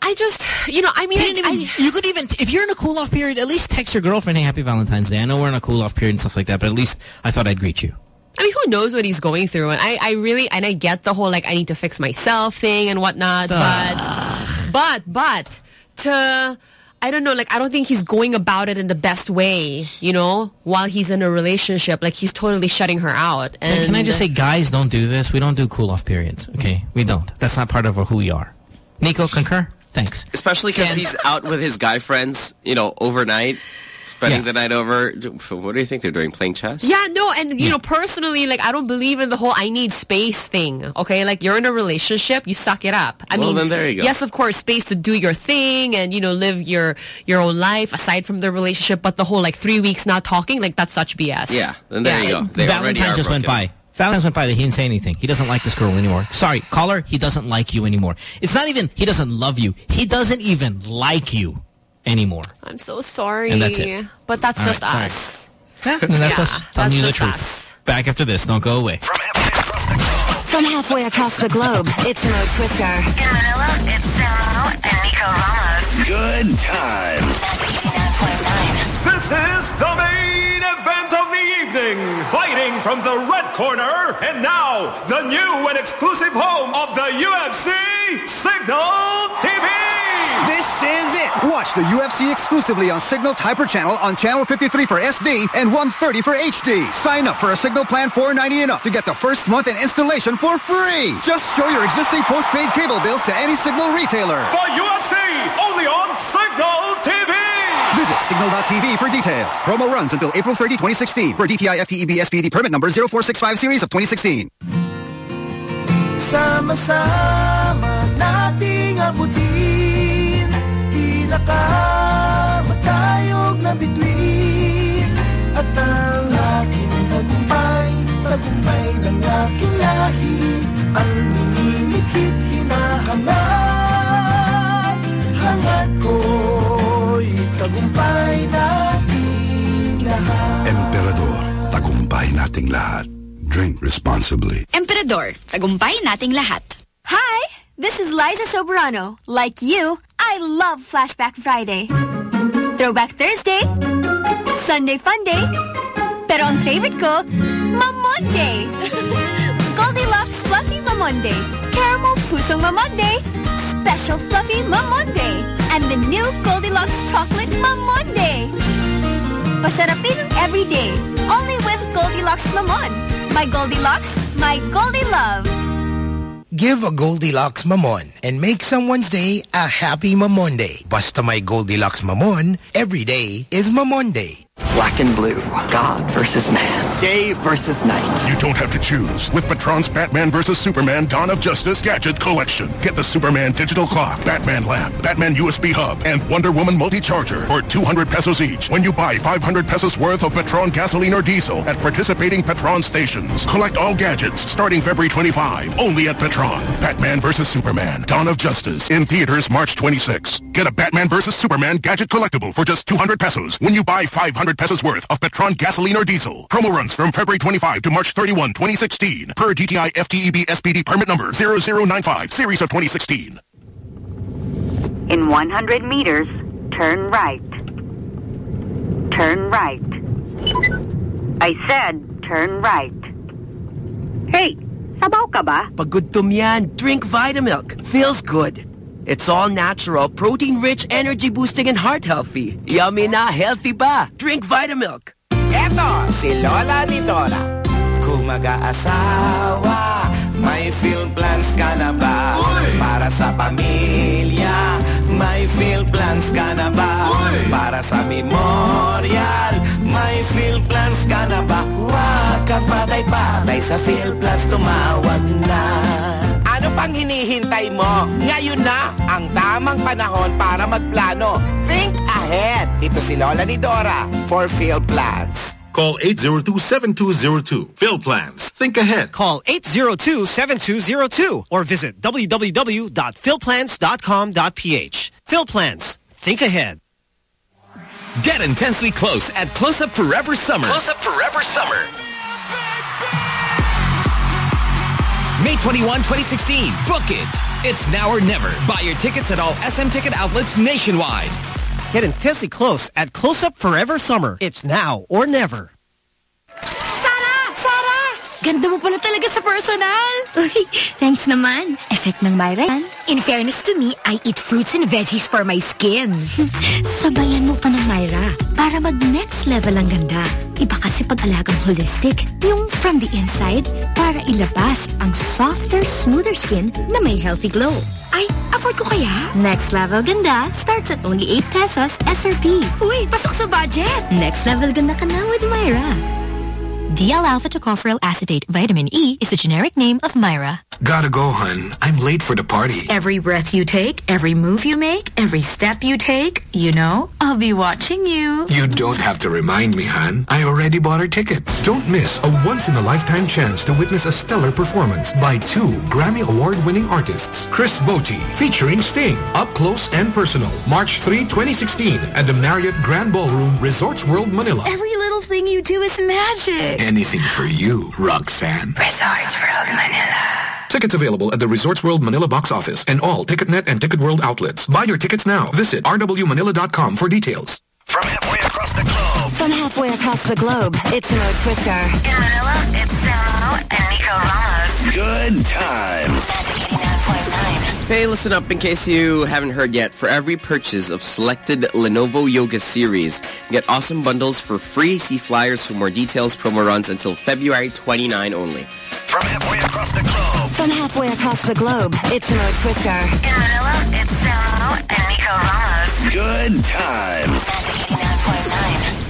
I just, you know, I mean, You, didn't you could even, if you're in a cool-off period, at least text your girlfriend, hey, happy Valentine's Day. I know we're in a cool-off period and stuff like that, but at least I thought I'd greet you. I mean, who knows what he's going through? And I, I really, and I get the whole, like, I need to fix myself thing and whatnot, but, but, but, to, I don't know, like, I don't think he's going about it in the best way, you know, while he's in a relationship. Like, he's totally shutting her out. And Can I just say, guys don't do this? We don't do cool-off periods, okay? We don't. That's not part of who we are. Nico, concur? Thanks. Especially because he's out with his guy friends, you know, overnight, spending the night over. What do you think they're doing? Playing chess? Yeah, no, and you hmm. know, personally, like I don't believe in the whole "I need space" thing. Okay, like you're in a relationship, you suck it up. I Well, mean, then there you go. yes, of course, space to do your thing and you know live your your own life aside from the relationship. But the whole like three weeks not talking, like that's such BS. Yeah, then there you go. They Valentine are just went by. Valentine's went by that he didn't say anything. He doesn't like this girl anymore. Sorry, caller, he doesn't like you anymore. It's not even he doesn't love you. He doesn't even like you anymore. I'm so sorry. And that's it. But that's All just right, sorry. us. And that's Yeah, us telling that's you the truth. us. Back after this. Don't go away. From halfway across the globe, it's Mo Twister. In Manila, it's Samo and Nico Ramos. Good times. This is the main event evening. Fighting from the red corner, and now the new and exclusive home of the UFC, Cignal TV. This is it. Watch the UFC exclusively on Cignal's Hyper Channel on Channel 53 for SD and 130 for HD. Sign up for a Cignal Plan 490 and up to get the first month and installation for free. Just show your existing postpaid cable bills to any Cignal retailer. For UFC, only on Cignal TV. Visit cignal.tv for details. Promo runs until April 30, 2016 for DTI FTEB SPD permit number 0465 series of 2016. Sama-sama nating abutin Tila ka matayog na bituin At ang ng Ang Hangat Emperador, tagumpay nating lahat. Drink responsibly. Emperador, tagumpay nating lahat. Hi, this is Liza Soberano. Like you, I love Flashback Friday. Throwback Thursday, Sunday Fun Day, pero ang favorite ko, Mamonday. (laughs) Goldilocks Fluffy Mamonday, Caramel Pusong Mamonday, Special Fluffy Mamonday, and the new Goldilocks Chocolate Mamonday. Pasarapin ang everyday, only with Goldilocks Mamon. My Goldilocks, my Goldie Love. Give a Goldilocks Mamon and make someone's day a happy Mamonday. Basta my Goldilocks Mamon, every day is Mamonday. Black and blue. God versus man. Day versus night. You don't have to choose. With Petron's Batman vs. Superman Dawn of Justice Gadget Collection. Get the Superman Digital Clock, Batman Lamp, Batman USB Hub, and Wonder Woman Multi-Charger for 200 pesos each when you buy 500 pesos worth of Petron gasoline or diesel at participating Petron stations. Collect all gadgets starting February 25, only at Petron. Batman vs. Superman Dawn of Justice in theaters March 26. Get a Batman vs. Superman gadget collectible for just 200 pesos when you buy 500 pesos worth of Petron gasoline or diesel. Promo runs from February 25 to March 31, 2016 per DTI FTEB SPD permit number 0095 series of 2016. In 100 meters, turn right. Turn right. I said turn right. Hey, sabaw ka ba? Pag gutom yan, drink Vitamilk. Feels good. It's all natural, protein-rich, energy-boosting, and heart-healthy. Yummy na, healthy pa. Drink Vitamilk. Eto, si Lola Nidora. Kung mag-aasawa, may Phil Plans ka na ba? Para sa pamilya, may Phil Plans ka na ba? Para sa memorial, may Phil Plans ka na ba? Huwag ka patay-patay sa Phil Plans, tumawag na. Ano pang hinihintay mo? Ngayon na ang tamang panahon para magplano. Think ahead ahead. Ito si Lola Nidora for Phil Plans. Call 802-7202. Phil Plans. Think ahead. Call 802-7202 or visit www.philplans.com.ph. Phil Plans. Think ahead. Get intensely close at Close Up Forever Summer. Close Up Forever Summer. May 21, 2016. Book it. It's now or never. Buy your tickets at all SM ticket outlets nationwide. Get intensely close at Close Up Forever Summer. It's now or never. Ganda mo pala talaga sa personal. Uy, thanks naman. Effect ng Myra yan. In fairness to me, I eat fruits and veggies for my skin. (laughs) Sabayan mo pa ng Myra para mag-next level ang ganda. Iba kasi pag-alagang holistic. Yung from the inside para ilabas ang softer, smoother skin na may healthy glow. Ay, afford ko kaya? Next level ganda starts at only 8 pesos SRP. Uy, pasok sa budget! Next level ganda ka na with Myra. DL-alpha tocopherol acetate vitamin E is the generic name of Myra. Gotta go, hun. I'm late for the party. Every breath you take, every move you make, every step you take, you know, I'll be watching you. You don't have to remind me, hun. I already bought our tickets. Don't miss a once-in-a-lifetime chance to witness a stellar performance by two Grammy Award-winning artists. Chris Botti, featuring Sting, up close and personal. March 3, 2016 at the Marriott Grand Ballroom, Resorts World Manila. Every little thing you do is magic. Anything for you, Roxanne. Resorts World Manila. Tickets available at the Resorts World Manila box office and all TicketNet and Ticket World outlets. Buy your tickets now. Visit rwmanila.com for details. From halfway across the globe. From halfway across the globe, it's Mo Twister. In Manila, it's Samo and Nico Ramos. Good times. Hey, listen up in case you haven't heard yet. For every purchase of selected Lenovo Yoga series, get awesome bundles for free. See flyers for more details. Promo runs until February 29 only. From halfway across the globe. From halfway across the globe, it's Mo Twister. In Manila, it's Samo and Nico Ramos. Good times.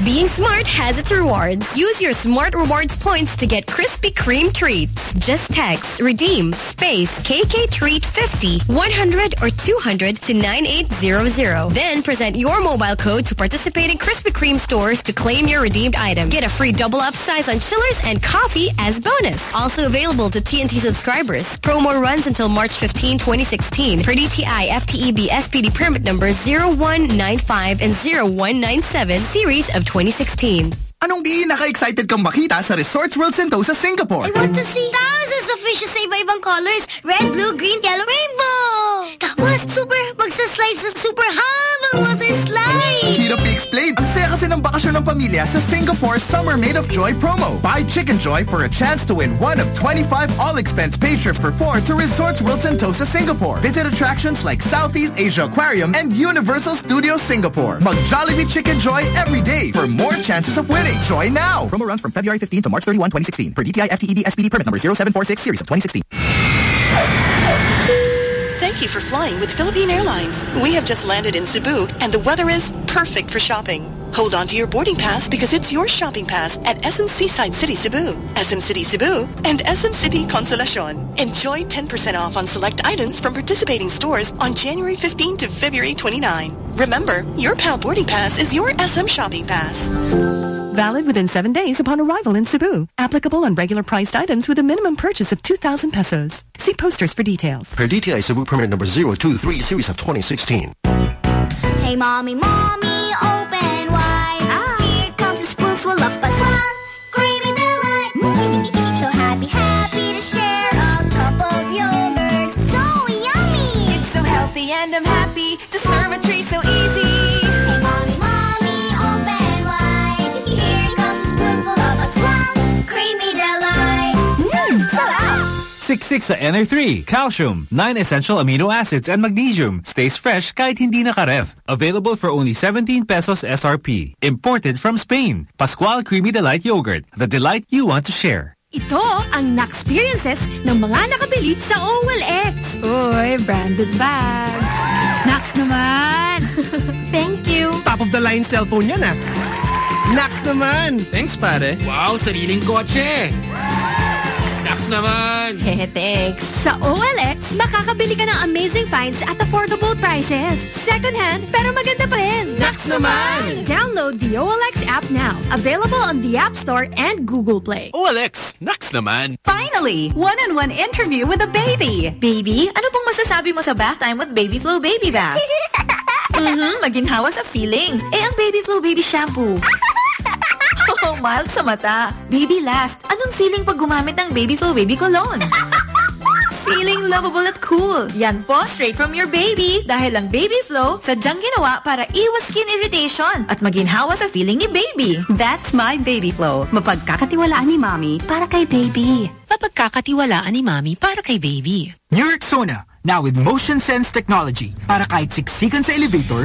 Being smart has its rewards. Use your Smart Rewards points to get Krispy Kreme treats. Just text redeem space KK treat 50 100 or 200 to 9800. Then present your mobile code to participating Krispy Kreme stores to claim your redeemed item. Get a free double up size on chillers and coffee as bonus. Also available to TNT subscribers. Promo runs until March 15, 2016 for DTI FTEB SPD permit number 0195 and 0197 series of 2016. Anong pinaka-excited kang makita sa Resorts World Sentosa, Singapore? I want to see thousands of fishes sa iba-ibang colors. Red, blue, green, yellow, rainbow. Tapos, super, magsaslide sa super habang water slide. Hirap i-explain. Ang saya kasi ng bakasyon ng pamilya sa Singapore Summer Made of Joy promo. Buy Chickenjoy for a chance to win one of 25 all-expense paid trips for four to Resorts World Sentosa, Singapore. Visit attractions like Southeast Asia Aquarium and Universal Studios Singapore. Mag Jollibee Chickenjoy every day for more chances of winning. Joy now! Promo runs from February 15 to March 31, 2016 per DTI FTEB SPD permit number 0746 series of 2016. Thank you for flying with Philippine Airlines. We have just landed in Cebu and the weather is perfect for shopping. Hold on to your boarding pass because it's your shopping pass at SM Seaside City Cebu, SM City Cebu, and SM City Consolacion. Enjoy 10% off on select items from participating stores on January 15 to February 29. Remember, your PAL boarding pass is your SM shopping pass. Valid within seven days upon arrival in Cebu. Applicable on regular priced items with a minimum purchase of 2,000 pesos. See posters for details. Per DTI Cebu permit number 023 series of 2016. Hey, mommy, mommy, so healthy and I'm happy to serve a treat so easy. Hey, mommy, mommy, open wide. Here comes a spoonful of Pascual. Creamy delight. Mmm, sarap. Siksik sa NR3, calcium, 9 essential amino acids and magnesium. Stays fresh kahit hindi nakaref. Available for only 17 pesos SRP. Imported from Spain. Pascual Creamy Delight Yogurt. The delight you want to share. Ito ang na-experiences ng mga nakabili sa OLX. Uy, branded bag. Nax naman. (laughs) Thank you. Top of the line cellphone yan ah. Nax naman. Thanks, pare. Wow, sariling kotse. Nax naman. Hehe, thanks. Sa OLX, makakabili ka ng amazing finds at affordable prices. Second hand, pero maganda pa rin. Naks naman! Download the OLX app now. Available on the App Store and Google Play. OLX, naks naman! Finally, one-on-one interview with a baby. Baby, ano pong masasabi mo sa bath time with Babyflo Baby Bath? (laughs) mm-hmm, maginhawa sa feelings. Eh, ang Babyflo Baby Shampoo. (laughs) Oh, mild sa mata. Baby last. Anong feeling pag gumamit ng Baby Flow Baby Cologne? (laughs) Feeling lovable at cool. Yan po, straight from your baby. Dahil ang Baby Flow, sadyang ginawa para iwas skin irritation at maginhawa sa feeling ni baby. That's my Baby Flow. Mapagkakatiwalaan ni Mommy para kay baby. Mapagkakatiwalaan ni Mommy para kay baby. New Rexona, now with motion sense technology. Para kahit siksikan sa elevator,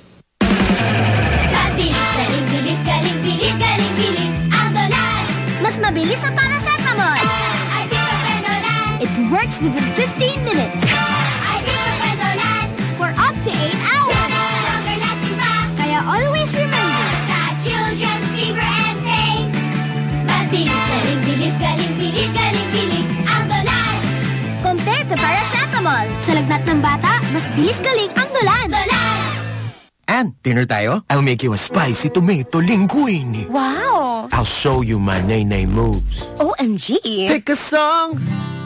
Mabilis sa paracetamol. It works within 15 minutes. For up to 8 hours. Longer lasting pa. Kaya always remember, Sa children's fever and pain. Mas bilis, galing, bilis, galing, bilis, galing, bilis. Ang dolan. compared to paracetamol, sa lagnat ng bata, mas bilis galing ang dolan. Dolan. And dinner tayo? I'll make you a spicy tomato linguine. Wow. I'll show you my nay-nay moves. OMG. Pick a song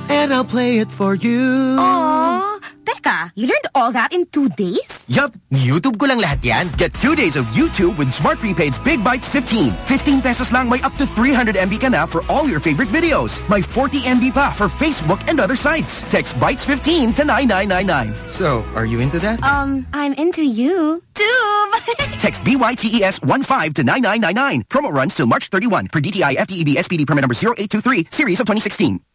and I'll play it for you. Aww. Teka, you learned all that in two days? Yup, YouTube ko lang lahat yan. Get two days of YouTube with Smart Prepaid's Big Bytes 15. 15 pesos lang may up to 300 MB ka na for all your favorite videos. May 40 MB pa for Facebook and other sites. Text Bites 15 to 9999. So, are you into that? Um, I'm into you. Too. (laughs) Text BYTES 15 to 9999. Promo runs till March 31 per DTI FTEB SPD permit number 0823 series of 2016.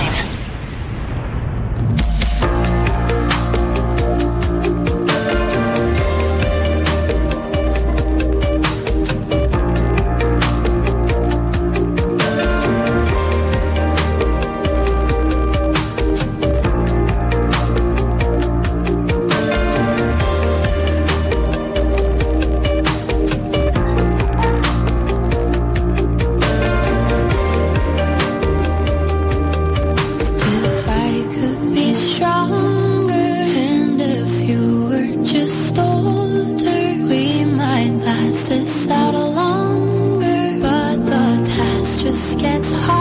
Just gets harder,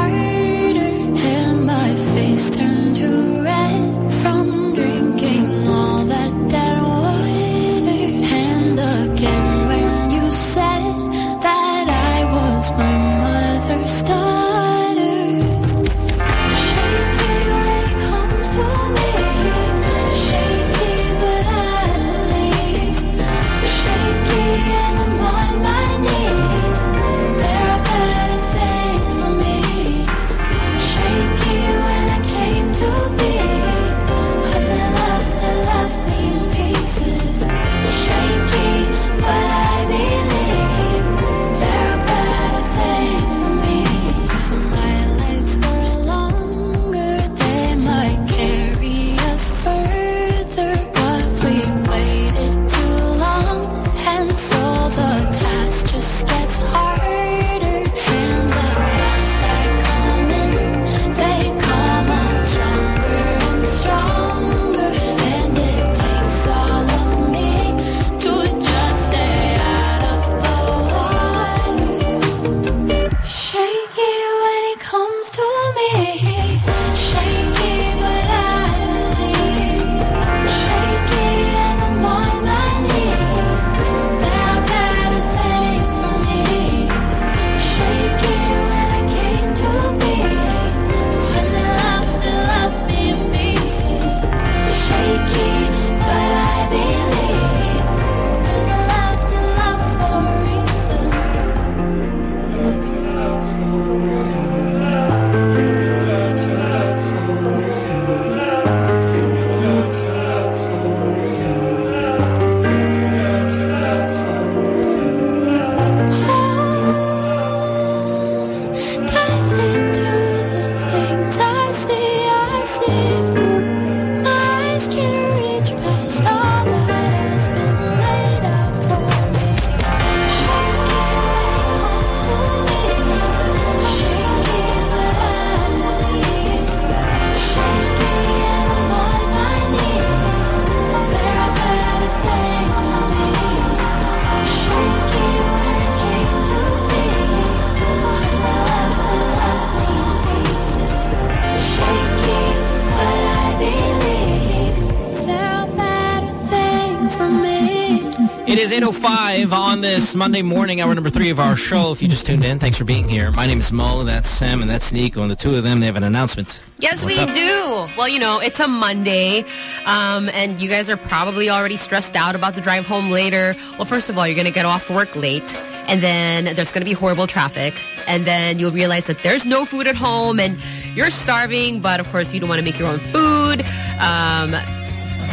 this Monday morning, hour number three of our show. If you just tuned in, thanks for being here. My name is Mo, that's Sam, and that's Nico. And the two of them, they have an announcement. Yes, What's we up? do. Well, you know, it's a Monday, um, and you guys are probably already stressed out about the drive home later. Well, first of all, you're going to get off work late, and then there's going to be horrible traffic, and then you'll realize that there's no food at home, and you're starving, but of course you don't want to make your own food. Um,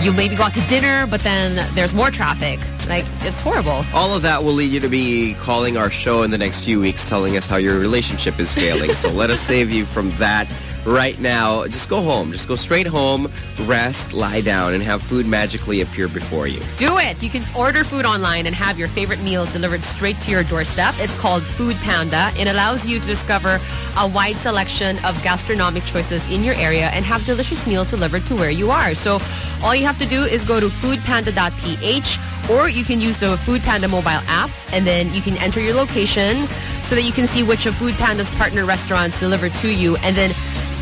you maybe go out to dinner, but then there's more traffic. Like, it's horrible. All of that will lead you to be calling our show in the next few weeks telling us how your relationship is failing. so let us save you from that right now. Just go home. Just go straight home, rest, lie down, and have food magically appear before you. Do it. You can order food online and have your favorite meals delivered straight to your doorstep. It's called Food Panda. It allows you to discover a wide selection of gastronomic choices in your area and have delicious meals delivered to where you are. So all you have to do is go to foodpanda.ph or you can use the Food Panda mobile app and then you can enter your location so that you can see which of Food Panda's partner restaurants deliver to you and then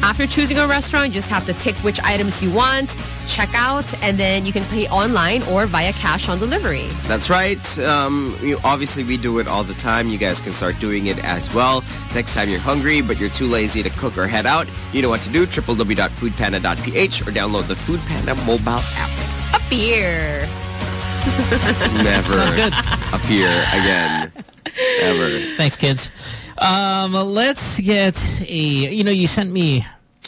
after choosing a restaurant, you just have to tick which items you want, check out, and then you can pay online or via cash on delivery. That's right. Um, you, obviously, we do it all the time. You guys can start doing it as well. Next time you're hungry, but you're too lazy to cook or head out, you know what to do. www.foodpanda.ph or download the Food Panda mobile app. A beer. Never Sounds good. appear again. Ever. Thanks, kids. Um, let's get a, you know, you sent me,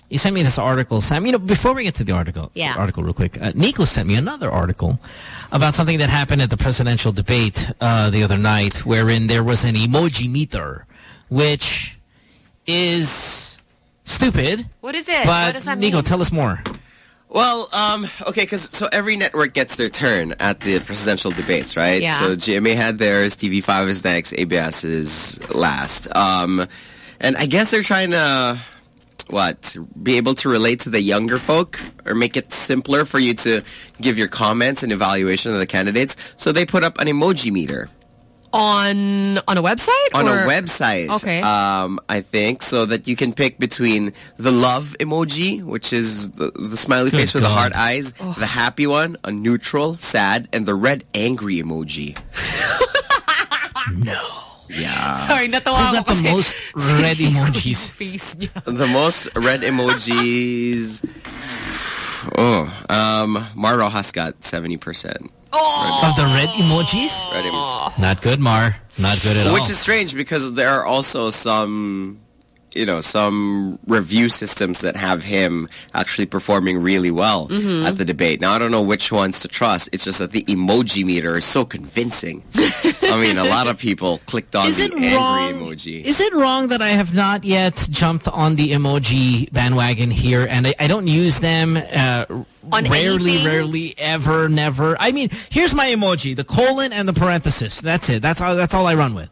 you sent me this article, Sam. You know, before we get to the article, Yeah. article real quick, uh, Nico sent me another article about something that happened at the presidential debate uh, the other night, wherein there was an emoji meter, which is stupid. What is it? But what does that Nico, mean? tell us more. Well, um, okay, because so every network gets their turn at the presidential debates, right? Yeah. So GMA had theirs, TV5 is next, ABS is last. Um, and I guess they're trying to, what, be able to relate to the younger folk or make it simpler for you to give your comments and evaluation of the candidates. So they put up an emoji meter on on a website? on or? a website. Okay. Um, I think so that you can pick between the love emoji, which is the, the smiley Good face with the God. heart eyes, the happy one, a neutral, sad, and the red angry emoji. no. Yeah. Sorry, natawa Who ako got the most red emojis? Face niya. The most red emojis. (laughs) Oh, um, Mar Roxas got 70%. Of the red emojis? Red emojis. Not good, Mar. Not good at all. Which is strange because there are also some, you know, some review systems that have him actually performing really well Mhm. at the debate. Now, I don't know which ones to trust. It's just that the emoji meter is so convincing. I mean, a lot of (laughs) people clicked on Is the it angry wrong? emoji. Is it wrong that I have not yet jumped on the emoji bandwagon here and I, I don't use them uh, On rarely, anything? rarely, ever, never? I mean, here's my emoji, the colon and the parenthesis. That's it. That's all, that's all I run with.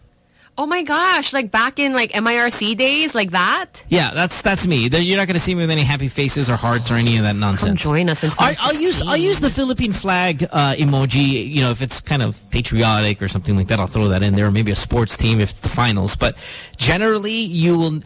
Oh my gosh, like back in like MIRC days, like that? Yeah, that's that's me. You're not going to see me with any happy faces or hearts or any of that nonsense. Come join us in I, I'll use I'll use the Philippine flag uh, emoji. You know, if it's kind of patriotic or something like that, I'll throw that in there. Or maybe a sports team if it's the finals. But generally, you will.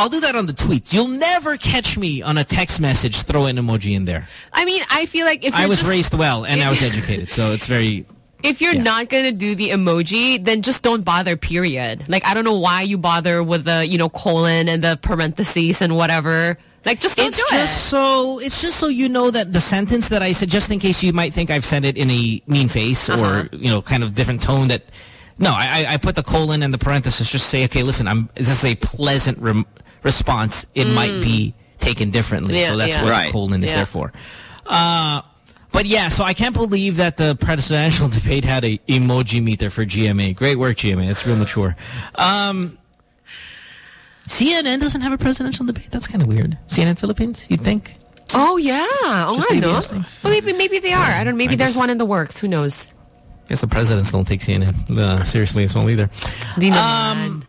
I'll do that on the tweets. You'll never catch me on a text message throw an emoji in there. I mean, I feel like if I was just- raised well and I was (laughs) educated, so it's very. If you're not going to do the emoji, then just don't bother, period. Like, I don't know why you bother with the, you know, colon and the parentheses and whatever. Like, just don't It's do just it. so it's just so you know that the sentence that I said, just in case you might think I've said it in a mean face Uh-huh. or you know, kind of different tone. That no, I, I- I put the colon and the parenthesis. Just say, okay, listen, I'm. This is a pleasant rem- response. It might be taken differently, Mm. Yeah, so that's yeah. what Right. the colon is Yeah. there for. Uh, but yeah, so I can't believe that the presidential (laughs) debate had a emoji meter for GMA. Great work, GMA. That's real mature. Um, CNN doesn't have a presidential debate. That's kind of weird. CNN Philippines, you'd think? Oh, yeah. Oh, Just I know. Well, maybe, maybe they are. I don't Maybe I there's guess- one in the works. Who knows? guess the presidents don't take CNN uh, seriously as well either. Di naman. Um,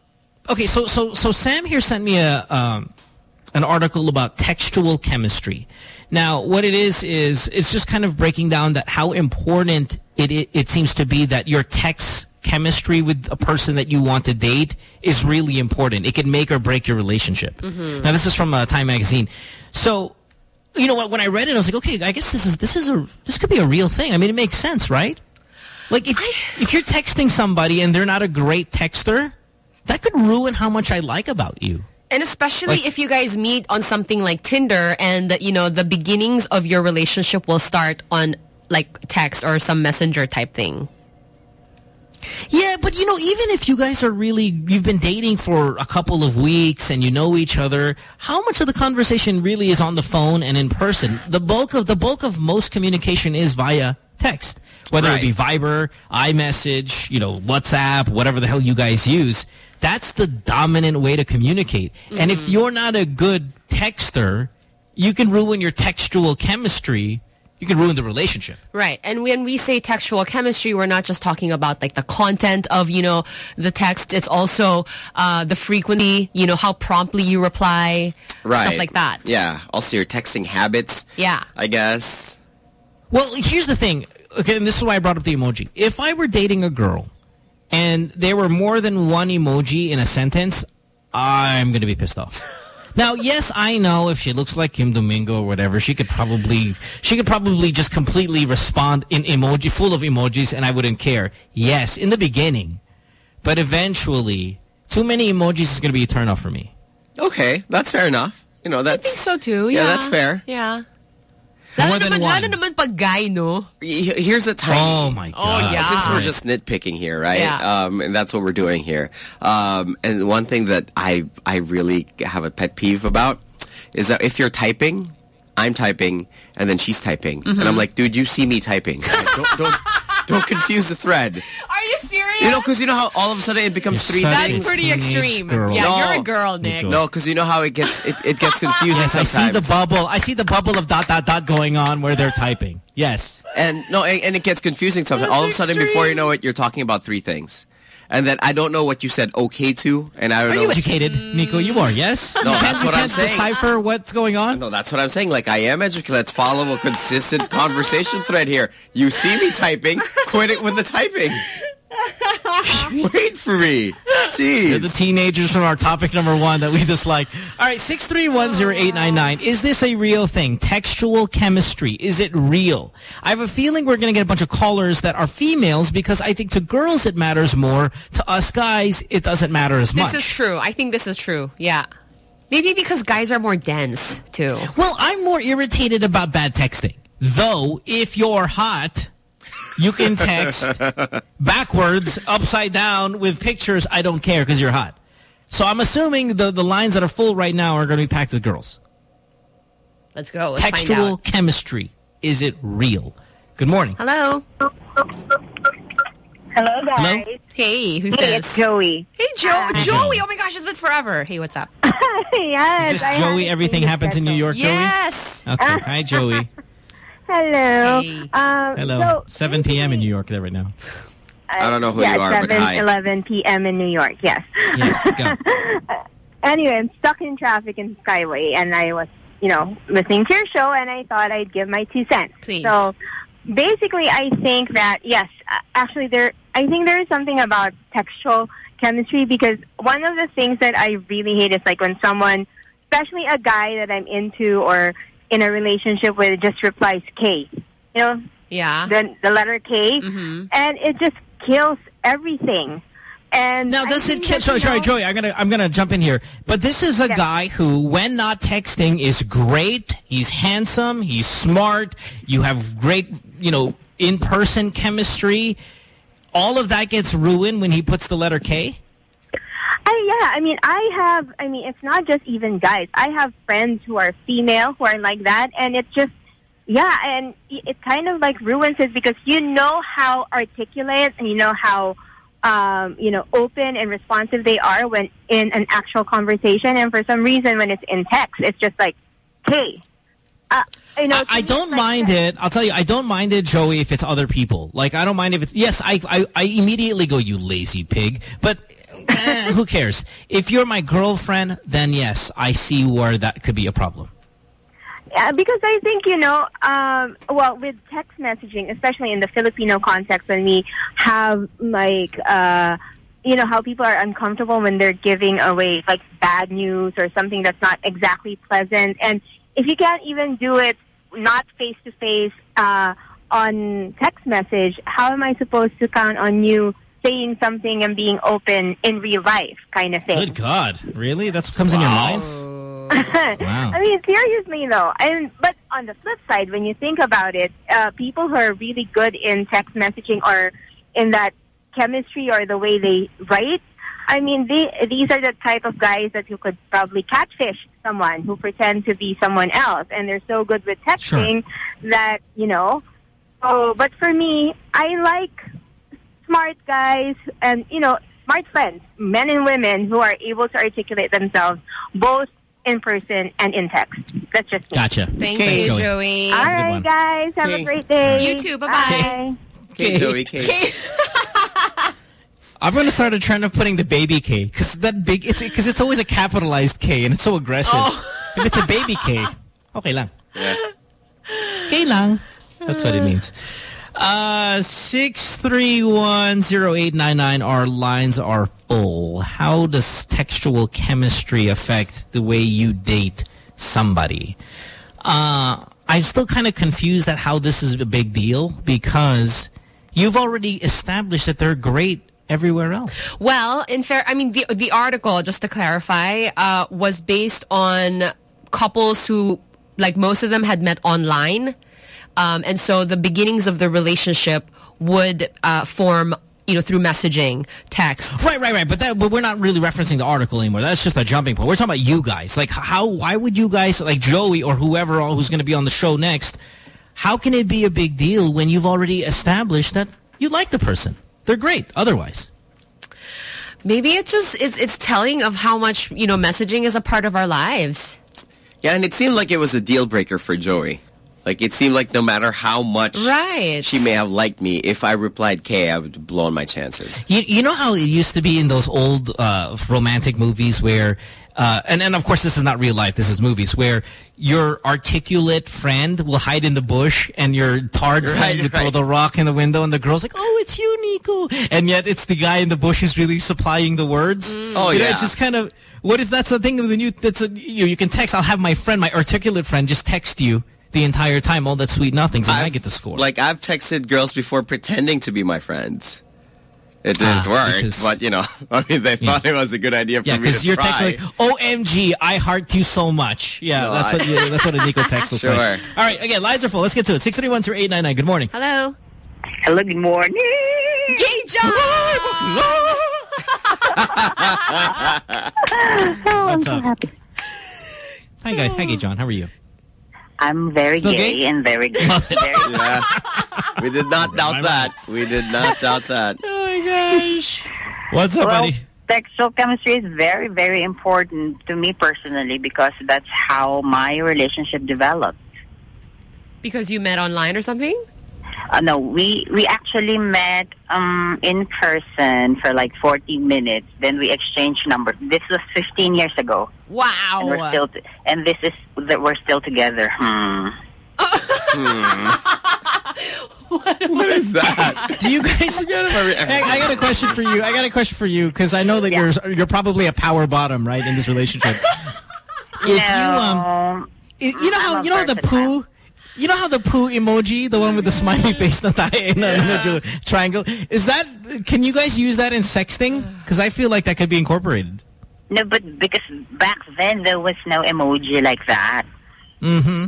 okay, so so so Sam here sent me a um, an article about textual chemistry. Now, what it is is it's just kind of breaking down that how important it it, it seems to be that your text chemistry with a person that you want to date is really important. It can make or break your relationship. Now, this is from uh, Time magazine. So, you know what? When I read it, I was like, okay, I guess this is this is a this could be a real thing. I mean, it makes sense, right? Like if if you're texting somebody and they're not a great texter, that could ruin how much I like about you. And especially Like- if you guys meet on something like Tinder and, you know, the beginnings of your relationship will start on like text or some messenger type thing. Yeah, but you know, even if you guys are really, you've been dating for a couple of weeks and you know each other, how much of the conversation really is on the phone and in person? The bulk of, the bulk of most communication is via text. Whether it be Viber, iMessage, you know, WhatsApp, whatever the hell you guys use. That's the dominant way to communicate. And if Mm-hmm. you're not a good texter, you can ruin your textual chemistry. You can ruin the relationship. Right. And when we say textual chemistry, we're not just talking about like the content of, you know, the text. It's also uh, the frequency, you know, how promptly you reply, Right. stuff like that. Yeah. Also your texting habits. Yeah. I guess. Well, here's the thing. Okay, and this is why I brought up the emoji. If I were dating a girl and there were more than one emoji in a sentence, I'm going to be pissed off. Now, yes, I know if she looks like Kim Domingo or whatever, she could probably she could probably just completely respond in emoji, full of emojis, and I wouldn't care. Yes, in the beginning, but eventually, too many emojis is going to be a turnoff for me. Okay, that's fair enough. You know, that's. I think so too. Yeah, Yeah, that's fair. Yeah. More than naman, one. lalo naman pag guy, no? Here's a tiny. Oh my Oh, God. yeah. Since we're just nitpicking here, right? Yeah. Um, and that's what we're doing here. Um, and one thing that I I really have a pet peeve about is that if you're typing, I'm typing, and then she's typing, and Mm-hmm. I'm like, dude, you see me typing. (laughs) Like, don't, don't don't confuse the thread. Are you serious? You know, because you know how all of a sudden it becomes three such things. That's pretty extreme. girl. Yeah, No. you're a girl, Nick. No, because you know how it gets it, it gets confusing Yes, (laughs) I see the bubble. I see the bubble of dot dot dot going on where they're typing. Yes. And no, and, and it gets confusing sometimes. All of a sudden, before you know it, you're talking about three things, and then I don't know what you said okay to, and I don't Are know. you educated, mm. Nico? You are, yes? No, You can't- that's what I'm can't saying. decipher what's going on? No, that's what I'm saying. Like I am educated. Let's follow a consistent conversation thread here. You see me typing, quit it with the typing. (laughs) Wait for me. They're the teenagers from our topic number one that we dislike. All right, 6310899. Is this a real thing? Textual chemistry. Is it real? I have a feeling we're going to get a bunch of callers that are females because I think to girls it matters more. To us guys, it doesn't matter as much. This is true. I think this is true. Yeah. Maybe because guys are more dense, too. Well, I'm more irritated about bad texting. Though, if you're hot, you can text (laughs) backwards, upside down, with pictures. I don't care because you're hot. So I'm assuming the, the lines that are full right now are going to be packed with girls. Let's go. Let's find Textual out. chemistry. Is it real? Good morning. Hello. Hello, guys. Hello? Hey, who's Hey, this? it's Joey. Hey, Joe. Hi, Joey. Joey. Oh, my gosh, it's been forever. Hey, what's up? (laughs) yes. Is this Joey? Everything happens in New schedule. York, Yes. Joey? Okay. Hi, Joey. (laughs) Hello. Hey. Um, Hello. So, 7 p.m. in New York there right now. I don't know who yeah, you are, 7, but hi. 11 p.m. in New York, yes. Yes, go. (laughs) anyway, I'm stuck in traffic in Skyway, and I was, you know, listening to your show, and I thought I'd give my two cents. Please. So, basically, I think that yes, uh, actually, there. I think there is something about textual chemistry because one of the things that I really hate is like when someone, especially a guy that I'm into or in a relationship where it just replies K. You know, Yeah. the the letter K, Mhm. and it just kills everything. And Now, I does it? think Ki- sorry, sorry, Joey. I'm gonna, I'm gonna jump in here. But this is a Yeah. guy who, when not texting, is great. He's handsome. He's smart. You have great, you know, in-person chemistry. All of that gets ruined when he puts the letter K. I, yeah, I mean, I have, I mean, it's not just even guys. I have friends who are female who are like that, and it's just, yeah, and it it kind of like ruins it because you know how articulate and you know how, um, you know, open and responsive they are when in an actual conversation, and for some reason when it's in text, it's just like, hey, uh, you know, I, I don't mind it. I'll tell you, I don't mind it, Joey, if it's other people. Like, I don't mind if it's, yes, I, I, I immediately go, you lazy pig. But (laughs) who cares? If you're my girlfriend, then yes, I see where that could be a problem. Yeah, because I think, you know, um, well, with text messaging, especially in the Filipino context, when we have, like, uh, you know, how people are uncomfortable when they're giving away, like, bad news or something that's not exactly pleasant. And if you can't even do it not face-to-face uh, on text message, how am I supposed to count on you saying something and being open in real life kind of thing? Good God. Really? That's what comes in your mind? (laughs) Wow. I mean, seriously though. And but on the flip side, when you think about it, uh, people who are really good in text messaging or in that chemistry or the way they write, I mean, they, these are the type of guys that you could probably catfish someone who pretend to be someone else, and they're so good with texting that you know. Oh, but for me, I like smart guys and you know smart friends, men and women who are able to articulate themselves both in person and in text. That's just me. Gotcha. Thank Okay, you, Joey. Joey. All right, guys. Have Okay. a great day. You too. Bye-bye. Okay, Joey, okay. (laughs) I'm going to start a trend of putting the baby K because that big, it's because it's always a capitalized K and it's so aggressive. Oh. (laughs) If it's a baby K, okay lang. Yeah. K lang. That's what it means. Uh, 6310899, our lines are full. How does textual chemistry affect the way you date somebody? Uh, I'm still kind of confused at how this is a big deal because you've already established that they're great everywhere else. Well, in fair, I mean, the the article, just to clarify, uh, was based on couples who, like most of them, had met online, um, and so the beginnings of the relationship would uh, form, you know, through messaging, text. Right, right, right. But that, but we're not really referencing the article anymore. That's just a jumping point. We're talking about you guys. Like, how? Why would you guys, like Joey or whoever who's going to be on the show next? How can it be a big deal when you've already established that you like the person? They're great. Otherwise, Maybe it's just it's it's telling of how much you know messaging is a part of our lives. Yeah, and it seemed like it was a deal breaker for Joey. Like, it seemed like no matter how much Right. she may have liked me, if I replied K, I would have blown my chances. you you know how it used to be in those old uh, romantic movies where. Uh, and, and of course, this is not real life. This is movies where your articulate friend will hide in the bush and your tard Right, friend would throw the rock in the window and the girl's like, oh, it's you, Nico. And yet it's the guy in the bush who's really supplying the words. Oh, You know, yeah. it's just kind of, what if that's the thing of the new, that's a, you, know, you can text, I'll have my friend, my articulate friend just text you the entire time, all that sweet nothings, and i I've- get the score. Like, I've texted girls before pretending to be my friends. It didn't Ah, work, because- but, you know, (laughs) I mean, they thought it was a good idea for Yeah, me to because you're try. texting like, "OMG, I heart you so much." Yeah, No, that's I- what you, that's what a Nico text looks like. All right, again, lines are full. Let's get to it. Six three one zero eight nine nine. Good morning. Hello. Hello, good morning. Gay (laughs) (laughs) John. What's up? Hi, guy. Hi, gay John. How are you? I'm very Still gay, gay? and very (laughs) good. Yeah. we did not doubt that. We did not doubt that. Oh my gosh. What's up, well, buddy? Sexual chemistry is very, very important to me personally because that's how my relationship developed. Because you met online or something? Uh, no, we we actually met um, in person for like 40 minutes. Then we exchanged numbers. This was 15 years ago, Wow. and we're still t- and this is that we're still together. Hmm. (laughs) What is that? Do you guys? Hey, I got a question for you. I got a question for you because I know that you're you're probably a power bottom, right, in this relationship. (laughs) if you um, you know how I'm a you know how the poo. You know how the poo emoji, the one with the smiley face na tayo in a triangle, is that, can you guys use that in sexting? Because I feel like that could be incorporated. No, but because back then there was no emoji like that. Mm-hmm.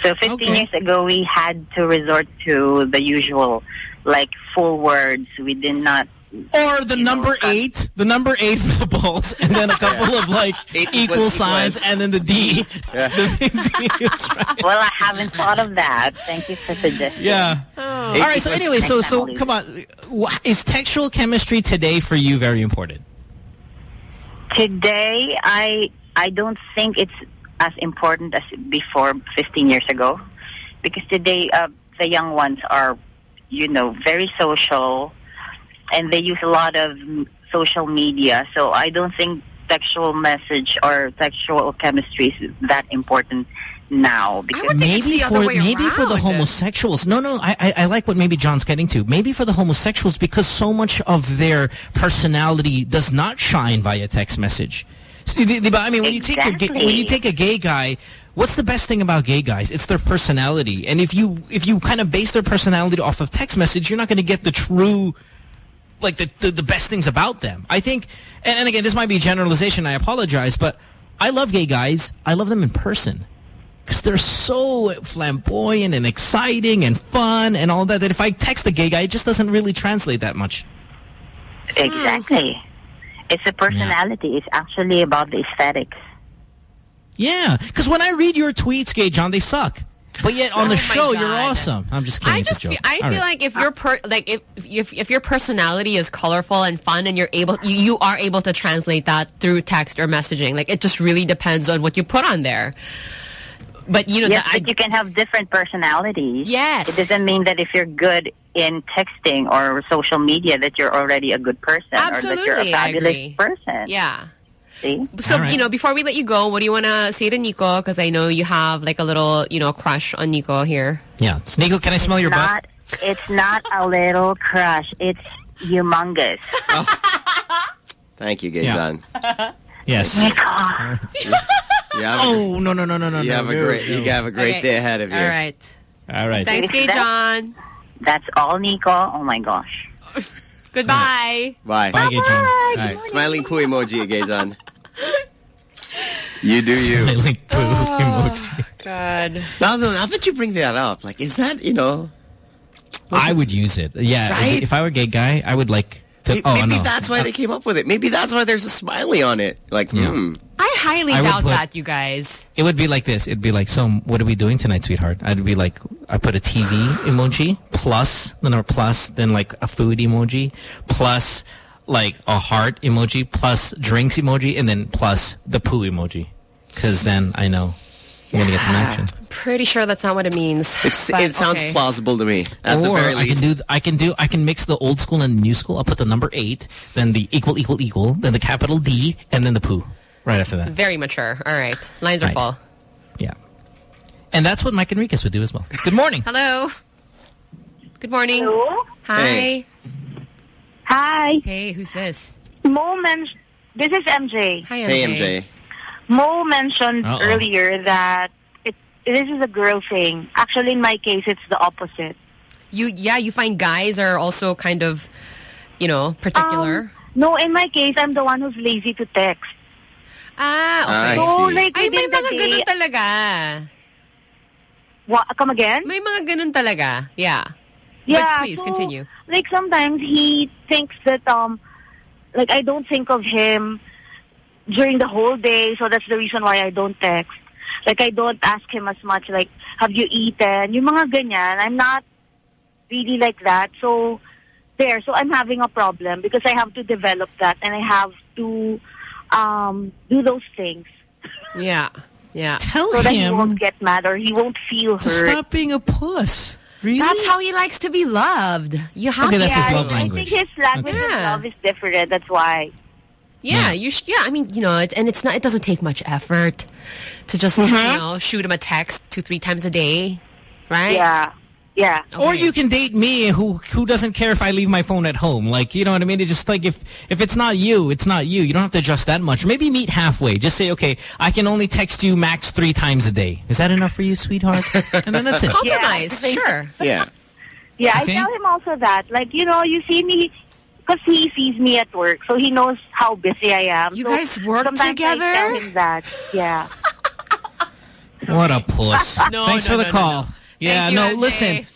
So 15 years ago, we had to resort to the usual, like, full words. We did not... Or the number eight, the number eight for the balls, and then a couple of like (laughs) equal signs, and then the D. (laughs) The big D. Right. Well, I haven't thought of that. Thank you for suggesting. Yeah. All right. So anyway, so so come on, is textual chemistry today for you very important? Today, I I don't think it's as important as before 15 years ago, because today uh, the young ones are, you know, very social, and they use a lot of social media. So I don't think textual message or textual chemistry is that important now. Because maybe for maybe for the homosexuals. No, no, I, I I like what maybe John's getting to. Maybe for the homosexuals because so much of their personality does not shine via text message. See, di- di ba? I mean, when you take a gay, when you take a gay guy, what's the best thing about gay guys? It's their personality. And if you if you kind of base their personality off of text message, you're not going to get the true like the, the, the best things about them. I think, and, and again, this might be a generalization. I apologize, but I love gay guys. I love them in person because they're so flamboyant and exciting and fun and all that. That if I text a gay guy, it just doesn't really translate that much. Exactly. It's a personality. It's actually about the aesthetics. Yeah, because when I read your tweets, Gay John, they suck. But yet on oh the Oh show, you're awesome. I'm just kidding. I just feel, I All feel right. like if your per like if if if your personality is colorful and fun and you're able you, you are able to translate that through text or messaging. Like it just really depends on what you put on there. But you know, yes, the, but you can have different personalities. Yes. It doesn't mean that if you're good in texting or social media that you're already a good person or that you're a fabulous person. Yeah. See? So, you know, before we let you go, what do you want to say to Nico? Because I know you have like a little, you know, crush on Nico here. Yeah. Nico, can I smell your butt? It's not a little crush. It's humongous. (laughs) Oh. Thank you, Gay Yeah. Yes. Nico. have a- Oh no no no no no! you no, have a no, great no. you have a great Okay. day ahead of you. All right. All right. Thanks, Gay That- John. That's all, Nico. Oh my gosh. (laughs) Goodbye. Bye. Bye, Gay John. All right. Smiling poo emoji, Gay John. You do you. (laughs) Smiling poo Oh, God. Now, now that you bring that up, like, is that, you know... I would use it. Yeah. Right? If, if I were a gay guy, I would like to. Maybe, oh maybe no. that's why they came up with it. Maybe that's why there's a smiley on it. Like, hmm. I highly I doubt put- that, you guys. It would be like this. It'd be like, so what are we doing tonight, sweetheart? I'd be like, I put a TV emoji plus, then a plus, then like a food emoji plus like a heart emoji plus drinks emoji and then plus the poo emoji. Because then I know I'm going to get some action. Pretty sure that's not what it means. It's, But, it sounds okay. plausible to me. At the or very I can do, I can do, I can mix the old school and the new school. I'll put the number eight, then the equal, equal, equal, then the capital D, and then the poo right after that. Very mature. All right. Lines are full. Yeah. And that's what Mike Enriquez would do as well. Good morning. Hello. Good morning. Hello? Hi. Hey. Hi. Hey, who's this? Mo men- This is MJ. Hi, Hey, MJ. Mo mentioned Uh-oh. earlier that it, this is a girl thing. Actually, in my case, it's the opposite. You, yeah, you find guys are also kind of, you know, particular. Um, no, in my case, I'm the one who's lazy to text. ah, okay. So, like, Ay, may within the mga day, ganun talaga. What, come again? May mga ganun talaga. Yeah. Yeah, but please, so, continue. Like sometimes he thinks that um like I don't think of him during the whole day, so that's the reason why I don't text. Like I don't ask him as much like have you eaten? Yung mga ganyan. I'm not really like that. So there, so I'm having a problem because I have to develop that and I have to um do those things Yeah. Yeah. Tell so that he won't get mad or he won't feel hurt. stop being a puss. Really? That's how he likes to be loved. You have Okay, to. that's his yeah, love I think his language Okay. of Yeah. love is different. That's why. Yeah, Yeah. you sh- yeah, I mean, you know, it, and it's not it doesn't take much effort to just, you mm-hmm. know, shoot him a text 2-3 times a day, right? Yeah. Yeah. Or you can date me who who doesn't care if I leave my phone at home. Like, you know what I mean? It's just like if if it's not you, it's not you. You don't have to adjust that much. Maybe meet halfway. Just say, okay, I can only text you max three times a day. Is that enough for you, sweetheart? (laughs) And then that's it. Compromise, Yeah. sure. Yeah. Yeah, Okay. I tell him also that. Like, you know, you see me, because he sees me at work, so he knows how busy I am. You So guys work sometimes together? I tell him that. Yeah. What a puss. (laughs) No, Thanks no, for the no, no, call. No. Yeah, Thank you, no, MJ. listen.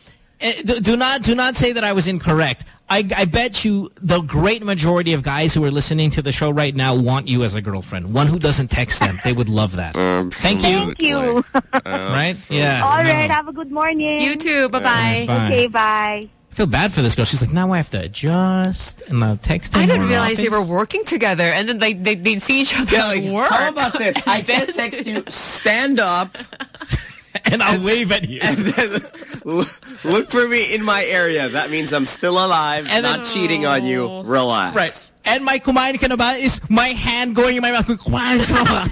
Eh, Do, do not do not say that I was incorrect. I, I bet you the great majority of guys who are listening to the show right now want you as a girlfriend. One who doesn't text them. They would love that. (laughs) Thank you. Thank you. (laughs) Right? Yeah. All right. no. Have a good morning. You too. Bye-bye. Bye. Okay, bye. I feel bad for this girl. She's like, now I have to adjust and now texting. I didn't realize often. they were working together, and then they, they, they'd see each other Yeah, at like, work. how about this? I can't text you, stand up, (laughs) (laughs) and I'll wave at you. and then look for me in my area. That means I'm still alive, And not then- cheating on you. Relax. Right. And my kumain ka na ba is my hand going in my mouth. Kumain ka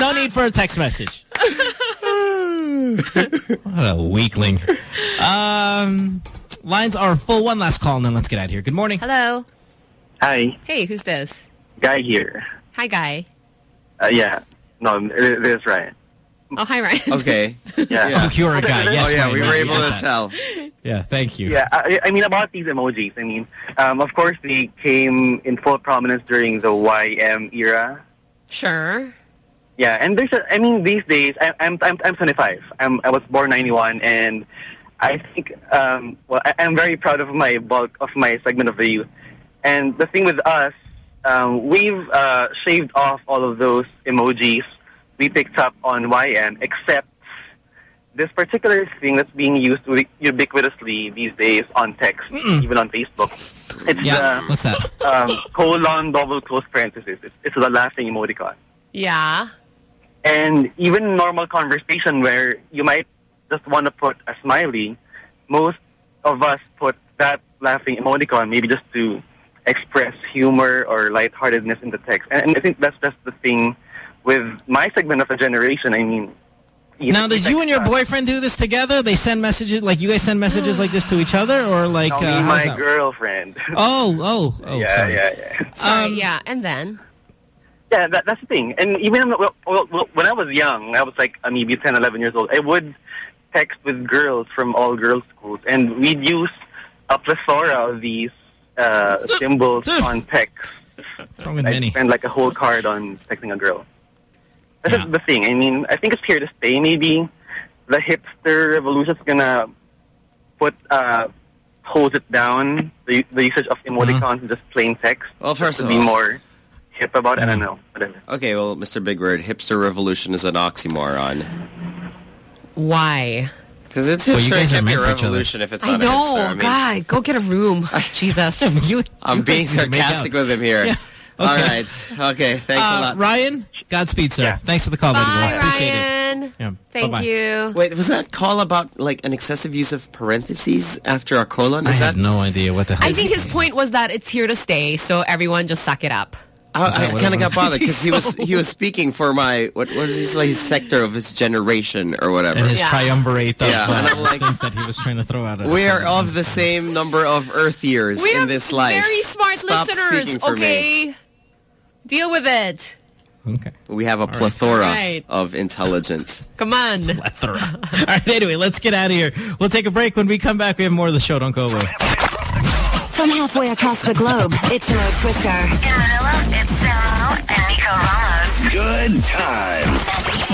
na (laughs) no need for a text message. (laughs) what a weakling. Um, lines are full. One last call, and then let's get out of here. Good morning. Hello. Hi, Hey, who's this? Guy here. Hi, guy. Uh, yeah, no, it, it is Ryan. Oh, hi, Ryan. (laughs) Okay. Yeah. You're a guy. Yes, oh, yeah, we were able get to that. tell. Yeah, thank you. Yeah, I, I mean about these emojis. I mean, um, of course they came in full prominence during the YM era. Sure. Yeah, and there's a, I mean these days I, I'm I'm I'm 25. I'm I was born 91, and I think um, well I, I'm very proud of my bulk of my segment of the youth. And the thing with us, um, we've uh, shaved off all of those emojis we picked up on YM, except this particular thing that's being used ubiquitously these days on text, even on Facebook. It's Yeah, uh, what's that? Um, colon double close parenthesis. It's, it's the laughing emoticon. Yeah. And even normal conversation where you might just want to put a smiley, most of us put that laughing emoticon maybe just to express humor or lightheartedness in the text. And, and I think that's just the thing with my segment of a generation. I mean, Now, does you and your boyfriend do this together? They send messages, like you guys send messages like this to each other, or like no, uh, my that? girlfriend. (laughs) Oh, oh, oh. yeah, sorry. yeah, yeah. Sorry, yeah. And then? Yeah, that, that's the thing. And even well, well, well, when I was young, I was like maybe 10, 11 years old, I would text with girls from all girls schools, and we'd use a plethora of these uh, symbols on text. What's wrong with I'd many? spend like a whole card on texting a girl. That's just the thing. I mean, I think it's here to stay. Maybe the hipster revolution is gonna put uh, hose it down the the usage of emoticons and just plain text. Well, first to of be all- more hip about. it. I don't know. Whatever. Okay, well, Mr. Big Word, hipster revolution is an oxymoron. Why? Because it's Well, hipster you guys are and meant hippie for revolution if it's I not know. a hipster. I mean, God, go get a room. (laughs) Jesus. (laughs) you, I'm you being guys need to make sarcastic with him here. Yeah. All Okay. right. Okay, thanks a Uh, lot. Ryan, Godspeed, sir. Thanks for the call, buddy. Bye, boy. Appreciate Ryan. it. Yeah. Thank Bye-bye. you. Wait, was that call about like an excessive use of parentheses after a colon? I Is had that? no idea what the hell. I think his point was that it's here to stay, so everyone just suck it up. I, I kind of got bothered because he was (laughs) he was speaking for my what was his like his sector of his generation or whatever. and his Yeah. triumvirate of Yeah, uh, like- things that he was trying to throw out. we are of the same number of Earth years We in this life. very smart Stop listeners, speaking for me. Okay? Deal with it. Okay. We have a plethora All right. of intelligence. (laughs) Come on. Plethora. All right, anyway, let's get out of here. We'll take a break. When we come back, we have more of the show. Don't go away. From halfway across the globe, it's Mo Twister. In Manila, it's Samo and Nico Ramos. Good times.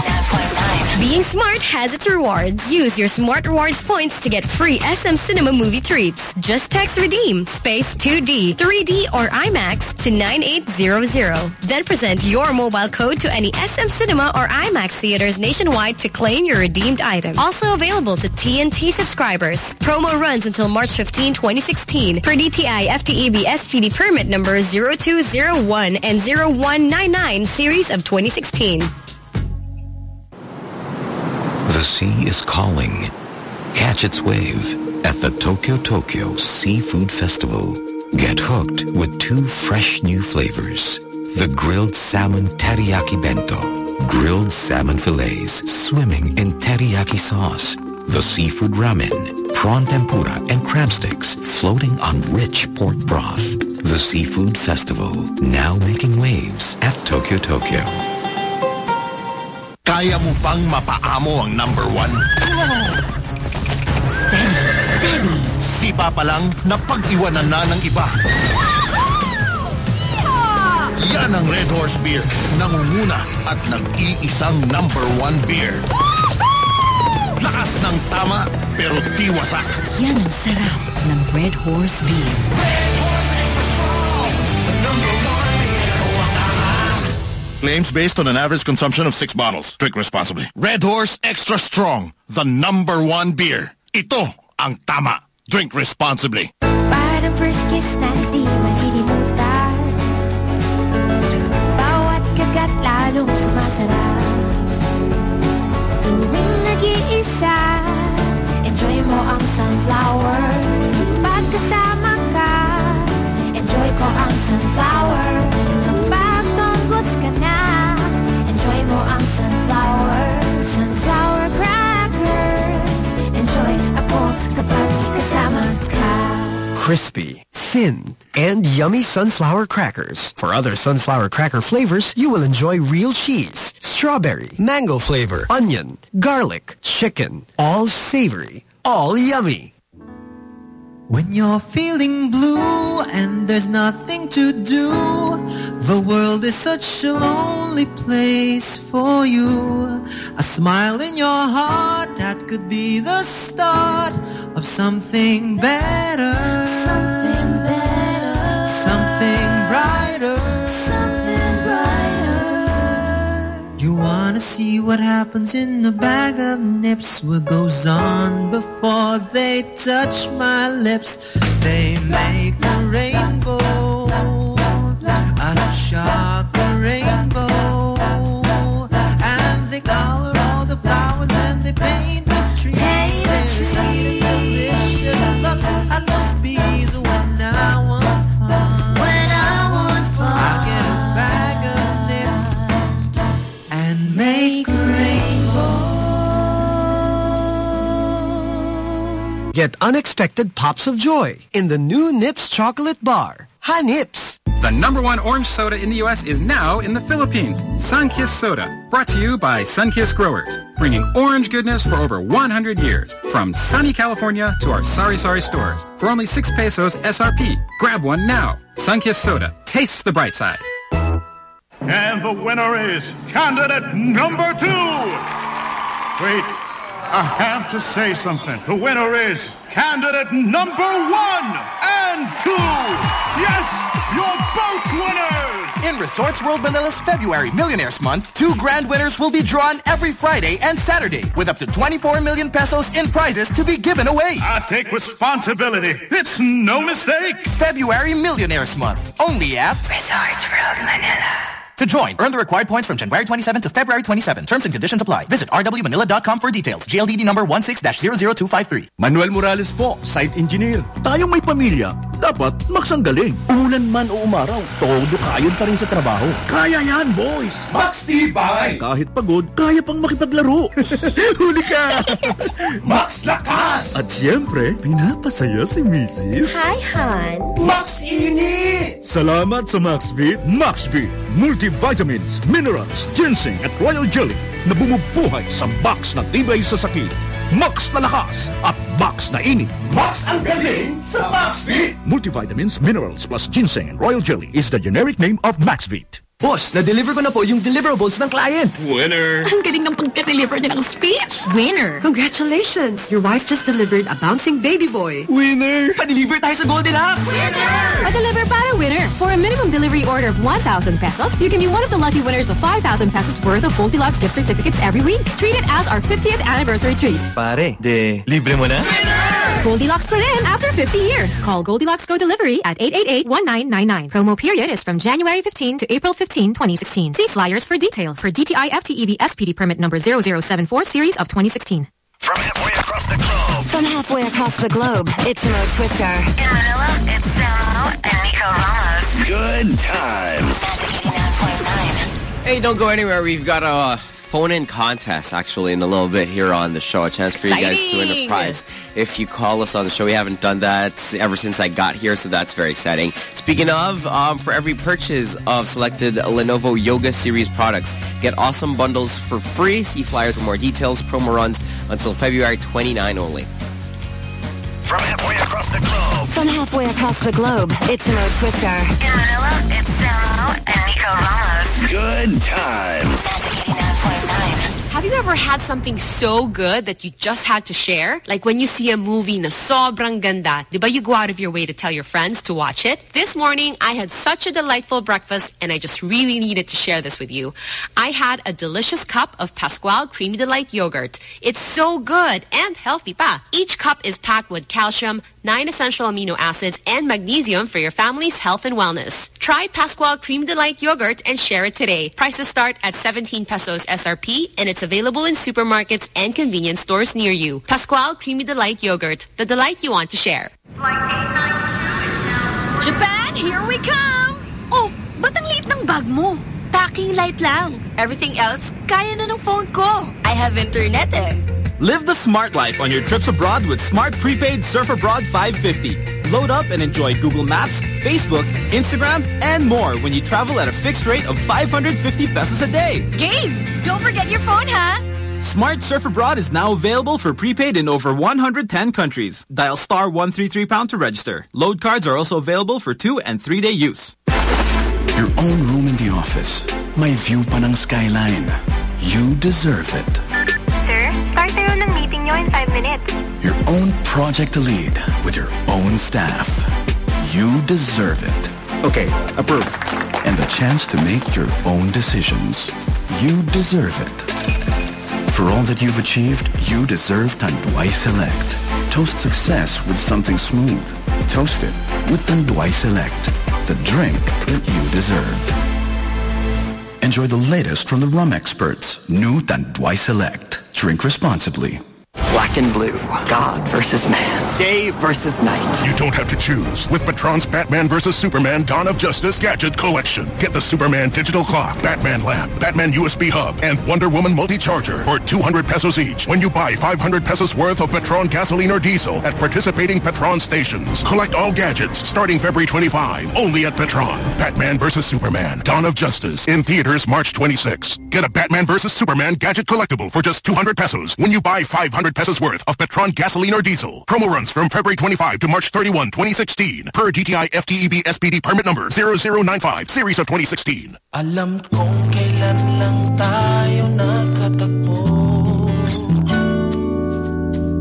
Being smart has its rewards. Use your Smart Rewards points to get free SM Cinema movie treats. Just text REDEEM space 2D, 3D, or IMAX to 9800. Then present your mobile code to any SM Cinema or IMAX theaters nationwide to claim your redeemed item. Also available to TNT subscribers. Promo runs until March 15, 2016 per DTI FTEB SPD permit number 0201 and 0199 series of 2016. The sea is calling. Catch its wave at the Tokyo Tokyo Seafood Festival. Get hooked with two fresh new flavors. The grilled salmon teriyaki bento. Grilled salmon fillets swimming in teriyaki sauce. The seafood ramen, prawn tempura, and crab sticks floating on rich pork broth. The Seafood Festival, now making waves at Tokyo Tokyo. Kaya mo bang mapaamo ang number one? Steady, steady. Sipa pa lang, napag-iwanan na ng iba. Yan ang Red Horse Beer. Nangunguna at nag-iisang number one beer. Lakas ng tama, pero di wasak. Yan ang sarap ng Red Horse Beer. Claims based on an average consumption of six bottles. Drink responsibly. Red Horse Extra Strong. The number one beer. Ito ang tama. Drink responsibly. Enjoy mo ang sunflower Pagkasama ka Enjoy ko ang sunflower crispy, thin, and yummy sunflower crackers. For other sunflower cracker flavors, you will enjoy real cheese, strawberry, mango flavor, onion, garlic, chicken. All savory, all yummy. When you're feeling blue and there's nothing to do, the world is such a lonely place for you. A smile in your heart that could be the start of something better. Something Wanna see what happens in the bag of nips, what goes on before they touch my lips. They make a rainbow, Get unexpected pops of joy in the new Nips chocolate bar. Ha Nips. The number one orange soda in the U.S. is now in the Philippines. Sunkist Soda. Brought to you by Sunkist Growers. Bringing orange goodness for over 100 years. From sunny California to our sorry sorry stores. For only 6 pesos SRP. Grab one now. Sunkist Soda. Tastes the bright side. And the winner is candidate number two. Wait, I have to say something. The winner is candidate number one and two. Yes, you're both winners. In Resorts World Manila's February Millionaires Month, two grand winners will be drawn every Friday and Saturday with up to 24 million pesos in prizes to be given away. I take responsibility. It's no mistake. February Millionaires Month, only at Resorts World Manila. To join, earn the required points from January 27 to February 27. Terms and conditions apply. Visit rwmanila.com for details. GLDD number 16-00253. Manuel Morales po, site engineer. Tayong may pamilya, dapat maksanggaling. Umulan man o umaraw, todo kayon pa rin sa trabaho. Kaya yan, boys! Max Tibay! Kahit pagod, kaya pang makipaglaro. (laughs) Huli ka! Max Lakas! At siyempre, pinapasaya si Mrs. Hi, hon. Max Init! Salamat sa MaxVit. MaxVit, multivitamins, minerals, ginseng at royal jelly na bumubuhay sa box na tibay sa sakit. Max na lakas at Max na init. Max ang galing sa MaxVit! Multivitamins, minerals plus ginseng and royal jelly is the generic name of MaxVit. Boss, na-deliver ko na po yung deliverables ng client. Winner! Ang galing ng pagka-deliver niya ng speech. Winner! Congratulations! Your wife just delivered a bouncing baby boy. Winner! Pa-deliver tayo sa Goldilocks! Winner! Pa-deliver para winner. For a minimum delivery order of 1,000 pesos, you can be one of the lucky winners of 5,000 pesos worth of Goldilocks gift certificates every week. Treat it as our 50th anniversary treat. Pare, de libre mo na? Winner! Goldilocks for in after 50 years. Call Goldilocks Go Delivery at 888-1999. Promo period is from January 15 to April 15, 2016. See flyers for details for DTI FTEB SPD permit number 0074 series of 2016. From halfway across the globe. From halfway across the globe, it's Mo Twister. In Manila, it's Samo and Nico Ramos. Good times. Hey, don't go anywhere. We've got a phone-in contest actually in a little bit here on the show. A chance for you guys to win a prize if you call us on the show. We haven't done that ever since I got here, so that's very exciting. Speaking of, um, for every purchase of selected Lenovo Yoga Series products, get awesome bundles for free. See flyers for more details. Promo runs until February 29 only. From halfway across the globe. From halfway across the globe, it's Mo Twister. In Manila, it's Samo and Nico Ramos. Good times. Have you ever had something so good that you just had to share? Like when you see a movie na sobrang ganda, di ba you go out of your way to tell your friends to watch it? This morning, I had such a delightful breakfast and I just really needed to share this with you. I had a delicious cup of Pascual Creamy Delight yogurt. It's so good and healthy pa. Each cup is packed with calcium, nine essential amino acids, and magnesium for your family's health and wellness. Try Pascual Cream Delight yogurt and share it today. Prices start at 17 pesos SRP and it's available in supermarkets and convenience stores near you. Pascual Creamy Delight yogurt, the delight you want to share. Japan, here we come! Oh, ba't ang liit ng bag mo? Packing light lang. Everything else, kaya na ng phone ko. I have internet eh. Live the smart life on your trips abroad with Smart Prepaid Surf Abroad 550. Load up and enjoy Google Maps, Facebook, Instagram, and more when you travel at a fixed rate of 550 pesos a day. Game! Don't forget your phone, huh? Smart Surf Abroad is now available for prepaid in over 110 countries. Dial star 133 pound to register. Load cards are also available for two and three day use. Your own room in the office. My view panang skyline. You deserve it. Sir, start na yun ng meeting nyo in five minutes. Your own project to lead with your own staff. You deserve it. Okay, approved. And the chance to make your own decisions. You deserve it. For all that you've achieved, you deserve Tanduay Select. Toast success with something smooth. Toast it with Tanduay Select, the drink that you deserve. Enjoy the latest from the rum experts. New Tanduay Select. Drink responsibly. Black and blue. God versus man. Day versus night. You don't have to choose. With Petron's Batman vs. Superman Dawn of Justice Gadget Collection. Get the Superman Digital Clock, Batman Lamp, Batman USB Hub, and Wonder Woman Multi-Charger for 200 pesos each when you buy 500 pesos worth of Petron gasoline or diesel at participating Petron stations. Collect all gadgets starting February 25, only at Petron. Batman vs. Superman Dawn of Justice in theaters March 26. Get a Batman vs. Superman gadget collectible for just 200 pesos when you buy 500 pesos worth of Petron gasoline or diesel. Promo runs from February 25 to March 31, 2016 per DTI FTEB SPD permit number 0095 series of 2016. Alam kong kailan lang tayo nagkatagpo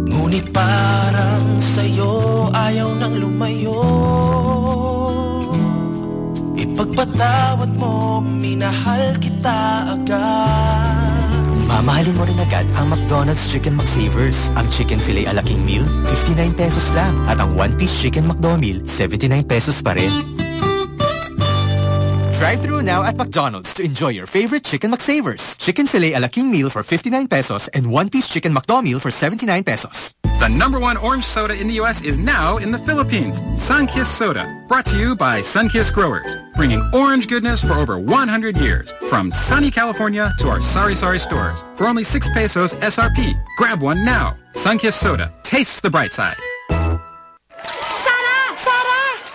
Ngunit parang sa'yo ayaw nang lumayo Ipagpatawad mo, minahal kita agad Mamahalin mo rin agad ang McDonald's Chicken McSavers. Ang Chicken Filet a la Meal, 59 pesos lang. At ang One Piece Chicken McDo Meal, 79 pesos pa rin. Drive through now at McDonald's to enjoy your favorite Chicken McSavers. Chicken Filet a la King Meal for 59 pesos and One Piece Chicken McDo Meal for 79 pesos. The number one orange soda in the U.S. is now in the Philippines. Sunkist Soda. Brought to you by Sunkist Growers. Bringing orange goodness for over 100 years. From sunny California to our sorry sorry stores. For only 6 pesos SRP. Grab one now. Sunkist Soda. Tastes the bright side.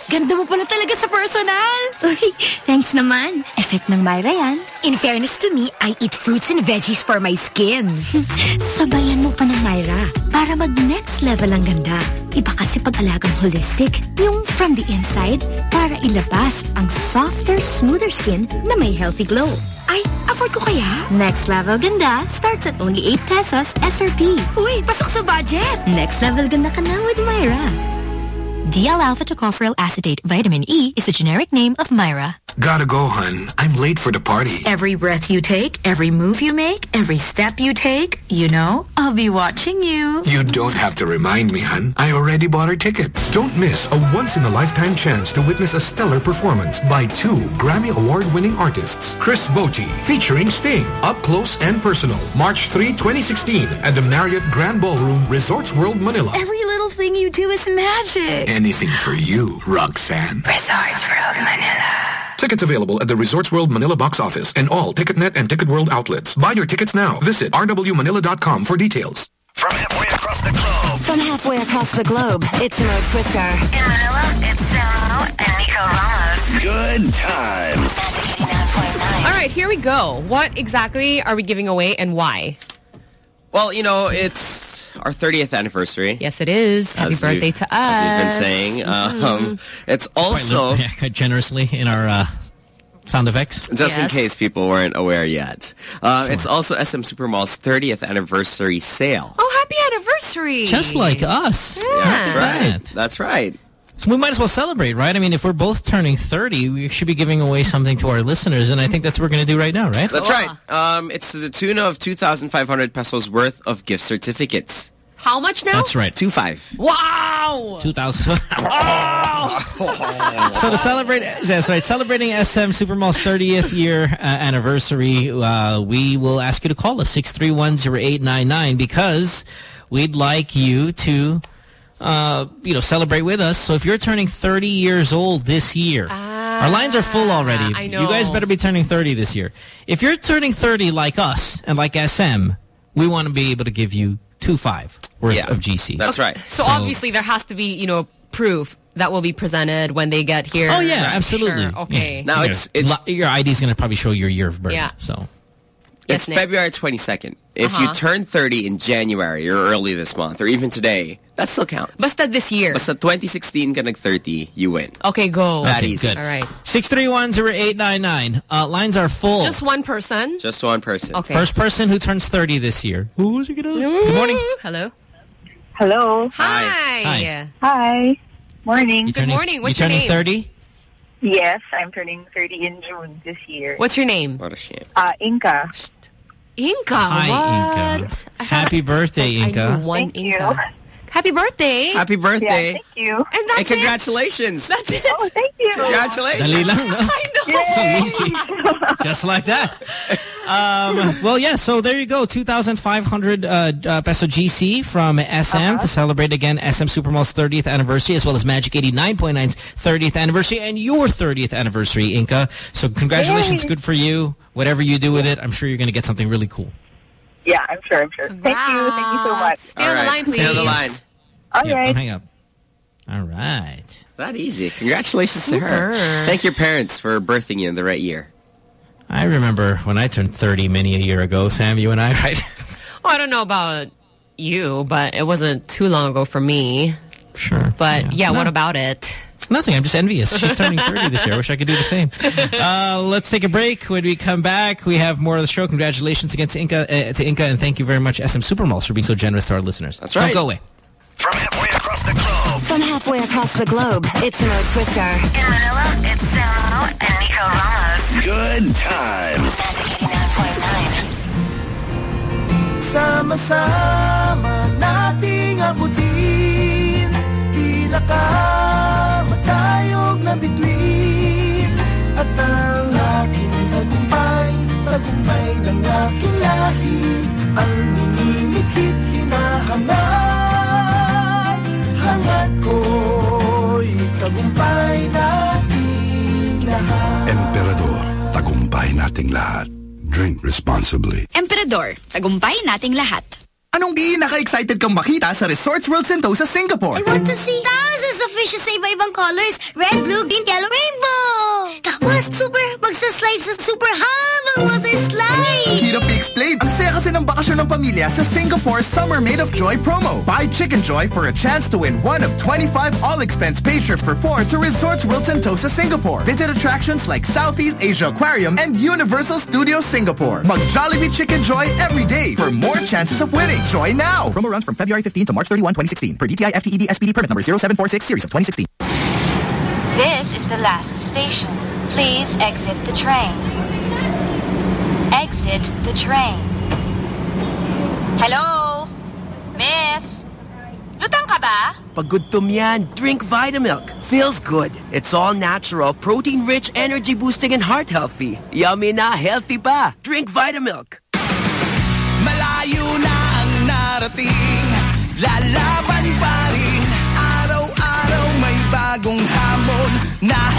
Ganda mo pala talaga sa personal. Uy, thanks naman. Effect ng Myra yan. In fairness to me, I eat fruits and veggies for my skin. (laughs) Sabayan mo pa ng Myra para mag-next level ang ganda. Iba kasi pag-alagang holistic. Yung from the inside para ilabas ang softer, smoother skin na may healthy glow. Ay, afford ko kaya? Next level ganda starts at only 8 pesos SRP. Uy, pasok sa budget! Next level ganda ka na with Myra. DL-alpha tocopherol acetate vitamin E is the generic name of Myra. Gotta go, hun. I'm late for the party. Every breath you take, every move you make, every step you take, you know, I'll be watching you. You don't have to remind me, hun. I already bought our tickets. Don't miss a once-in-a-lifetime chance to witness a stellar performance by two Grammy Award-winning artists. Chris Botti, featuring Sting, up close and personal. March 3, 2016 at the Marriott Grand Ballroom, Resorts World, Manila. Every little thing you do is magic. Anything for you, Roxanne. Resorts World Manila. Tickets available at the Resorts World Manila box office and all TicketNet and Ticket World outlets. Buy your tickets now. Visit rwmanila.com for details. From halfway across the globe. From halfway across the globe, it's Mo Twister. In Manila, it's Samo and Nico Ramos. Good times. All right, here we go. What exactly are we giving away and why? Well, you know, it's our 30th anniversary. Yes, it is. Happy As birthday you- to us. As you've been saying. Um, it's also... Quite generously in our uh, sound effects. Just in case people weren't aware yet. Uh, It's also SM Supermall's 30th anniversary sale. Oh, happy anniversary. Just like us. Yeah. That's right. That's right. So we might as well celebrate, right? I mean, if we're both turning 30, we should be giving away something to our listeners, and I think that's what we're going to do right now, right? That's right. Um, it's to the tune of 2,500 pesos worth of gift certificates. How much now? That's right. Two five. Wow. 2000. (laughs) so to celebrate, that's right, celebrating SM Supermall's 30th year uh, anniversary, uh, we will ask you to call us 631-0899 because we'd like you to, uh, you know, celebrate with us. So if you're turning 30 years old this year, our lines are full already. I know. You guys better be turning 30 this year. If you're turning 30 like us and like SM, we want to be able to give you two five worth Yeah. of GC. That's right. So, obviously there has to be, you know, proof. that will be presented when they get here. Oh yeah, absolutely. sure. Okay. Now Yeah. it's it's your ID is going to probably show your year of birth. Yeah. So it's Nick. February 22nd. If you Uh-huh. turn 30 in January or early this month or even today, that still counts. Basta this year. Basta 2016 ka nag 30, you win. Okay, go. That Okay, easy. good. All right. six three one zero eight nine nine. Uh, lines are full. Just one person. Just one person. Okay. First person who turns thirty this year. Who's it gonna? Good morning. Hello. Hello. Hi. Hi. Hi. Morning. You turning, morning. What's you your turning name? thirty? Yes, I'm turning 30 in June this year. What's your name? What a shame. Uh, Inca. Inca. Hi, what? Inca. Happy birthday, I Inca. knew one Thank you. Inca. Happy birthday. Happy Yeah, birthday. thank you. and that's and congratulations. it. That's it. Oh, thank you. Congratulations. Dali lang, no? (laughs) I know. So easy. Just like that. Um, well, yeah, so there you go. 2,500 uh, uh, peso GC from SM Uh-huh. to celebrate again SM Supermall's 30th anniversary as well as Magic 89.9's 30th anniversary and your 30th anniversary, Inca. So congratulations. Yay. Good for you. Whatever you do with it, I'm sure you're going to get something really cool. Yeah, I'm sure, I'm sure. Thank you. Thank you so much. Stay All on the line, please. Stay on the line. All yeah, oh, right. don't hang up. All right. That easy. Congratulations to her. Thank your parents for birthing you in the right year. I remember when I turned 30 many a year ago, Sam, you and I, (laughs) right? Well, I don't know about you, but it wasn't too long ago for me. Sure. But yeah, No. what about it? Nothing. I'm just envious. She's turning 30 this year. I wish I could do the same. Uh, let's take a break. When we come back, we have more of the show. Congratulations against Inca, uh, to Inca, and thank you very much, SM Supermalls, for being so generous to our listeners. That's right. Don't go away. From halfway across the globe. From halfway across the globe, it's Mo Twister. In Manila, it's Samo and Nico Ramos. Good times. Magic 89.9. Sama-sama nating abutin Tila ka matayog na bituin At ang aking tagumpay Tagumpay ng aking lahi Ang minimikit hinahangat Hangat ko'y tagumpay nating lahat Emperador, tagumpay nating lahat. Drink responsibly. Emperador, tagumpay nating lahat. Anong pinaka-excited kang makita sa Resorts World Sentosa, Singapore? I want to see thousands of fishes sa iba-ibang colors. Red, blue, green, yellow, rainbow. Tapos, super, magsaslide sa super habang water slide. Hirap i-explain. Ang saya kasi ng bakasyon ng pamilya sa Singapore Summer Made of Joy promo. Buy Chickenjoy for a chance to win one of 25 all-expense paid trips for four to Resorts World Sentosa, Singapore. Visit attractions like Southeast Asia Aquarium and Universal Studios Singapore. Mag Jollibee Chickenjoy every day for more chances of winning. Joy now! Promo runs from February 15 to March 31, 2016 per DTI FTEB SPD permit number 0746 series of 2016. This is the last station. Please exit the train. Exit the train. Hello? Miss? Lutang ka ba? Paggutom yan, drink Vitamilk. Feels good. It's all natural, protein-rich, energy-boosting, and heart-healthy. Yummy na, healthy pa. Drink Vitamilk. Malayo na ang narating Lalaban pa rin Araw-araw may bagong hamon Na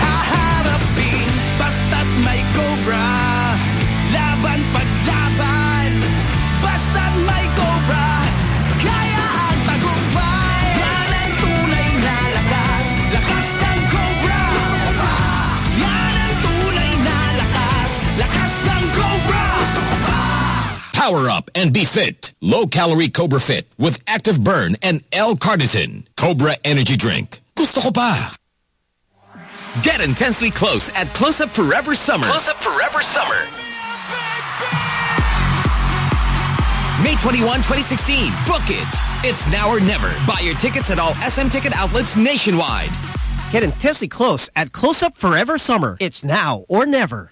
Power up and be fit. Low calorie Cobra Fit with active burn and L-carnitine. Cobra Energy Drink. Gusto ko pa. Get intensely close at Close Up Forever Summer. Close Up Forever Summer. May 21, 2016. Book it. It's now or never. Buy your tickets at all SM ticket outlets nationwide. Get intensely close at Close Up Forever Summer. It's now or never.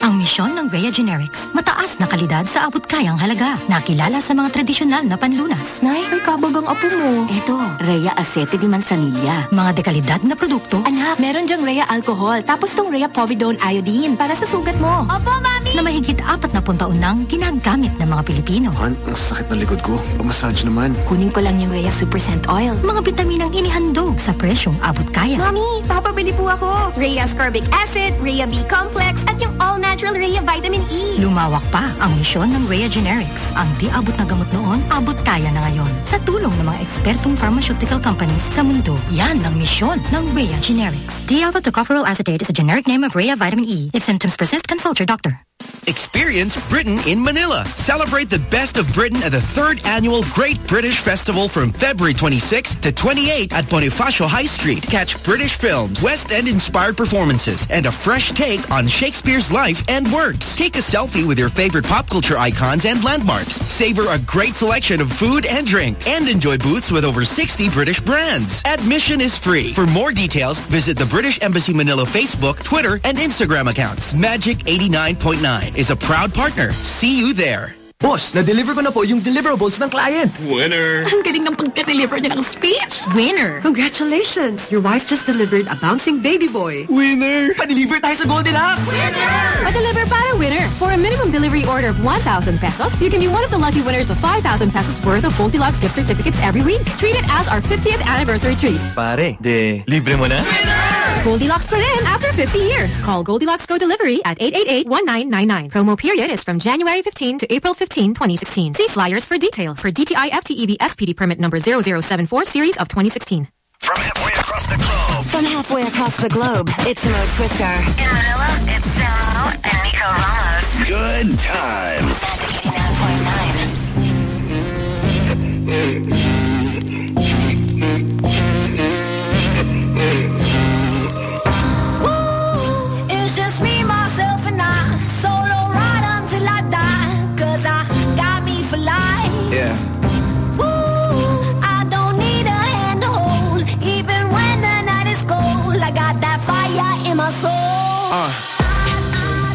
Ang misyon ng Rhea Generics, mataas na kalidad sa abot kayang halaga. Nakilala sa mga tradisyonal na panlunas. Nay, may kabag ang apo mo. Eto, Rhea Acete di Manzanilla. Mga dekalidad na produkto. Anak, meron dyang Rhea Alcohol. Tapos tong Rhea Povidone Iodine para sa sugat mo. Opo, Mami! Na mahigit apat na taon nang ginagamit ng mga Pilipino. Han, ang sakit ng likod ko. Pamassage naman. Kunin ko lang yung Rhea Super Scent Oil. Mga bitaminang inihandog sa presyong abot kaya. Mami, papabili po ako. Rhea Ascorbic Acid, Rhea B Complex, at yung all natural Rhea Vitamin E. Lumawak pa ang misyon ng Rhea Generics. Ang di abot na gamot noon, abot kaya na ngayon. Sa tulong ng mga ekspertong pharmaceutical companies sa mundo, yan ang misyon ng Rhea Generics. D-alpha tocopherol acetate is a generic name of Rhea Vitamin E. If symptoms persist, consult your doctor. Experience Britain in Manila. Celebrate the best of Britain at the third annual Great British Festival from February 26 to 28 at Bonifacio High Street. Catch British films, West End inspired performances, and a fresh take on Shakespeare's life and works. Take a selfie with your favorite pop culture icons and landmarks. Savor a great selection of food and drinks, and enjoy booths with over 60 British brands. Admission is free. For more details, visit the British Embassy Manila Facebook, Twitter, and Instagram accounts. Magic 89.9 is a proud partner. See you there. Boss, na-deliver ko na po yung deliverables ng client. Winner! Ang galing ng pagka-deliver niya ng speech. Winner. Congratulations! Your wife just delivered a bouncing baby boy. Winner! Pa-deliver tayo sa Goldilocks! Pa-deliver para winner. For a minimum delivery order of 1,000 pesos, you can be one of the lucky winners of 5,000 pesos worth of Goldilocks gift certificates every week. Treat it as our 50th anniversary treat. Pare, de, libre mo na? Winner! Goldilocks for in after 50 years. Call Goldilocks Go Delivery at 888-1999. Promo period is from January 15 to April 15, 2016. See flyers for detail for DTI FTEB FPD permit number 0074 series of 2016. From halfway across the globe. From halfway across the globe, it's Mo Twister. In Manila, it's Samo and Nico Ramos. Good times. That's 89.9.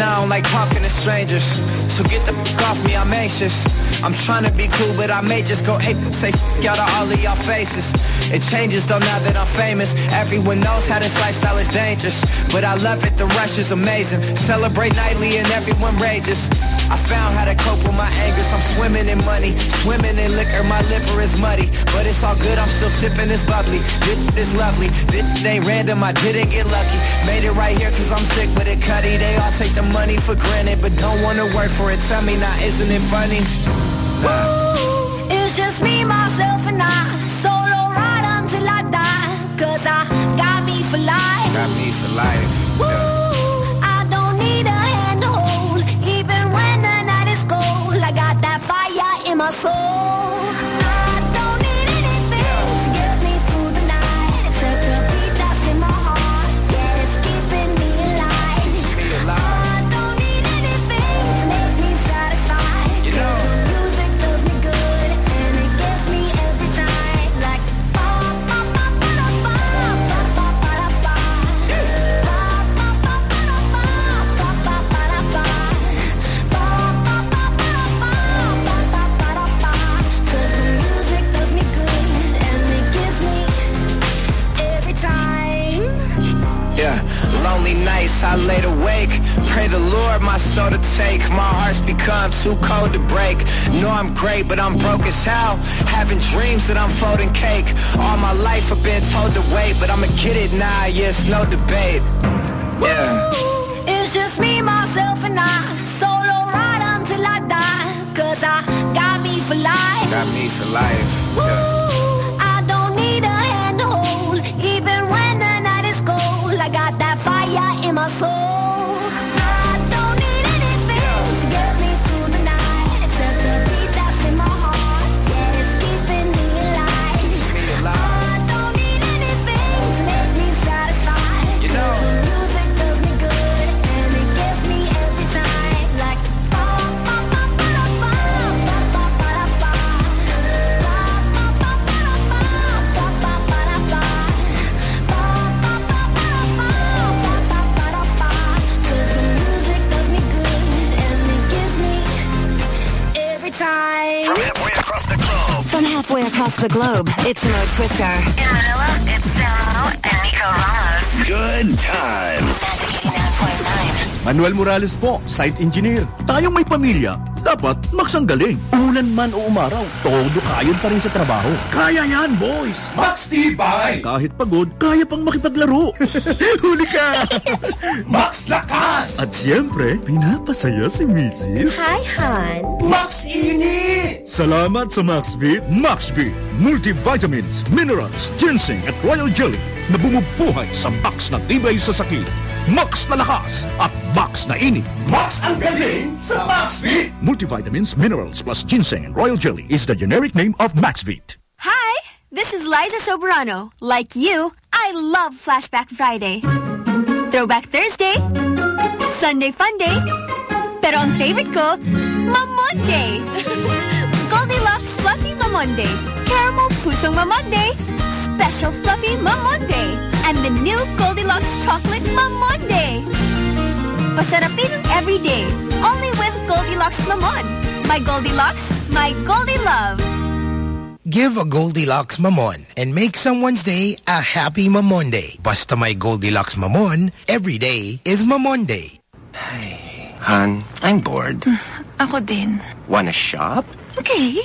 I don't like talking to strangers. So get the fuck off me, I'm anxious. I'm trying to be cool, but I may just go ape. Say fuck out of all of y'all faces. It changes though now that I'm famous. Everyone knows how this lifestyle is dangerous. But I love it, the rush is amazing. Celebrate nightly and everyone rages. I found how to cope with my angers. I'm swimming in money, swimming in liquor. My liver is muddy, but it's all good. I'm still sipping this bubbly. This is lovely. This ain't random. I didn't get lucky. Made it right here cause I'm sick with it, cutty. They all take the money for granted, but don't wanna work for it. Tell me now, isn't it funny? Nah. It's just me, myself, and I. Solo ride until I die. Cause I got me for life. Got me for life. Ooh, I don't need a hand to hold. Even when the night is cold, I got that fire in my soul. Nights I laid awake. Pray the Lord my soul to take. My heart's become too cold to break. Know I'm great, but I'm broke as hell. Having dreams that I'm folding cake. All my life I've been told to wait, but I'ma get it now. Yeah, it's no debate. Yeah. It's just me, myself, and I. Solo ride until I die. Cause I got me for life. Got me for life. Yeah. Soul. The globe, it's Mo Twister. In Manila, it's Samo and Nico Ramos. Good times. Manuel Morales po, site engineer. Tayong may pamilya, dapat magsanggaling. Ulan man o umaraw, todo kayon pa rin sa trabaho. Kaya yan, boys! Max Tibay! Kahit pagod, kaya pang makipaglaro. (laughs) Huli ka! Max Lakas! At siyempre, pinapasaya si Mrs. Hi, Han. Max Init! Salamat sa MaxVit. MaxVit. Multivitamins, minerals, ginseng at royal jelly na bumubuhay sa box na tibay sa sakit. Max na lakas at Max na init. Max ang galing sa MaxVit! Multivitamins, minerals plus ginseng and royal jelly is the generic name of MaxVit. Hi, this is Liza Soberano. Like you, I love Flashback Friday. Throwback Thursday, Sunday Funday, pero ang favorite ko, Mamonday. (laughs) Goldilocks Fluffy Mamonday, Caramel Pusong Mamonday, Special Fluffy Mamonday, and the new Goldilocks Chocolate Mamonday. Pasarapin ang everyday, only with Goldilocks Mamon. My Goldilocks, my Goldie Love. Give a Goldilocks Mamon and make someone's day a happy Mamonday. Basta my Goldilocks Mamon, every day is Mamonday. Han, I'm bored. (laughs) Ako din. Wanna shop? Okay.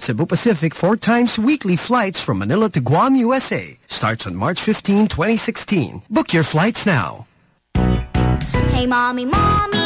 Cebu Pacific four times weekly flights from Manila to Guam, USA starts on March 15, 2016. Book your flights now. Hey, mommy, mommy,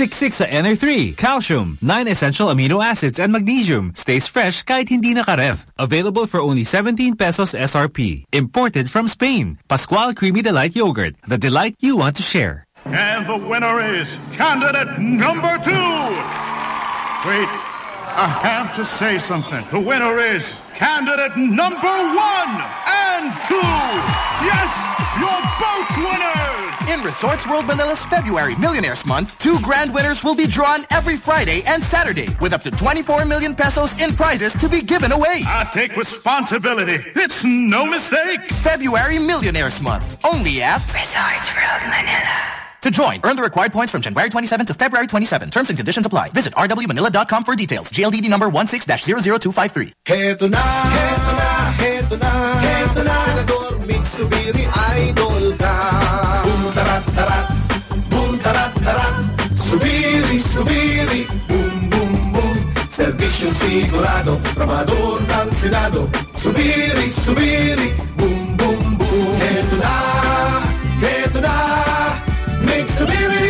66 sa NR3, calcium, 9 essential amino acids and magnesium. Stays fresh kahit hindi naka-ref. Available for only 17 pesos SRP. Imported from Spain. Pascual Creamy Delight Yogurt. The delight you want to share. And the winner is candidate number two. Wait, I have to say something. The winner is candidate number one and two. Yes, you're both winners. In Resorts World Manila's February Millionaires Month, two grand winners will be drawn every Friday and Saturday with up to 24 million pesos in prizes to be given away. I take responsibility. It's no mistake. February Millionaires Month, only at Resorts World Manila. To join, earn the required points from January 27 to February 27. Terms and conditions apply. Visit rwmanila.com for details. GLDD number 16-00253. Heto na, heto na, heto na, heto na. Senador Migz Zubiri, idol ka. Servisyong sigurado. Tramador ng Senado. Zubiri, zubiri. Boom, boom, boom. Heto na, heto na. Migz Zubiri.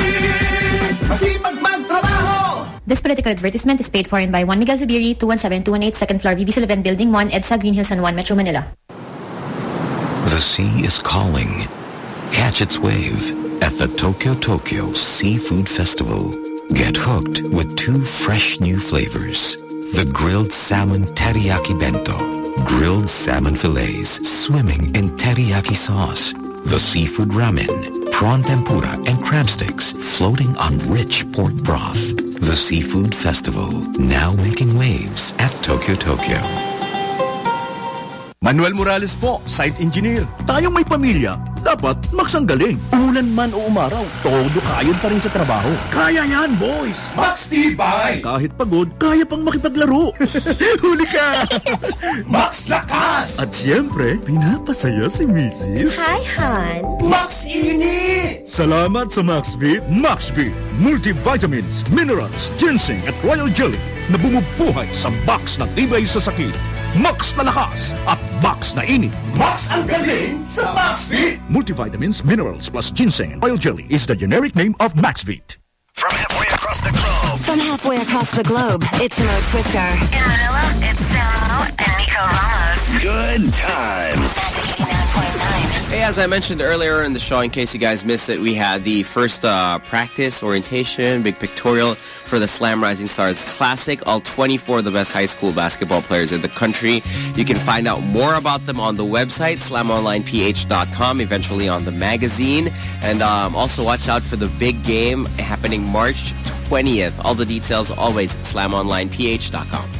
Masipag magtrabaho. This political advertisement is paid for in by Juan Miguel Zubiri, 217-218 second floor, VB Sullivan Building 1, EDSA Greenhills, San Juan, Metro Manila. The sea is calling. Catch its wave at the Tokyo Tokyo Seafood Festival. Get hooked with two fresh new flavors. The grilled salmon teriyaki bento. Grilled salmon fillets swimming in teriyaki sauce. The seafood ramen, prawn tempura, and crab sticks floating on rich pork broth. The Seafood Festival, now making waves at Tokyo Tokyo. Manuel Morales po, site engineer. Tayong may pamilya, dapat maksang galing. Umulan man o umaraw, todo kayon pa rin sa trabaho. Kaya yan, boys! Max Tibay! Kahit pagod, kaya pang makipaglaro. (laughs) Huli ka! Max Lakas! At siyempre, pinapasaya si Mrs. Hi, Han. Max Init! Salamat sa MaxVit. MaxVit, multivitamins, minerals, ginseng at royal jelly na bumubuhay sa box na tibay sa sakit. Max na lakas at Max na init. Max ang galing sa MaxVit! Multivitamins, minerals plus ginseng and royal jelly is the generic name of MaxVit. From halfway across the globe. From halfway across the globe, it's Mo Twister. In Manila, it's Samo and Nico Ramos. Good times. Hey, as I mentioned earlier in the show, in case you guys missed it, we had the first uh, practice orientation, big pictorial for the Slam Rising Stars Classic. All 24 of the best high school basketball players in the country. You can find out more about them on the website, slamonlineph.com, eventually on the magazine. And um, also watch out for the big game happening March 20th. All the details always slamonlineph.com.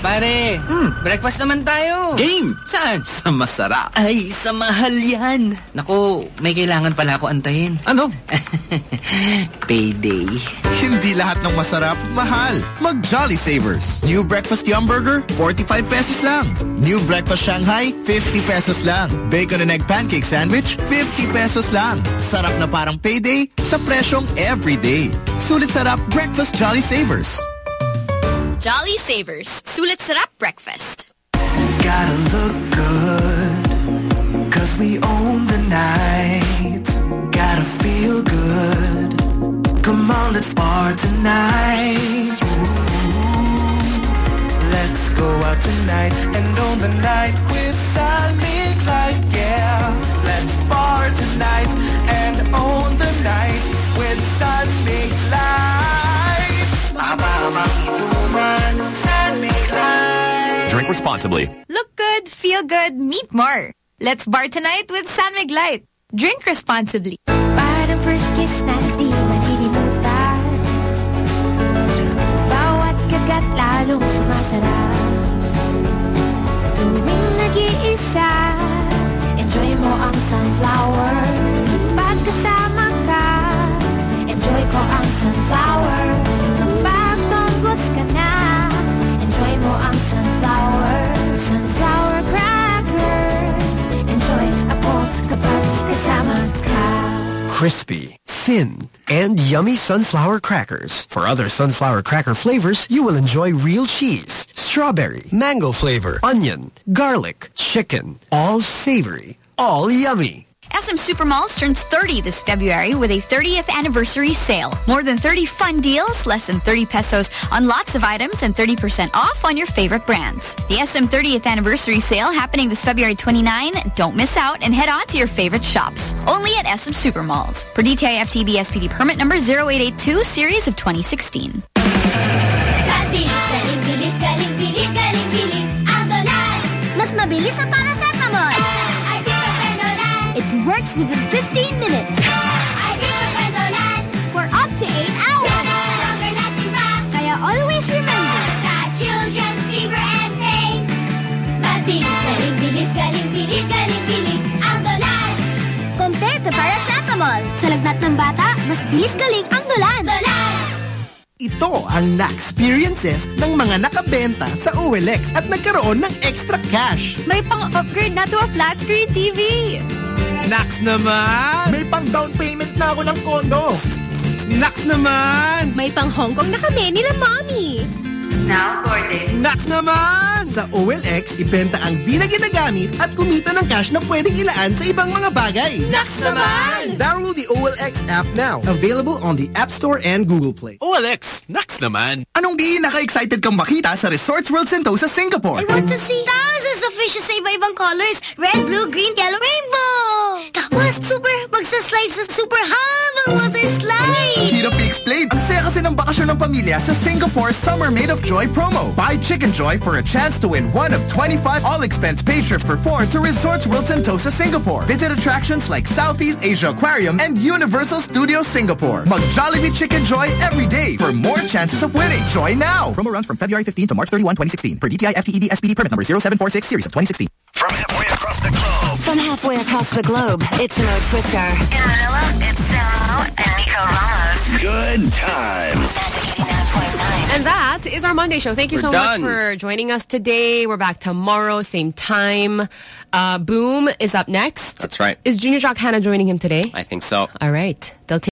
Pare, breakfast naman tayo. Game! Saan? Sa masarap. Ay, sa mahal yan. Naku, may kailangan pala ako antayin. Ano? (laughs) Payday. Hindi lahat ng masarap, mahal. Mag Jolly Savers. New Breakfast Yum Burger, 45 pesos lang. New Breakfast Shanghai, 50 pesos lang. Bacon and Egg Pancake Sandwich, 50 pesos lang. Sarap na parang payday sa presyong everyday. Sulit sarap Breakfast Jolly Savers. Jolly Savers. Sulit Sarap Breakfast. Gotta look good, cause we own the night. Gotta feel good. Come on, let's bar tonight. Ooh, let's go out tonight and own the night with San Mig Light, yeah. Let's bar tonight and own the night with San Mig Light. Responsibly. Look good, feel good, meet more. Let's bar tonight with San Mig Light. Drink responsibly. Parang first kiss na di malilimutan Bawat kagat lalong sumasarap Tuwing nag-iisa Enjoy mo ang sunflower Pagkasama ka Enjoy ko ang sunflower crispy, thin, and yummy sunflower crackers. For other sunflower cracker flavors, you will enjoy real cheese, strawberry, mango flavor, onion, garlic, chicken, all savory, all yummy. SM Supermalls turns 30 this February with a 30th anniversary sale. More than 30 fun deals, less than 30 pesos on lots of items, and 30% off on your favorite brands. The SM 30th anniversary sale happening this February 29. Don't miss out and head on to your favorite shops. Only at SM Supermalls. Per DTI FTB SPD permit number 0882 series of 2016. Mas bilis, galing, bilis, galing, bilis, Mas mabilis sa works within 15 minutes. For up to 8 hours. Longer lasting pa Kaya always remember Sa children's fever and pain. Mas bilis, galing, bilis, galing, bilis, galing, bilis Ang dolan Compared to paracetamol Sa lagnat ng bata, mas bilis galing ang dolan Dolan! Ito ang na-experiences ng mga nakabenta sa OLX at nagkaroon ng extra cash. May pang-upgrade na to a flat screen TV. Nax naman! May pang down payment na ako ng kondo. Nax naman! May pang Hong Kong na kami nila mommy. Now recording. Nax naman! Sa OLX, ibenta ang di na ginagamit at kumita ng cash na pwedeng ilaan sa ibang mga bagay. Nax naman! Download the OLX app now. Available on the App Store and Google Play. OLX, Nax naman. Anong di naka-excited kang makita sa Resorts World Sentosa, Singapore? I want to see thousands of fishes sa iba-ibang colors. Red, blue, green, yellow, rainbow. Tapos, super, magsaslide sa super habang water slide. Hirap i-explain. Ang saya kasi ng bakasyon ng pamilya sa Singapore Summer Made of Joy promo. Buy Chickenjoy for a chance to win one of 25 all-expense paid trips for four to Resorts World Sentosa, Singapore. Visit attractions like Southeast Asia Aquarium and Universal Studios Singapore. Mag Jollibee Chickenjoy every day for more chances of winning. Joy now! Promo runs from February 15 to March 31, 2016 per DTI FTEB SPD permit number 0746 series of 2016. From halfway across the globe. From halfway across the globe, it's Mo Twister. In Manila, it's Samo and Nico Ramos. Good times. And that is our Monday show. Thank you We're so done. much for joining us today. We're back tomorrow, same time. Uh, Boom is up next. That's right. Is Junior Jock Hannah joining him today? I think so. All right. They'll take